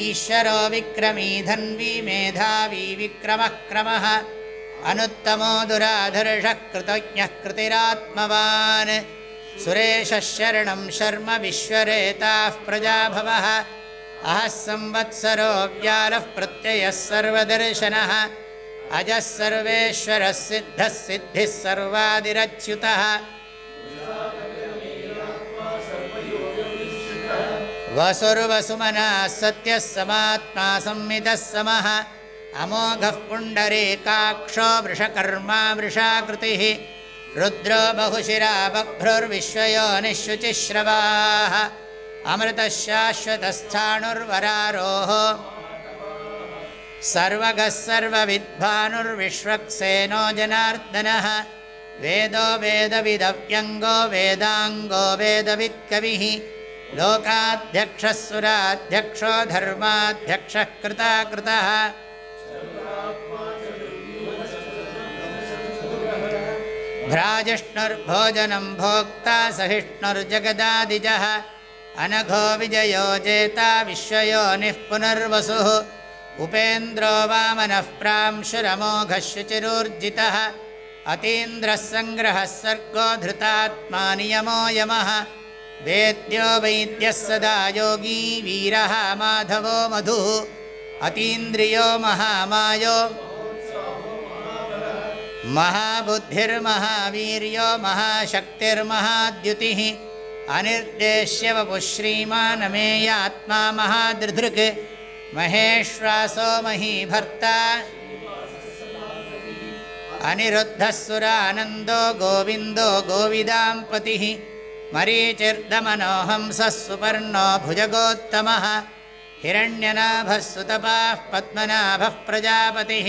ईश्वरो विक्रमी धन्वी मेधावी विक्रमः क्रमः अनुत्तमो दुराधर्षः कृतज्ञः कृतिरात्मवान्। सुरेशः शरणं शर्म विश्वरेताः प्रजाभवः। अहः संवत्सरो व्यालः प्रत्ययः सर्वदर्शनः। अजः सर्वेश्वरः सिद्धः सिद्धिः सर्वादिरच्युतः वसुर्वसुमनः सत्यः समात्मा संमितः समः। अमोघः पुण्डरीकाक्षो वृषकर्मा वृषाकृतिः। रुद्रो बहुशिरा बभ्रुर्विश्वयोनिःशुचिश्रवाः अमृतः शाश्वतस्थाणुर्वरारोः। सर्वगः सर्वविद्भानुर्विश्वक्सेनो जनार्दनः। वेदो वेदविदव्यङ्गो वेदाङ्गो वेदवित्कविः लोकाध्यक्षः सुराध्यक्षो धर्माध्यक्षः कृताकृतः। भ्राजिष्णुर्भोजनं भोक्ता सहिष्णुर्जगदादिजः। अनघो विजयो जेता विश्वयोनिः पुनर्वसुः। उपेन्द्रो वामनः शुचिरूर्जितः अतीन्द्रः सङ्ग्रहः सर्गो धृतात्मा नियमो यमः वेद्यो वैद्यः सदा योगी वीरः माधवो मधुः अतीन्द्रियो महामायो महाबुद्धिर्महावीर्यो महाशक्तिर्महाद्युतिः अनिर्देश्य वपुः श्रीमानमेयात्मा महादृधृक् महेश्वासो महीभर्ता अनिरुद्धः सुरानन्दो गोविन्दो गोविदाम्पतिः मरीचिर्दमनोहंसः सुपर्णो भुजगोत्तमः हिरण्यनाभः सुतपाः पद्मनाभः प्रजापतिः।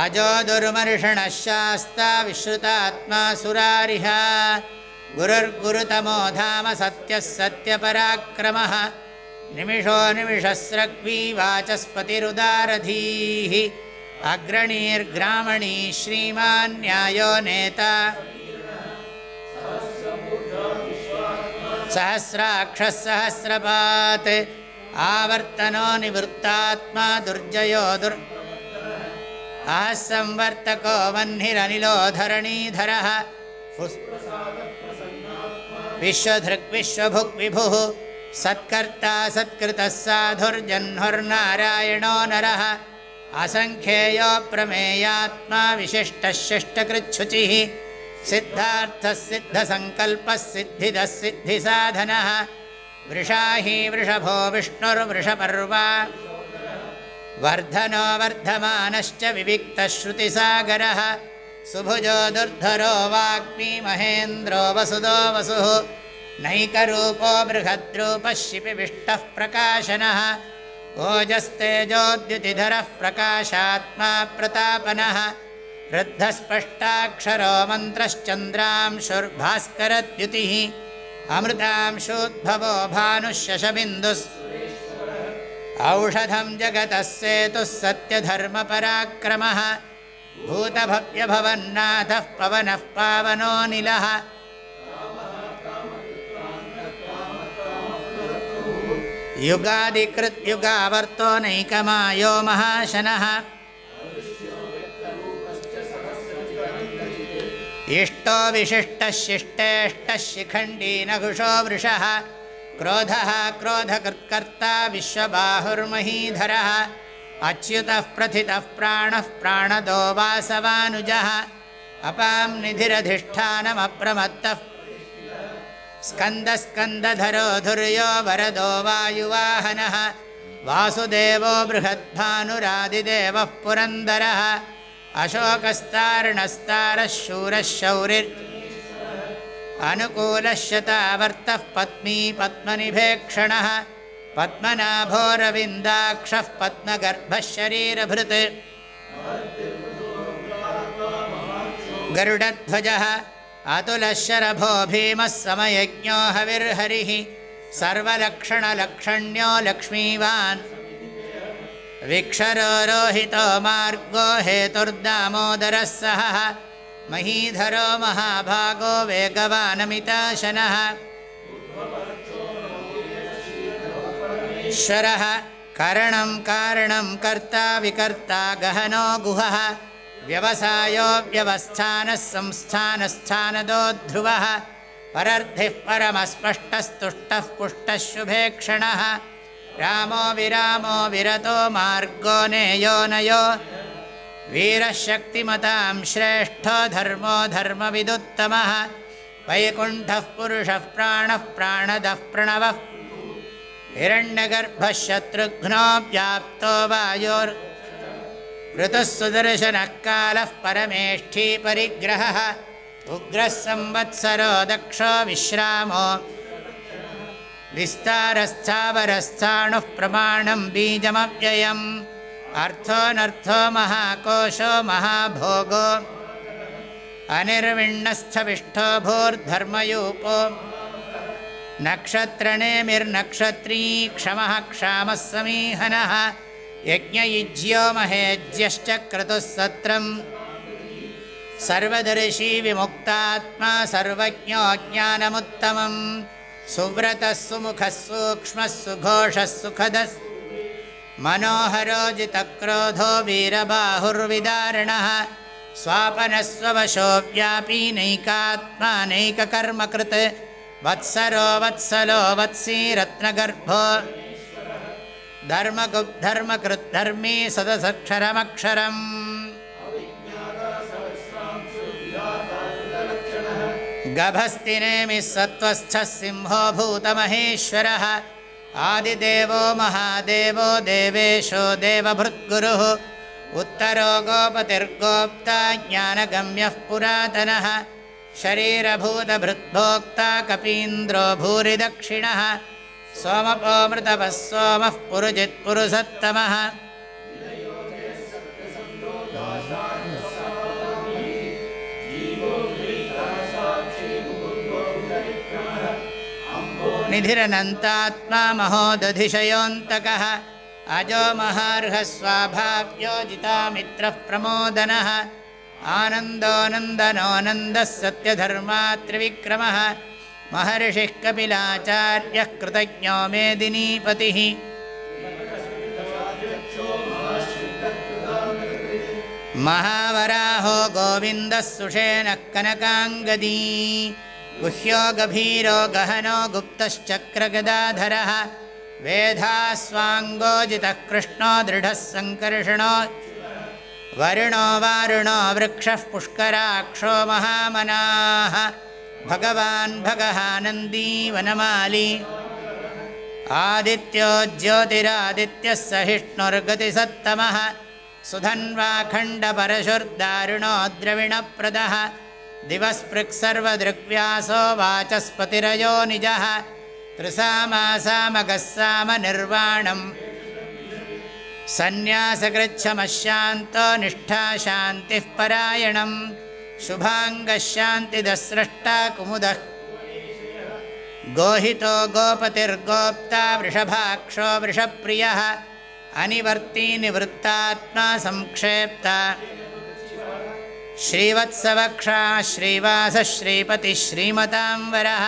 अजो दुर्मर्षणः शास्ता विश्रुतात्मा सुरारिः। गुरुर्गुरुतमो धाम सत्यः सत्यपराक्रमः। निमिषो निमिषस्रग्वी वाचस्पतिरुदारधीः अग्रणीर्ग्रामणी श्रीमान् न्यायो नेता। सहस्राक्षः सहस्रपात् आवर्तनो निवृत्तात्मा दुर्जयो दुर् आः संवर्तको वह्निरनिलो धरणीधरः विश्वधृग्विश्वभुग्विभुः सत्कर्ता सत्कृतः साधुर्जह्नुर्नारायणो नरः असङ्ख्येयो प्रमेयात्मा विशिष्टः शिष्टकृच्छुचिः सिद्धार्थः सिद्धसङ्कल्पः सिद्धिदः सिद्धिसाधनः वृषाही वृषभो विष्णुर्वृषपर्वा वर्धनो वर्धमानश्च विविक्तश्रुतिसागरः। सुभुजो दुर्धरो वाग्मी महेन्द्रो वसुदो वसुः नैकरूपो बृहद्रूपः शिपिविष्टः प्रकाशनः ओजस्तेजोद्युतिधरः प्रकाशात्मा प्रतापनः वृद्धस्पष्टाक्षरो मन्त्रश्चन्द्रांशुर्भास्करद्युतिः अमृतांशोद्भवो भानुः शशबिन्दुस् औषधं जगतः सेतुः सत्यधर्मपराक्रमः। भूतभव्यभवन्नाथः पवनः पावनोऽनिलः युगादिकृत्युगावर्तो नैकमायो महाशनः। इष्टो विशिष्टः शिष्टेष्टः शिखण्डी नघुषो वृषः। क्रोधः क्रोधकृत्कर्ता विश्वबाहुर्महीधरः। अच्युतः प्रथितः प्राणः प्राणदो वासवानुजः। अपां निधिरधिष्ठानमप्रमत्तः स्कन्दस्कन्दधरो धुर्यो वरदो वायुवाहनः। वासुदेवो बृहद्भानुरादिदेवः पुरन्दरः। अशोकस्तार्णस्तारः शूरः शौरिर् अनुकूलः शतावर्तः पत्नी पद्मनिभेक्षणः। पद्मनाभोरविन्दाक्षः पद्मगर्भः शरीरभृत् गरुडध्वजः अतुलः शरभो भीमः समयज्ञो हविर्हरिः सर्वलक्षणलक्षण्यो लक्ष्मीवान्। विक्षरो रोहितो मार्गो हेतुर्दामोदरः सह। महीधरो महाभागो वेगवानमिताशनः। ईश्वरः करणं कारणं कर्ता विकर्ता गहनो गुहः व्यवसायो व्यवस्थानः संस्थानस्थानदो ध्रुवः। परर्धिः परमस्पष्टस्तुष्टः पुष्टः शुभेक्षणः रामो विरामो विरतो मार्गो नेयो नयो। वीरः शक्तिमतां श्रेष्ठो धर्मो धर्मविदुत्तमः। वैकुण्ठः पुरुषः प्राणः प्राणदः प्रणवः। हिरण्यगर्भः शत्रुघ्नो व्याप्तो वायोर् ऋतुः सुदर्शनः कालः परमेष्ठी परिग्रहः। उग्रः संवत्सरो दक्षो विश्रामो। विस्तारस्थावरस्थाणुः प्रमाणं बीजमव्ययम्। अर्थोऽनर्थो महाकोशो महाभोगो। अनिर्विण्णस्थविष्ठो भूर्धर्मयूपो। नक्षत्रणेमिर्नक्षत्री क्षमः क्षामः समीहनः यज्ञयुज्यो महेज्यश्च क्रतुः सत्रम् सर्वदर्शी विमुक्तात्मा सर्वज्ञो ज्ञानमुत्तमम् सुव्रतः सुमुखः सूक्ष्मः सुघोषः सुखदः मनोहरोजितक्रोधो वीरबाहुर्विदारिणः। स्वापनस्ववशो व्यापी नैकात्मा नैककर्मकृत्। वत्सरो वत्सलो वत्सी रत्नगर्भो धर्मगुब्धर्मकृद्धर्मी सदसक्षरमक्षरम्। गभस्तिनेमिः सत्त्वस्थः सिंहो भूतमहेश्वरः। आदिदेवो महादेवो देवेशो देवभृद्गुरुः। उत्तरो गोपतिर्गोप्ता ज्ञानगम्यः पुरातनः। शरीरभूतभृद्भोक्ता कपीन्द्रो भूरिदक्षिणः सोमपोमृतपः सोमः सत्तमः निधिरनन्तात्मा महोदधिशयोऽन्तकः। अजो महार्हस्वाभाव्योजितामित्रः प्रमोदनः। आनन्दोनन्दनोनन्दः सत्यधर्मात्रिविक्रमः महर्षिः कपिलाचार्यः कृतज्ञो मेदिनीपतिः। महावराहो गोविन्दः सुषेणः कनकाङ्गदी। गुह्यो गभीरो गहनो गुप्तश्चक्रगदाधरः। वेधास्वाङ्गोजितः कृष्णो दृढः सङ्कर्षणो वरुणो वारुणो वृक्षः पुष्कराक्षो महामनाः भगवान्भगहानन्दी वनमाली। आदित्यो ज्योतिरादित्यस्य सहिष्णुर्गतिसत्तमः। सुधन्वाखण्डपरशुर्दारुणो द्रविणप्रदः दिवस्पृक्सर्वदृग्व्यासो वाचस्पतिरयो निजः। तृसामासामगस्सामनिर्वाणम् संन्यासकृच्छमशान्तो निष्ठा शान्तिः परायणम्। शुभाङ्गः शान्तिदस्रष्टा कुमुदः। गोहितो गोपतिर्गोप्ता वृषभाक्षो वृषप्रियः अनिवर्ती निवृत्तात्मा संक्षेप्ता। श्रीवत्सवक्षा श्रीवासः श्रीपतिः श्रीमतां वरः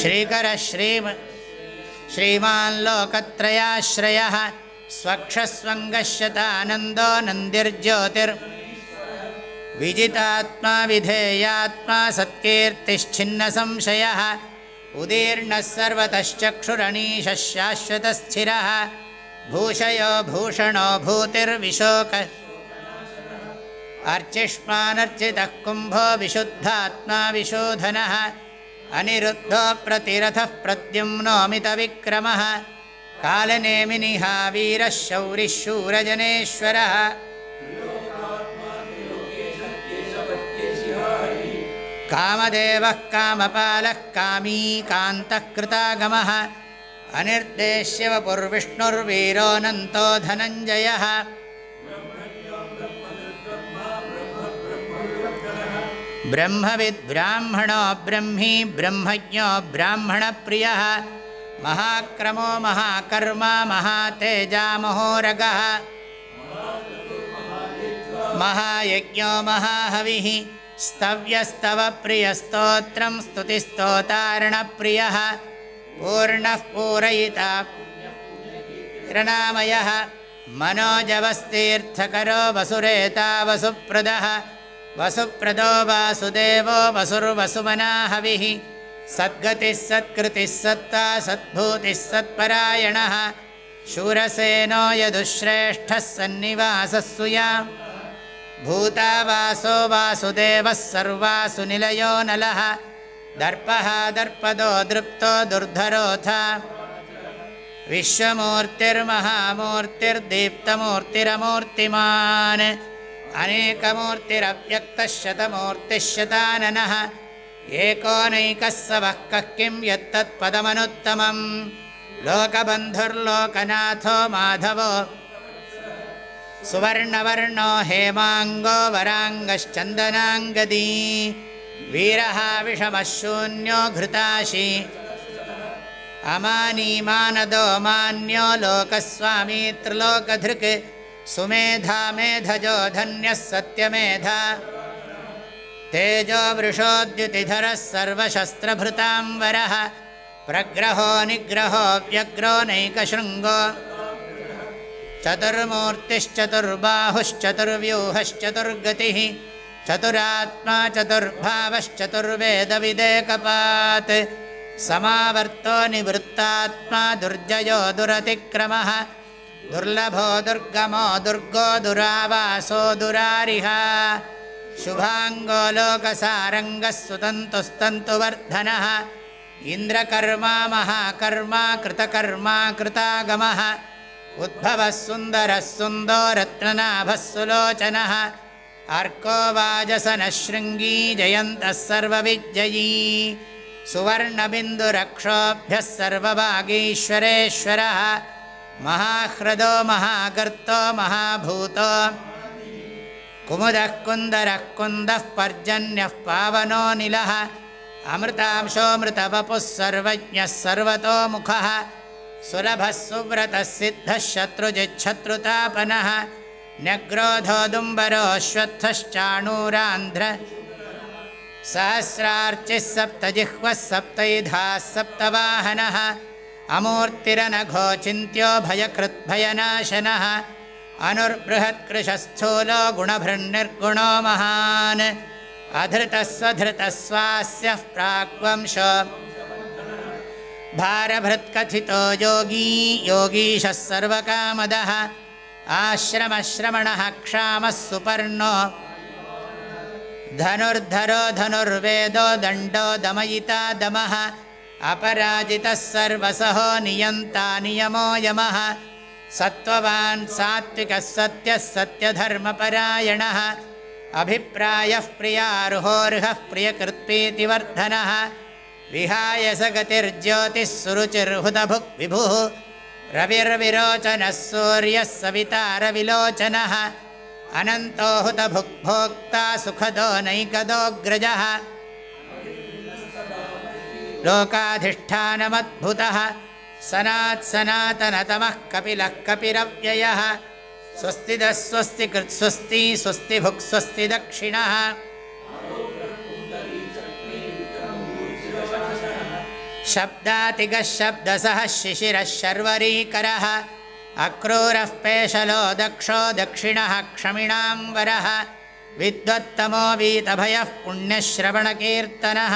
श्रीकरः श्रीम श्रीमान् लोकत्रयाश्रयः स्वक्षस्वङ्गश्यतानन्दो नन्दिर्ज्योतिर् विजितात्मा विधेयात्मा सत्कीर्तिश्छिन्नसंशयः उदीर्णः सर्वतश्चक्षुरणीशः शाश्वतस्थिरः भूषयो भूषणो भूतिर्विशोक अर्चिष्मानर्चितः कुम्भो विशुद्धात्मा विशोधनः अनिरुद्धो प्रतिरथः प्रद्युम्नोमितविक्रमः कालनेमिनिहा वीरः शौरिः शूरजनेश्वरः कामदेवः कामपालः कामी कान्तः कृतागमः अनिर्देश्य वपुर्विष्णुर्वीरोऽनन्तो धनञ्जयः। ब्रह्मविद्ब्राह्मणो ब्रह्मी ब्रह्मज्ञो ब्राह्मणप्रियः महाक्रमो महाकर्मा महातेजामहोरगः महायज्ञो महाहविः स्तव्यस्तवप्रियस्तोत्रं स्तुतिस्तोतार्णप्रियः पूर्णः पूरयिता हिरणामयः मनोजवस्तीर्थकरो वसुरेता वसुप्रदः वसुप्रदो वासुदेवो वसुर्वसुमना हविः सद्गतिः सत्कृतिः सत्ता सद्भूतिः सत्परायणः। शूरसेनो यदुश्रेष्ठः सन्निवासः सुया भूतावासो वासुदेवः सर्वासु निलयो नलः। दर्पः दर्पदो दृप्तो दुर्धरोऽथ विश्वमूर्तिर्महामूर्तिर्दीप्तमूर्तिरमूर्तिमान्। अनेकमूर्तिरव्यक्तः शतमूर्तिः शताननः एकोनैकः सवः कः किं यत्तत्पदमनुत्तमं लोकबन्धुर्लोकनाथो माधवो। सुवर्णवर्णो हेमाङ्गो वराङ्गश्चन्दनाङ्गदी। वीरः विषमः शून्यो घृताशि। अमानीमानदो मान्यो लोकस्वामी त्रिलोकधृक्। सुमेधा मेधजो धन्यः सत्यमेधा तेजो वृषोद्युतिधरः सर्वशस्त्रभृताम्बरः प्रग्रहो निग्रहो व्यग्रो नैकशृङ्गो चतुर्मूर्तिश्चतुर्बाहुश्चतुर्व्यूहश्चतुर्गतिः चतुरात्मा चतुर्भावश्चतुर्वेदविदेकपात् समावर्तो निवृत्तात्मा दुर्जयो दुरतिक्रमः दुर्लभो दुर्गमो दुर्गो दुरावासो दुरारिः शुभाङ्गो लोकसारङ्गः सुतन्तुस्तन्तुवर्धनः इन्द्रकर्मा महाकर्मा कृतकर्मा कृतागमः। उद्भवः सुन्दरः सुन्दो रत्ननाभः सुलोचनः अर्को वाजसनः शृङ्गी जयन्तः सर्वविजयी। सुवर्णबिन्दुरक्षोभ्यः सर्वभागीश्वरेश्वरः। महाह्रदो महागर्तो महाभूतो कुमुदः कुन्दरः कुन्दः पर्जन्यः पावनो निलः। अमृतांशोऽमृतवपुः सर्वज्ञः सर्वतोमुखः। सुलभः सुव्रतः सिद्धः शत्रुजिच्छत्रुतापनः न्यग्रोधोदुम्बरोऽश्वत्थश्चाणूरान्ध्र सहस्रार्चिः सप्तजिह्वः सप्तैधाः सप्तवाहनः। अमूर्तिरनघोचिन्त्यो भयकृद्भयनाशनः अनुर्बृहत्कृशस्थूलो गुणभृन्निर्गुणो महान् अधृतस्वधृतस्वास्यः प्राग्वंशो। भारभृत्कथितो योगी योगीशः सर्वकामदः। आश्रमश्रमणः क्षामः सुपर्णो। धनुर्धरो धनुर्वेदो दण्डो दमयिता दमः। अपराजितः सर्वसहो नियन्ता नियमो यमः सत्त्ववान् सात्विकः सत्यः सत्यधर्मपरायणः। अभिप्रायः प्रियारुहोर्हः प्रियकृत्पीतिवर्धनः। विहाय स गतिर्ज्योतिः सुरुचिर्हुतभुक् विभुः। रविर्विरोचनः सूर्यः सवितारविलोचनः। अनन्तो हुतभुक्भोक्ता सुखदो नैकदोऽग्रजः लोकाधिष्ठानमद्भुतः सनात्सनातनतमः कपिलः कपिरव्ययः। स्वस्तिदः स्वस्ति कृत्स्वस्ति स्वस्ति दक्षिणः। शब्दातिगः शब्दसः शिशिरः शर्वरीकरः। अक्रूरः पेशलो दक्षो दक्षिणः क्षमिणां वरः। विद्वत्तमो वीतभयः पुण्यश्रवणकीर्तनः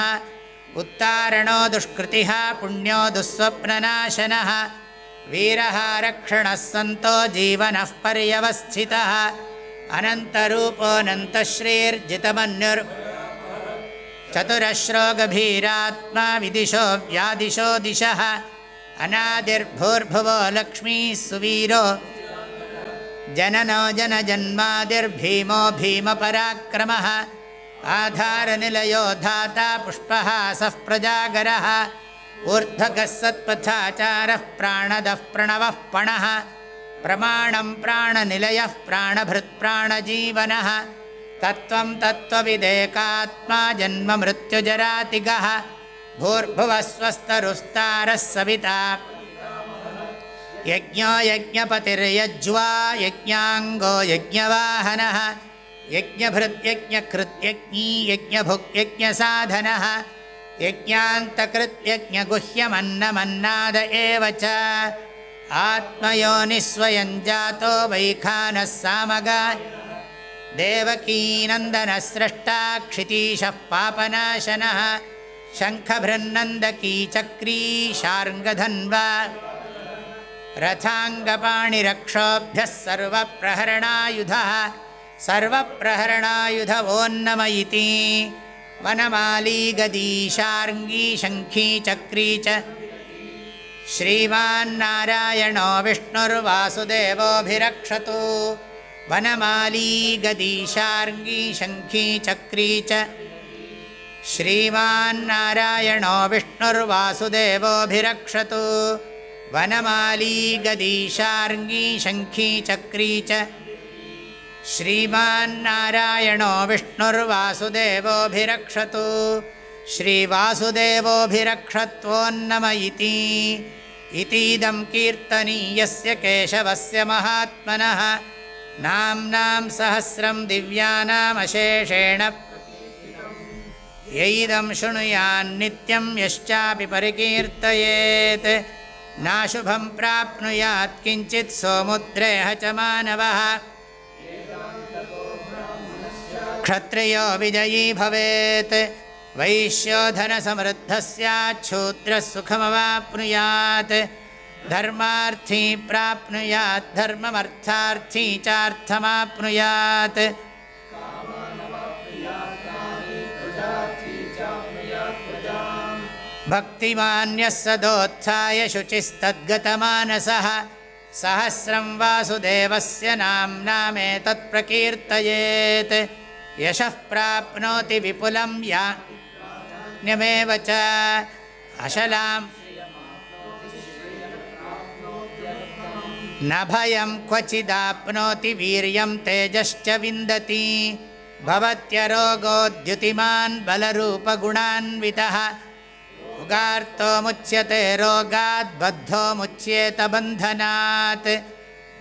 उत्तारणो दुष्कृतिः पुण्यो दुःस्वप्ननाशनः। वीरः रक्षणः सन्तो जीवनः पर्यवस्थितः। अनन्तरूपोऽनन्तश्रीर्जितमन्युर्। चतुरश्रो गभीरात्मा विदिशो व्यादिशो दिशः। अनादिर्भूर्भुवो लक्ष्मीः सुवीरो। जननो जनजन्मादिर्भीमो भीमपराक्रमः आधारनिलयो धाता पुष्पहासः प्रजागरः ऊर्ध्वगः सत्पथाचारः प्राणदः प्रणवः पणः प्रमाणं प्राणनिलयः प्राणभृत्प्राणजीवनः तत्त्वं तत्त्वविदेकात्मा जन्ममृत्युजरातिगः भूर्भुवः स्वस्तरुस्तारः सविता। यज्ञो यज्ञपतिर्यज्वा यज्ञाङ्गो यज्ञवाहनः यज्ञभृत्यज्ञकृत्यज्ञी यज्ञभुक्यज्ञसाधनः यज्ञान्तकृत्यज्ञगुह्यमन्नमन्नाद एव च। आत्मयोनिस्वयं जातो वैखानः सामगा। देवकीनन्दनस्रष्टा क्षितीशः पापनाशनः शङ्खभृन्नन्दकी चक्री शार्ङ्गधन्वा रथाङ्गपाणिरक्षोभ्यः सर्वप्रहरणायुधः सर्वप्रहरणायुध वोन्नम इति वनमाली गदीशार्ङ्गी शङ्खी चक्री च। श्रीमान्नारायणो विष्णुर्वासुदेवोऽभिरक्षतु। वनमाली गदीशार्ङ्गी शङ्खी चक्री च। श्रीमान्नारायणो विष्णुर्वासुदेवोऽभिरक्षतु। वनमाली गदीशार्ङ्गी शङ्खी चक्री च श्रीमान्नारायणो विष्णुर्वासुदेवोऽभिरक्षतु। श्रीवासुदेवोऽभिरक्षत्वोन्नम इति कीर्तनीयस्य केशवस्य महात्मनः। नाम्नां सहस्रं दिव्यानामशेषेण। यैदं शृणुयान्नित्यं यश्चापि परिकीर्तयेत्। नाशुभं प्राप्नुयात् किञ्चित् सोमुद्रेह च मानवः क्षत्रियो विजयी भवेत्। वैश्योधनसमृद्धः स्याच्छूद्रः सुखमवाप्नुयात् धर्मार्थी प्राप्नुयात् धर्ममर्थार्थी चार्थमाप्नुयात्। भक्तिमान्यः सदोत्थाय शुचिस्तद्गतमानसः। सहस्रं वासुदेवस्य नाम्नामेतत्प्रकीर्तयेत् यशः प्राप्नोति विपुलं यान्यमेव च अशलाम् न भयं क्वचिदाप्नोति वीर्यं तेजश्च विन्दति। भवत्यरोगोद्युतिमान् बलरूपगुणान्वितः। उगार्तो मुच्यते रोगात् बद्धो मुच्येत बन्धनात्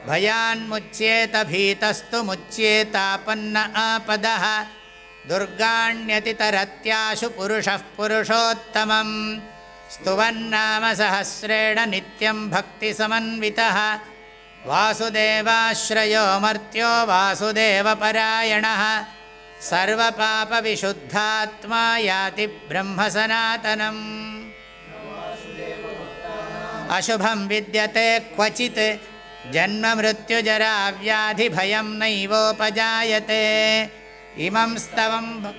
भयान्मुच्येत भीतस्तु मुच्येतापन्न आपदः दुर्गाण्यतितरत्याशु पुरुषः पुरुषोत्तमं स्तुवन्नाम सहस्रेण नित्यं भक्तिसमन्वितः। वासुदेवाश्रयो मर्त्यो वासुदेवपरायणः। सर्वपापविशुद्धात्मा याति ब्रह्मसनातनम्। अशुभं विद्यते क्वचित् जन्ममृत्युजराव्याधिभयं नैवोपजायते। इमं स्तवं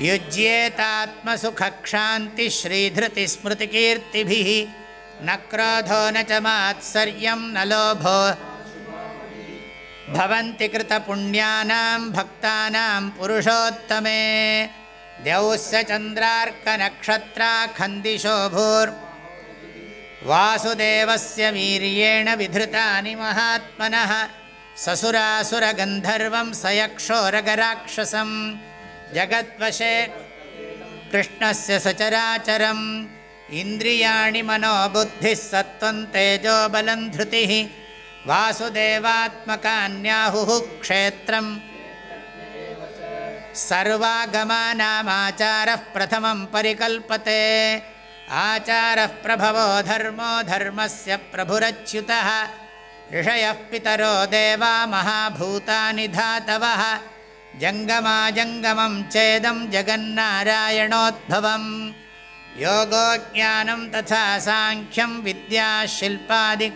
युज्येतात्मसुखक्षान्तिश्रीधृतिस्मृतिकीर्तिभिः। न क्रोधो न च मात्सर्यं न लोभो। भवन्ति कृतपुण्यानां भक्तानां पुरुषोत्तमे। द्यौस्य चन्द्रार्कनक्षत्राखन्दिशो भूर्वासुदेवस्य वीर्येण विधृतानि महात्मनः। ससुरासुरगन्धर्वं सयक्षोरगराक्षसं। जगद्वशे कृष्णस्य सचराचरम्। इन्द्रियाणि मनोबुद्धिः सत्त्वं तेजोबलं धृतिः। वासुदेवात्मकान्याहुः क्षेत्रं सर्वागमानामाचारः प्रथमं परिकल्पते आचारः प्रभवो धर्मो धर्मस्य प्रभुरच्युतः। ऋषयः पितरो देवा महाभूतानि धातवः। जङ्गमाजङ्गमं चेदं जगन्नारायणोद्भवम्। योगो ज्ञानं तथा साङ्ख्यं विद्याशिल्पादि।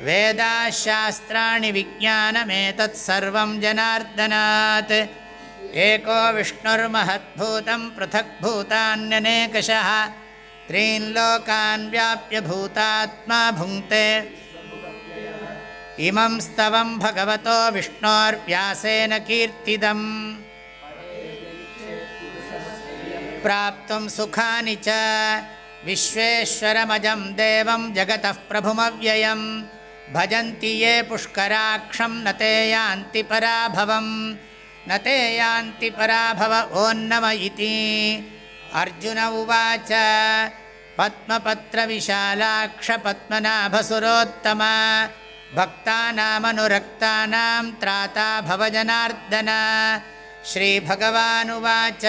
वेदाशास्त्राणि विज्ञानमेतत्सर्वं जनार्दनात् एको विष्णुर्महद्भूतं पृथक्भूतान्यनेकशः व्याप्य भूतात्मा भुङ्क्ते। इमं स्तवं भगवतो विष्णोर्व्यासेन कीर्तिदम्। प्राप्तुं सुखानि च विश्वेश्वरमजं देवं जगतः प्रभुमव्ययं भजन्ति ये पुष्कराक्षं न ते यान्ति पराभवं न ते यान्ति पराभव ओन्नम इति। अर्जुन उवाच पद्मपत्रविशालाक्षपद्मनाभसुरोत्तम। भक्तानामनुरक्तानां त्राता भवजनार्दन। श्रीभगवानुवाच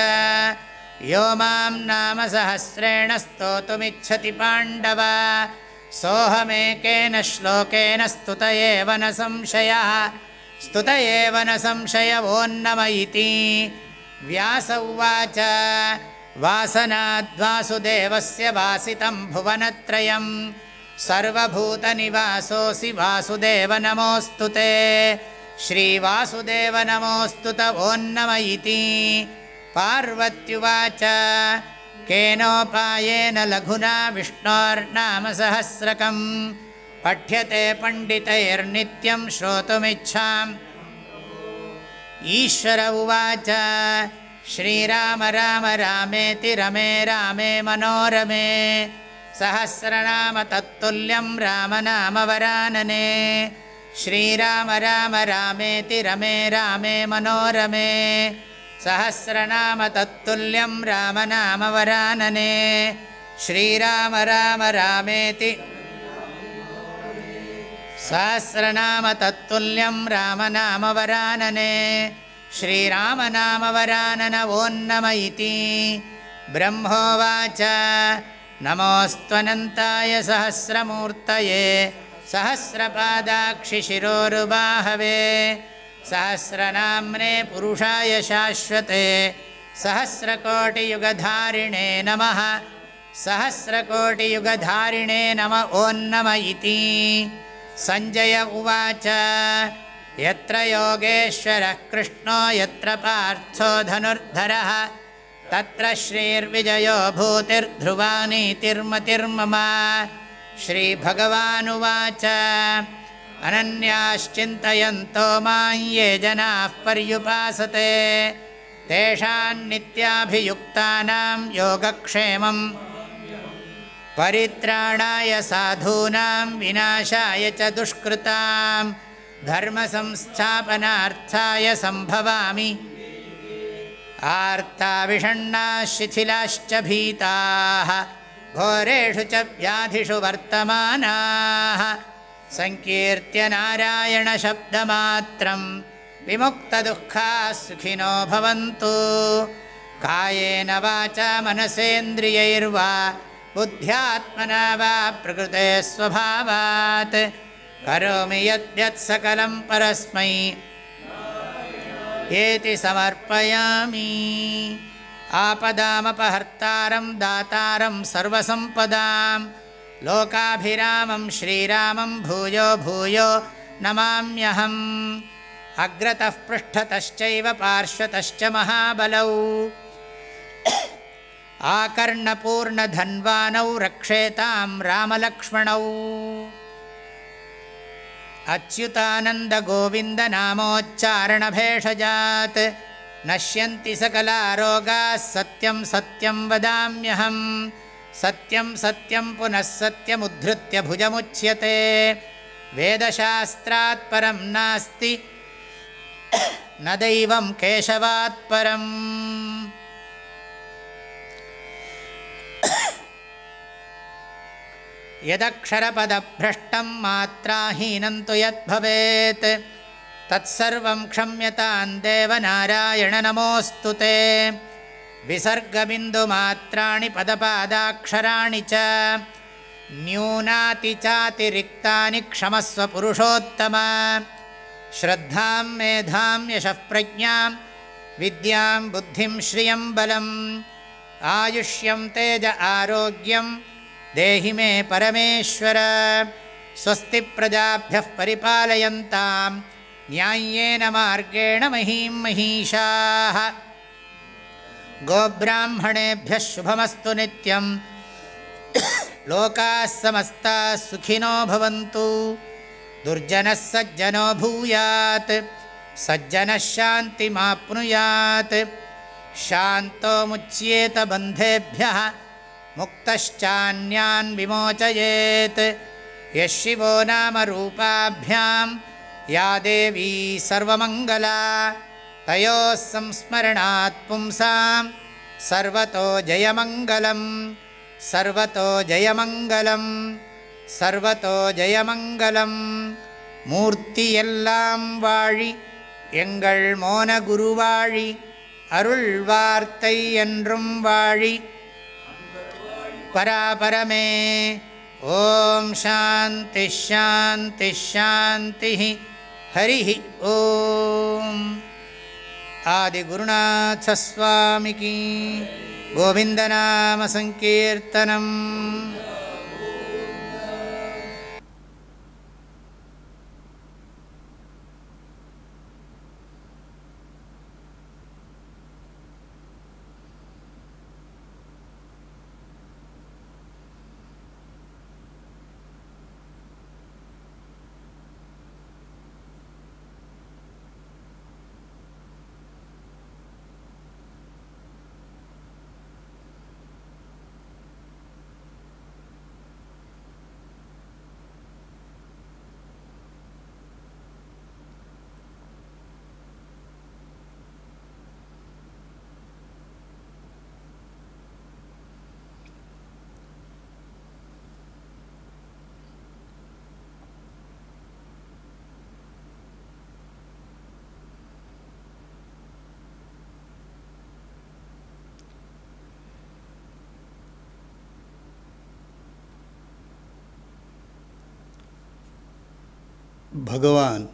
यो मां नाम सहस्रेण स्तोतुमिच्छति पाण्डव। सोऽहमेकेन श्लोकेन स्तुत एव न संशयः स्तुत एव न संशय वोन्नम इति व्यास उवाच वासनाद्वासुदेवस्य वासितं भुवनत्रयं। सर्वभूतनिवासोऽसि वासुदेव नमोऽस्तु ते। श्रीवासुदेव नमोऽस्तु त वोन्नम इति पार्वत्युवाच केनोपायेन लघुना विष्णोर्नामसहस्रकम् पठ्यते पण्डितैर्नित्यं श्रोतुमिच्छाम्। ईश्वर उवाच श्रीराम राम रामेति रमे रामे मनोरमे सहस्रनाम तत्तुल्यं रामनामवरानने श्रीराम राम रामेति रमे रामे मनोरमे सहस्रनाम तत्तुल्यं रामनामवरानने श्रीराम राम रामेति सहस्रनाम तत्तुल्यं रामनामवरानने श्रीरामनामवरानन ओन्नम इति ब्रह्मोवाच नमोऽस्त्वनन्ताय सहस्रमूर्तये सहस्रपादाक्षिशिरोरुबाहवे सहस्रनाम्ने पुरुषाय शाश्वते सहस्रकोटियुगधारिणे नमः सहस्रकोटियुगधारिणे नम ओन्नम इति सञ्जय उवाच। यत्र योगेश्वरः कृष्णो यत्र पार्थो धनुर्धरः तत्र श्रीर्विजयो भूतिर्ध्रुवानीतिर्मतिर्मम। श्रीभगवानुवाच। अनन्याश्चिन्तयन्तो मां ये जनाः पर्युपासते। तेषान्नित्याभियुक्तानां योगक्षेमं परित्राणाय साधूनां विनाशाय च दुष्कृतां धर्मसंस्थापनार्थाय सम्भवामि। आर्ताविषण्णाः शिथिलाश्च भीताः घोरेषु च व्याधिषु वर्तमानाः। सङ्कीर्त्य नारायणशब्दमात्रं विमुक्तदुःखाः सुखिनो भवन्तु। कायेन वाचा मनसेन्द्रियैर्वा बुद्ध्यात्मना वा प्रकृते स्वभावात्। करोमि यद्यत् सकलं परस्मै। एति समर्पयामि। आपदामपहर्तारं दातारं सर्वसम्पदां लोकाभिरामं श्रीरामं भूयो भूयो नमाम्यहम्। अग्रतः पृष्ठतश्चैव पार्श्वतश्च महाबलौ। आकर्णपूर्णधन्वानौ रक्षेतां रामलक्ष्मणौ। अच्युतानन्दगोविन्दनामोच्चारणभेषजात्। नश्यन्ति सकलारोगाः सत्यं सत्यं वदाम्यहम् सत्यं सत्यं पुनः सत्यमुद्धृत्य भुजमुच्यते। वेदशास्त्रात् परं नास्ति। न दैवं केशवात् परम् यदक्षरपदभ्रष्टं मात्राहीनं तु यद्भवेत् तत्सर्वं क्षम्यतां देवनारायण नमोऽस्तु ते। विसर्गबिन्दुमात्राणि पदपादाक्षराणि च न्यूनातिचातिरिक्तानि क्षमस्व पुरुषोत्तम। श्रद्धां मेधां यशः प्रज्ञां विद्यां बुद्धिं श्रियं बलम् आयुष्यं तेज आरोग्यं देहि मे परमेश्वर। स्वस्तिप्रजाभ्यः परिपालयन्तां न्याय्येन मार्गेण महीं महिषाः। गोब्राह्मणेभ्यः शुभमस्तु नित्यं। लोकाः समस्ताः सुखिनो भवन्तु। दुर्जनः सज्जनो भूयात्। सज्जनः शान्तिमाप्नुयात्। शान्तोमुच्येत बन्धेभ्यः मुक्तश्चान्यान् विमोचयेत्। यः शिवो नामरूपाभ्यां या देवी सर्वमङ्गला तयोः संस्मरणात् पुंसां सर्वतो जयमङ्गलं सर्वतो जयमङ्गलं सर्वतो जयमङ्गलं मूर्ति यल्लां वामोनगुरुवाणी அருள் வார்த்தை என்றும் வாழி பராபரமே ஓம் சாந்தி ஷாந்தி ஷாந்தி ஹரி ஓம் आदिगुरुनाथस्वामिकी गोविन्दनामसङ्कीर्तनम् பகவான்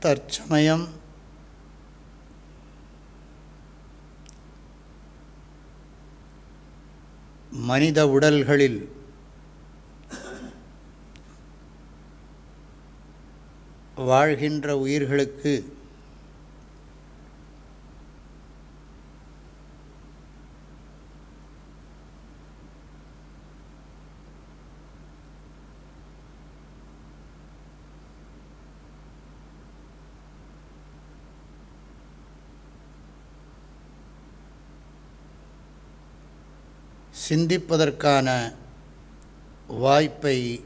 தற்சமயம் மனித உடல்களில் வாழ்கின்ற உயிர்களுக்கு சிந்திப்பதற்கான வாய்ப்பை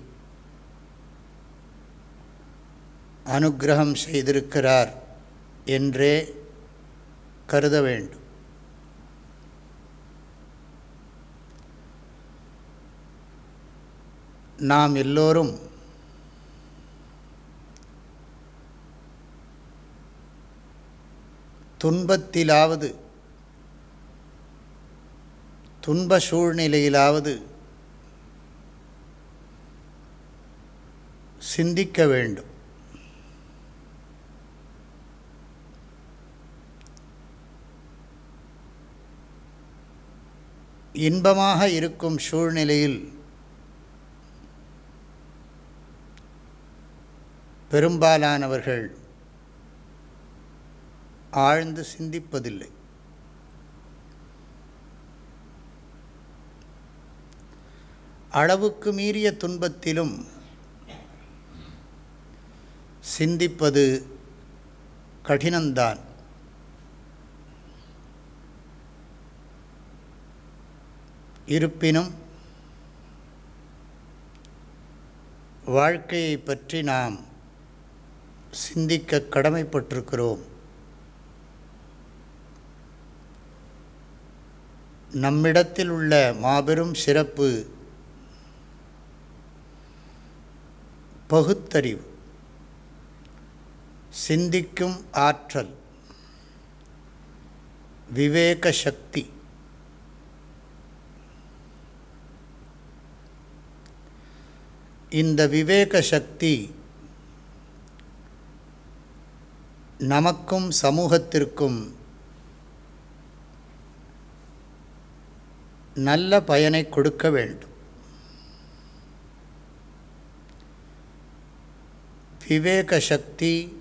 அனுக்கிரகம் செய்திருக்கிறார் என்றே கருத வேண்டும். நாம் எல்லோரும் துன்பத்திலாவது துன்ப சூழ்நிலையிலாவது சிந்திக்க வேண்டும். இன்பமாக இருக்கும் சூழ்நிலையில் பெரும்பாலானவர்கள் ஆழ்ந்து சிந்திப்பதில்லை. அளவுக்கு மீறிய துன்பத்திலும் சிந்திப்பது கடினம்தான். இருப்பினும் வாழ்க்கையை பற்றி நாம் சிந்திக்க கடமைப்பட்டிருக்கிறோம். நம்மிடத்தில் உள்ள மாபெரும் சிறப்பு பகுத்தறிவு. சிந்திக்கும் ஆற்றல். விவேக சக்தி. இந்த விவேக சக்தி நமக்கும் சமூகத்திற்கும் நல்ல பயனை கொடுக்க வேண்டும். விவேகசக்தி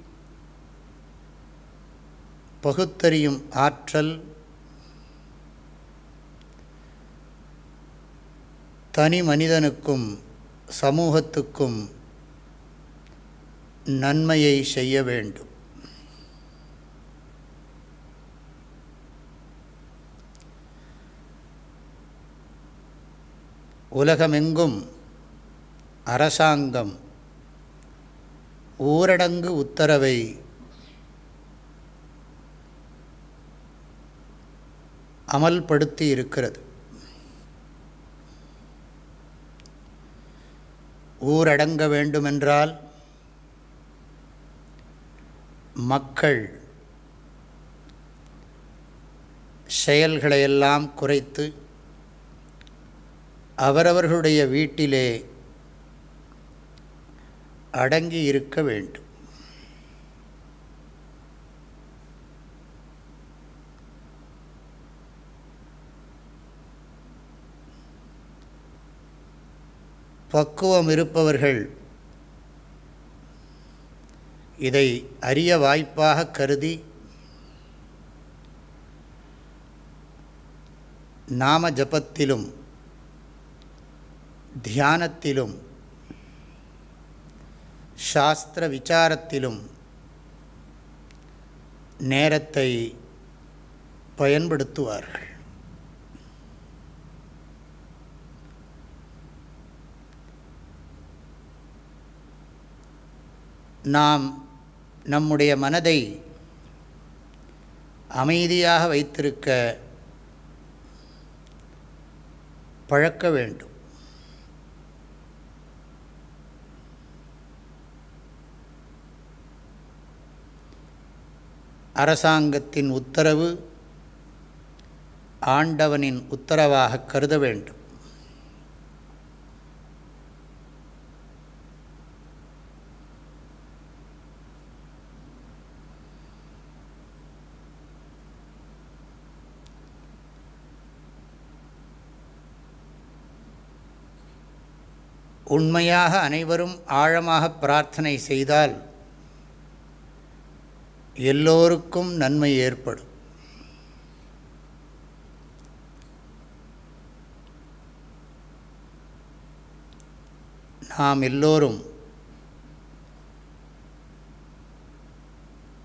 பகுத்தறியும் ஆற்றல் தனி மனிதனுக்கும் சமூகத்துக்கும் நன்மையை செய்ய வேண்டும். உலகமெங்கும் அரசாங்கம் ஊரடங்கு உத்தரவை அமல்படுத்தி இருக்கிறது. ஊரடங்க வேண்டுமென்றால் மக்கள் செயல்களையெல்லாம் குறைத்து அவரவர்களுடைய வீட்டிலே அடங்கி இருக்க வேண்டும். பக்குவம் இருப்பவர்கள் இதை அரிய வாய்ப்பாக கருதி நாம ஜபத்திலும் தியானத்திலும் சாஸ்திர விசாரத்திலும் நேரத்தை பயன்படுத்துவார்கள். நாம் நம்முடைய மனதை அமைதியாக வைத்திருக்க பழக்க வேண்டும். அரசாங்கத்தின் உத்தரவு ஆண்டவனின் உத்தரவாக கருத வேண்டும். உண்மையாக அனைவரும் ஆழமாக பிரார்த்தனை செய்தால் எல்லோருக்கும் நன்மை ஏற்படும். நாம் எல்லோரும்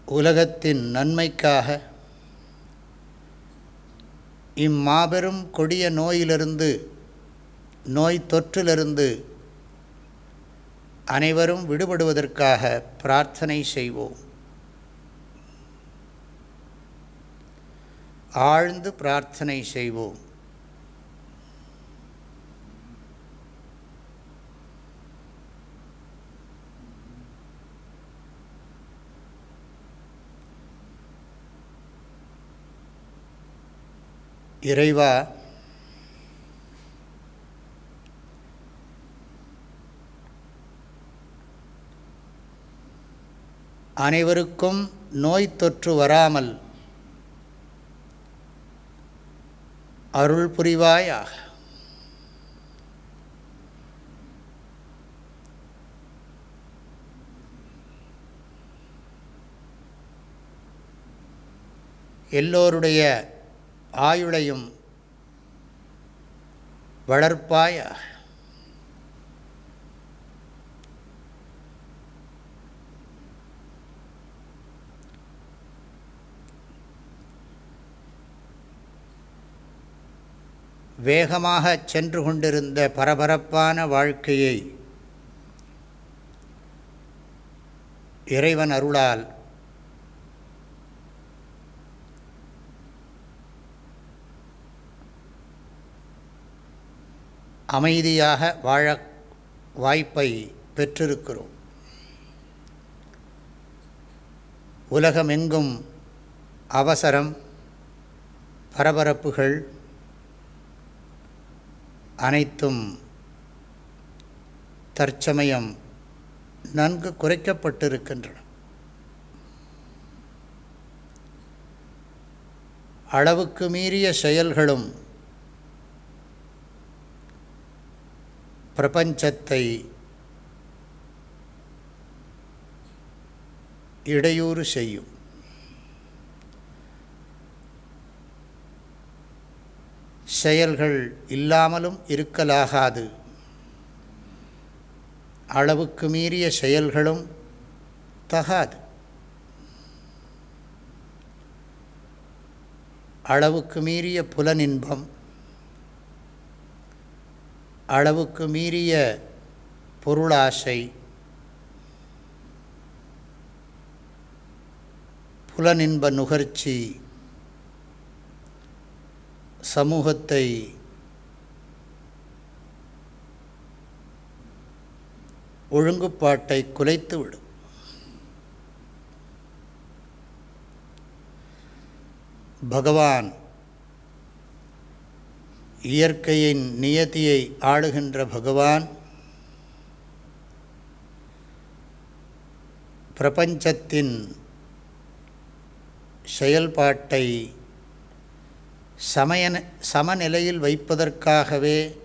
உலகத்தின் நன்மைக்காக இம்மாபெரும் கொடிய நோயிலிருந்து நோய் தொற்றிலிருந்து அனைவரும் விடுபடுவதற்காக பிரார்த்தனை செய்வோம். ஆழ்ந்து பிரார்த்தனை செய்வோம். இறைவா அனைவருக்கும் நோய் தொற்று வராமல் அருள் புரிவாயாக எல்லோருடைய ஆயுளையும் வளர்ப்பாயாக. வேகமாக சென்று கொண்டிருந்த பரபரப்பான வாழ்க்கையை இறைவன் அருளால் அமைதியாக வாழ வாய்ப்பை பெற்றிருக்கிறோம். உலகமெங்கும் அவசரம் பரபரப்புகள் அனைத்தும் தற்சமயம் நன்கு குறைக்கப்பட்டிருக்கின்றன. அளவுக்கு மீறிய செயல்களும் பிரபஞ்சத்தை இடையூறு செய்யும். செயல்கள் இல்லாமலும் இருக்கலாகாது. அளவுக்கு மீறிய செயல்களும் தகாது. அளவுக்கு மீறிய புலனின்பம் அளவுக்கு மீறிய பொருளாசை புலனின்ப நுகர்ச்சி சமூகத்தை ஒழுங்குப்பாட்டை குலைத்துவிடும் பகவான் இயற்கையின் நியதியை ஆளுகின்ற பகவான் பிரபஞ்சத்தின் செயல்பாட்டை சமய சமநிலையில் வைப்பதற்காகவே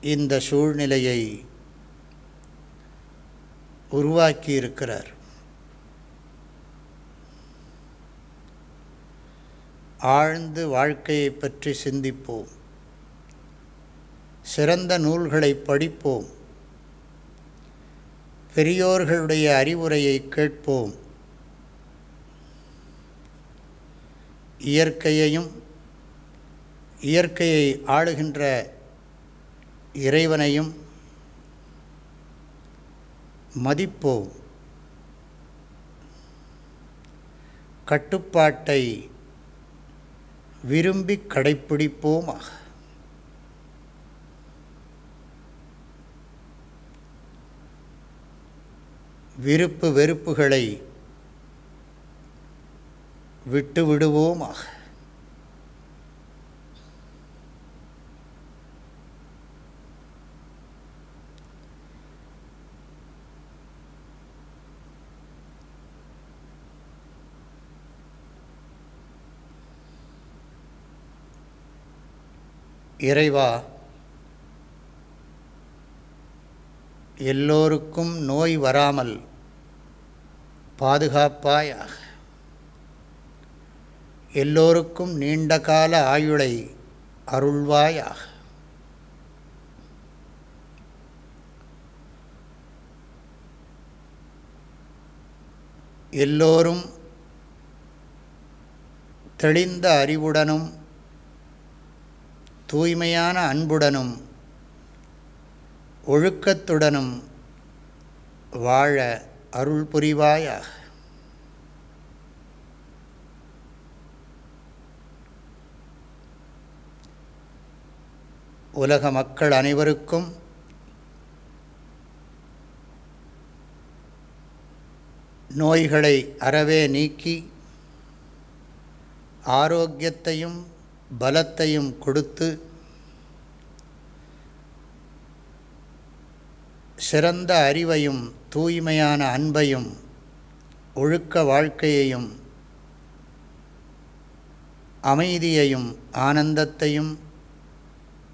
இந்த சூழ்நிலையை உருவாக்கியிருக்கிறார். ஆழ்ந்து வாழ்க்கையை பற்றி சிந்திப்போம். சிறந்த நூல்களை படிப்போம். பெரியோர்களுடைய அறிவுரையை கேட்போம். இயற்கையையும் இயற்கையை ஆளுகின்ற இறைவனையும் மதிப்போம். கட்டுப்பாட்டை விரும்பி கடைப்பிடிப்போமாக. விருப்பு வெறுப்புகளை விட்டு விடுவோமாக இறைவா எல்லோருக்கும் நோய் வராமல் பாதுகாப்பாயாக. எல்லோருக்கும் நீண்ட கால ஆயுளை அருள்வாயாக. எல்லோரும் தெளிந்த அறிவுடனும் தூய்மையான அன்புடனும் ஒழுக்கத்துடனும் வாழ அருள் புரிவாயாக உலக மக்கள் அனைவருக்கும் நோய்களை அறவே நீக்கி ஆரோக்கியத்தையும் பலத்தையும் கொடுத்து சிறந்த அறிவையும் தூய்மையான அன்பையும் ஒழுக்க வாழ்க்கையையும் அமைதியையும் ஆனந்தத்தையும்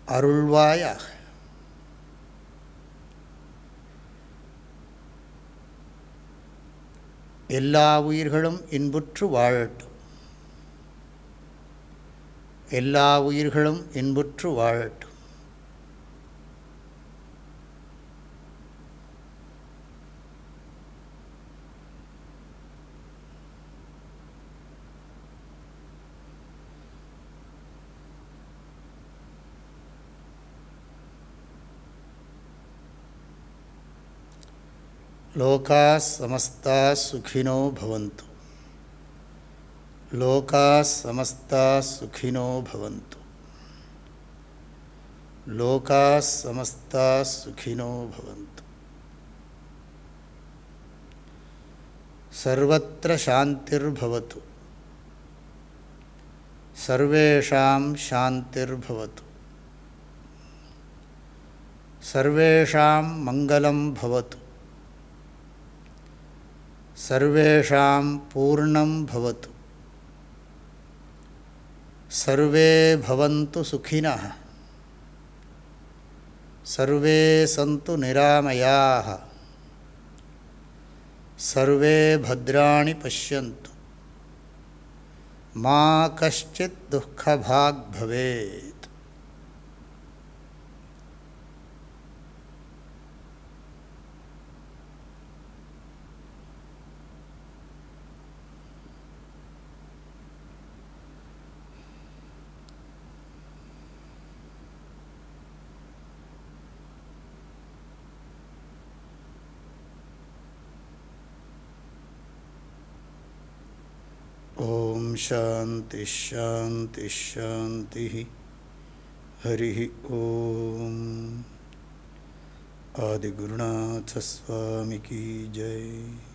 அருள்வாயாக. எல்லா உயிர்களும் இன்புற்று வாழட்டும். எல்லா உயிர்களும் இன்புற்று வாழட்டும். லோகா சமஸ்தா சுகினோ பவந்து லோகா சமஸ்தா சுகினோ பவந்து லோகா சமஸ்தா சுகினோ பவந்து சர்வத்திர சாந்திர்பவத்து சர்வேஷாம் சாந்திர்பவத்து சர்வேஷாம் மங்களம் பவத்து சர்வேஷாம் பூர்ணம் பவத்து சர்வே பவந்து சுகினः சர்வே சந்து நிராமயாக சர்வே பத்ராணி பஷ்யந்து மா கஷ்டித் ओम शांति शांति शांति हरि ओम। आदिगुरुनाथ स्वामी की जय।